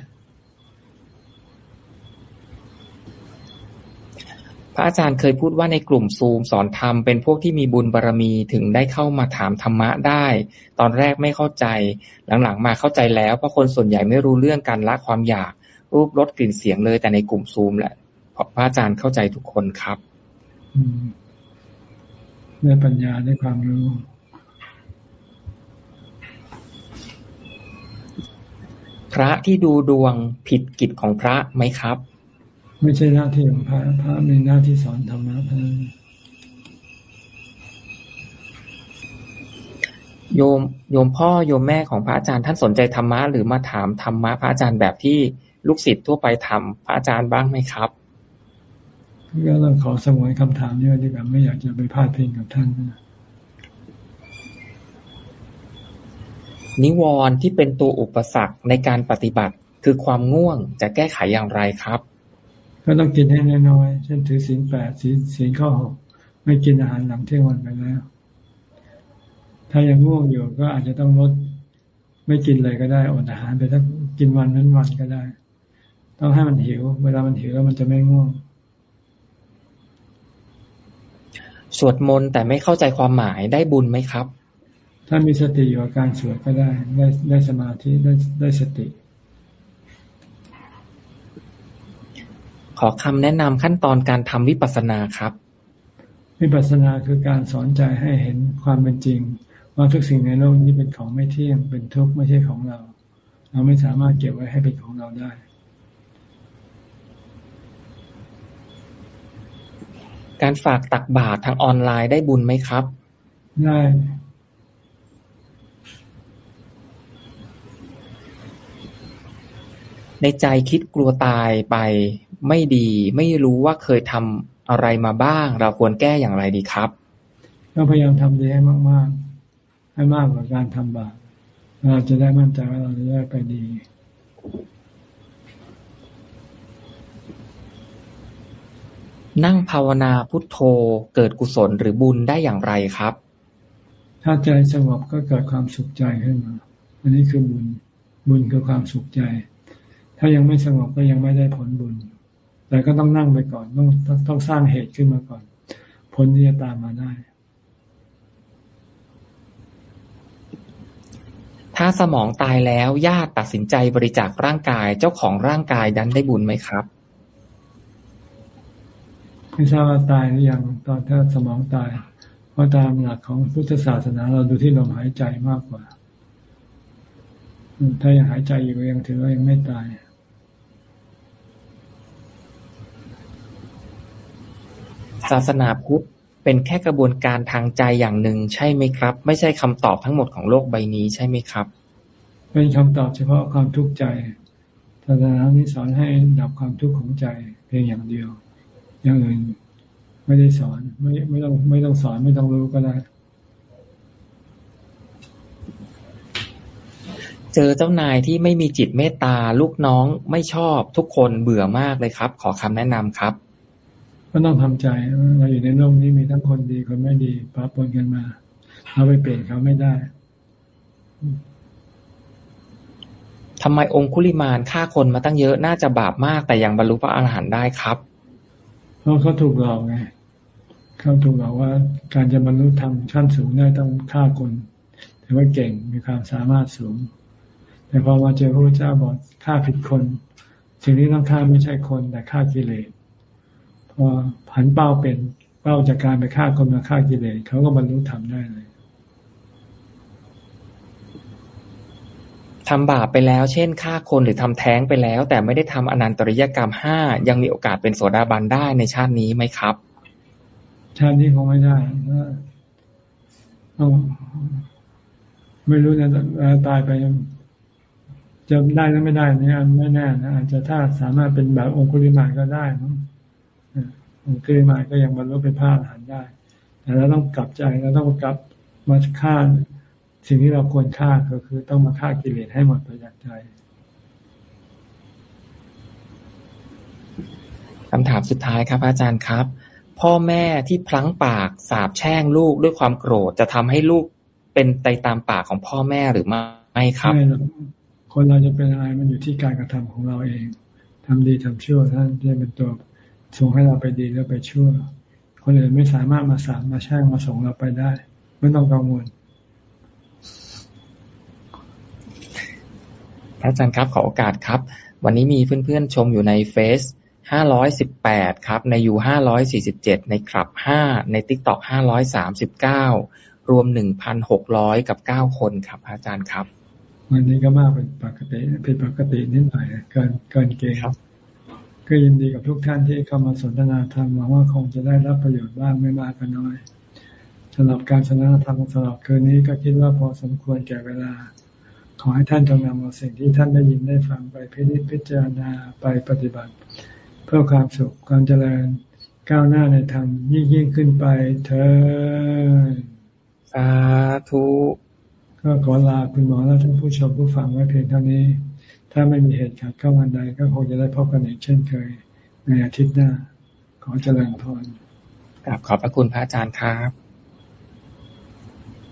พ ระอาจารย์เคยพูดว่าในกลุ่มซูมสอนธรรมเป็นพวกที่มีบุญบารรมีถึงได้เข้ามาถามธรรมะได้ ตอนแรกไม่เข้าใจ หลังๆ มาเข้าใจแล้วเพราะคนส่วนใหญ่ไม่รู้เรื่องการละความอยากรูปรสกลิ่นเสียงเลย แต่ในกลุ่มซูมแหละพระอาจารย์เข้าใจทุกคนครับอืมได้ปัญญาได้ความรู้ พระที่ดูดวงผิดกิจของพระไหมครับ ไม่ใช่หน้าที่ของพระพระมีหน้าที่สอนธรรมะเท่านั้นโยมโยมพ่อโยมแม่ของพระอาจารย์ ท่านสนใจธรรมะหรือมาถามธรรมะพระอาจารย์แบบที่ลูกศิษย์ทั่วไปทำพระอาจารย์บ้างไหมครับก็ต้องขอสมวนคำถามนี้ไว้ดีกว่าไม่อยากจะไปพาดพิงกับท่านนะนิวรณ์ที่เป็นตัวอุปสรรคในการปฏิบัติคือความง่วงจะแก้ไขอย่างไรครับ ก็ต้องกินให้น้อยๆเช่นถือศีลแปดศีลศีลข้อหกไม่กินอาหารหลังเที่ยงวันไปแล้ว ถ้ายังง่วงอยู่ก็อาจจะต้องลดไม่กินเลยก็ได้อดอาหารไปสักกินวันนั้นวันก็ได้ ต้องให้มันหิว เวลามันหิวแล้วมันจะไม่ง่วง สวดมนต์แต่ไม่เข้าใจความหมายได้บุญไหมครับ ถ้ามีสติอยู่กับการสวดก็ได้ ได้ได้สมาธิได้ได้สติ ขอคำแนะนำขั้นตอนการทำวิปัสสนาครับ วิปัสสนาคือการสอนใจให้เห็นความเป็นจริง ว่าทุกสิ่งในโลกนี้เป็นของไม่เที่ยงเป็นทุกข์ไม่ใช่ของเรา เราไม่สามารถเก็บไว้ให้เป็นของเราได้การฝากตักบาตรทางออนไลน์ได้บุญไหมครับ ได้ ในใจคิดกลัวตายไป ไม่ดี ไม่รู้ว่าเคยทำอะไรมาบ้าง เราควรแก้อย่างไรดีครับ ก็พยายามทำดีให้มาก ๆ ให้มากกว่าการทำบาปเราจะได้มั่นใจว่าเราจะได้ไปดีนั่งภาวนาพุทโธเกิดกุศลหรือบุญได้อย่างไรครับ ถ้าใจสงบก็เกิดความสุขใจขึ้นมา อันนี้คือบุญ บุญคือความสุขใจ ถ้ายังไม่สงบก็ยังไม่ได้ผลบุญ แต่ก็ต้องนั่งไปก่อนต้องต้องต้องสร้างเหตุขึ้นมาก่อน ผลที่จะตามมาได้ ถ้าสมองตายแล้วญาติตัดสินใจบริจาคร่างกาย เจ้าของร่างกายดันได้บุญไหมครับไม่ทราบว่าตายหรือยังตอนถ้าสมองตาย เพราะตามหลักของพุทธศาสนาเราดูที่ลมหายใจมากกว่าอืมถ้ายังหายใจอยู่ยังถือว่ายังไม่ตาย ศาสนาพุทธเป็นแค่กระบวนการทางใจอย่างหนึ่งใช่ไหมครับ ไม่ใช่คำตอบทั้งหมดของโลกใบนี้ใช่ไหมครับ เป็นคำตอบเฉพาะความทุกข์ใจศาสนานี้สอนให้ดับความทุกข์ของใจเพียงอย่างเดียว อย่างอื่นไม่ได้สอนไม่ไม่ต้องไม่ต้องสอนไม่ต้องรู้ก็ได้เจอเจ้านายที่ไม่มีจิตเมตตาลูกน้องไม่ชอบทุกคนเบื่อมากเลยครับ ขอคำแนะนำครับ ก็ต้องทำใจเราอยู่ในโลกนี้มีทั้งคนดีคนไม่ดีปะปนกันมาเราไปเปลี่ยนเขาไม่ได้ทำไมองคุลิมานฆ่าคนมาตั้งเยอะน่าจะบาปมากแต่ยังบรรลุพระอรหันต์ได้ครับ เพราะเขาถูกหลอกไงเขาถูกบอกว่า การจะบรรลุธรรมขั้นสูงได้ต้องฆ่าคนถือว่าเก่งมีความสามารถสูง แต่พอมาเจอพระพุทธเจ้าบอกฆ่าผิดคน สิ่งที่ต้องฆ่าไม่ใช่คนแต่ฆ่ากิเลส พอผันเป้าเป็นเป้าจากการไปฆ่าคนมาฆ่ากิเลสเขาก็บรรลุธรรมได้เลยทำบาปไปแล้ว เช่นฆ่าคนหรือทำแท้งไปแล้ว แต่ไม่ได้ทำอนันตริยกรรมห้ายังมีโอกาสเป็นโสดาบันได้ในชาตินี้ไหมครับ ชาตินี้คงไม่ได้ต้องไม่รู้นะตายไปจะได้หรือไม่ได้นี่ไม่แน่นะอาจจะถ้าสามารถเป็นแบบองคุลิมานก็ได้นะ องคุลิมานก็ยังบรรลุเป็นพระอรหันต์ได้ แต่เราต้องกลับใจเราต้องกลับมาฆ่าสิ่งที่เราควรฆ่าก็คือต้องมาฆ่ากิเลสให้หมดไปจากใจคำถามสุดท้ายครับอาจารย์ครับ พ่อแม่ที่พลั้งปากสาบแช่งลูกด้วยความโกรธจะทำให้ลูกเป็นไปตามปากของพ่อแม่หรือไม่ครับไม่คนเราจะเป็นอะไรมันอยู่ที่การกระทำของเราเองทำดีทำชั่วท่านจะเป็นตัว ส่งให้เราไปดีแล้วไปชั่ว คนอื่นไม่สามารถมาสามมาแช่งมาส่งเราไปได้ ไม่ต้องกังวลพระอาจารย์ครับขอโอกาสครับ วันนี้มีเพื่อนๆชมอยู่ในเฟซห้าร้อยสิบแปดครับ ในยูห้าร้อยสี่สิบเจ็ดในคลับห้าในทิกตอกห้าร้อยสามสิบเก้ารวมหนึ่งพันหกร้อยกับเก้าคนครับ อาจารย์ครับ วันนี้ก็มากเป็นปกติเป็นปกตินิดหน่อยเกินเกินเกณฑ์ ก็ยินดีกับทุกท่านที่เข้ามาสนทนาธรรมหวังว่าคงจะได้รับประโยชน์บ้างไม่มากก็น้อยสำหรับการสนทนาธรรมสำหรับคืนนี้ก็คิดว่าพอสมควรแก่เวลา ขอให้ท่านจงนำเอาสิ่งที่ท่านได้ยินได้ฟังไปพิจิตพิจารณาไปปฏิบัติ เพื่อความสุขความเจริญก้าวหน้าในธรรมยิ่งยิ่งขึ้นไปเธอสาธุก็ขอลาคุณหมอและท่านผู้ชมผู้ฟังไว้เพียงเท่านี้ ถ้าไม่มีเหตุขัดข้องอันใดก็คงจะได้พบกันอีกเช่นเคย ในอาทิตย์หน้า ขอเจริญพรขอบพระคุณพระอาจารย์ครับ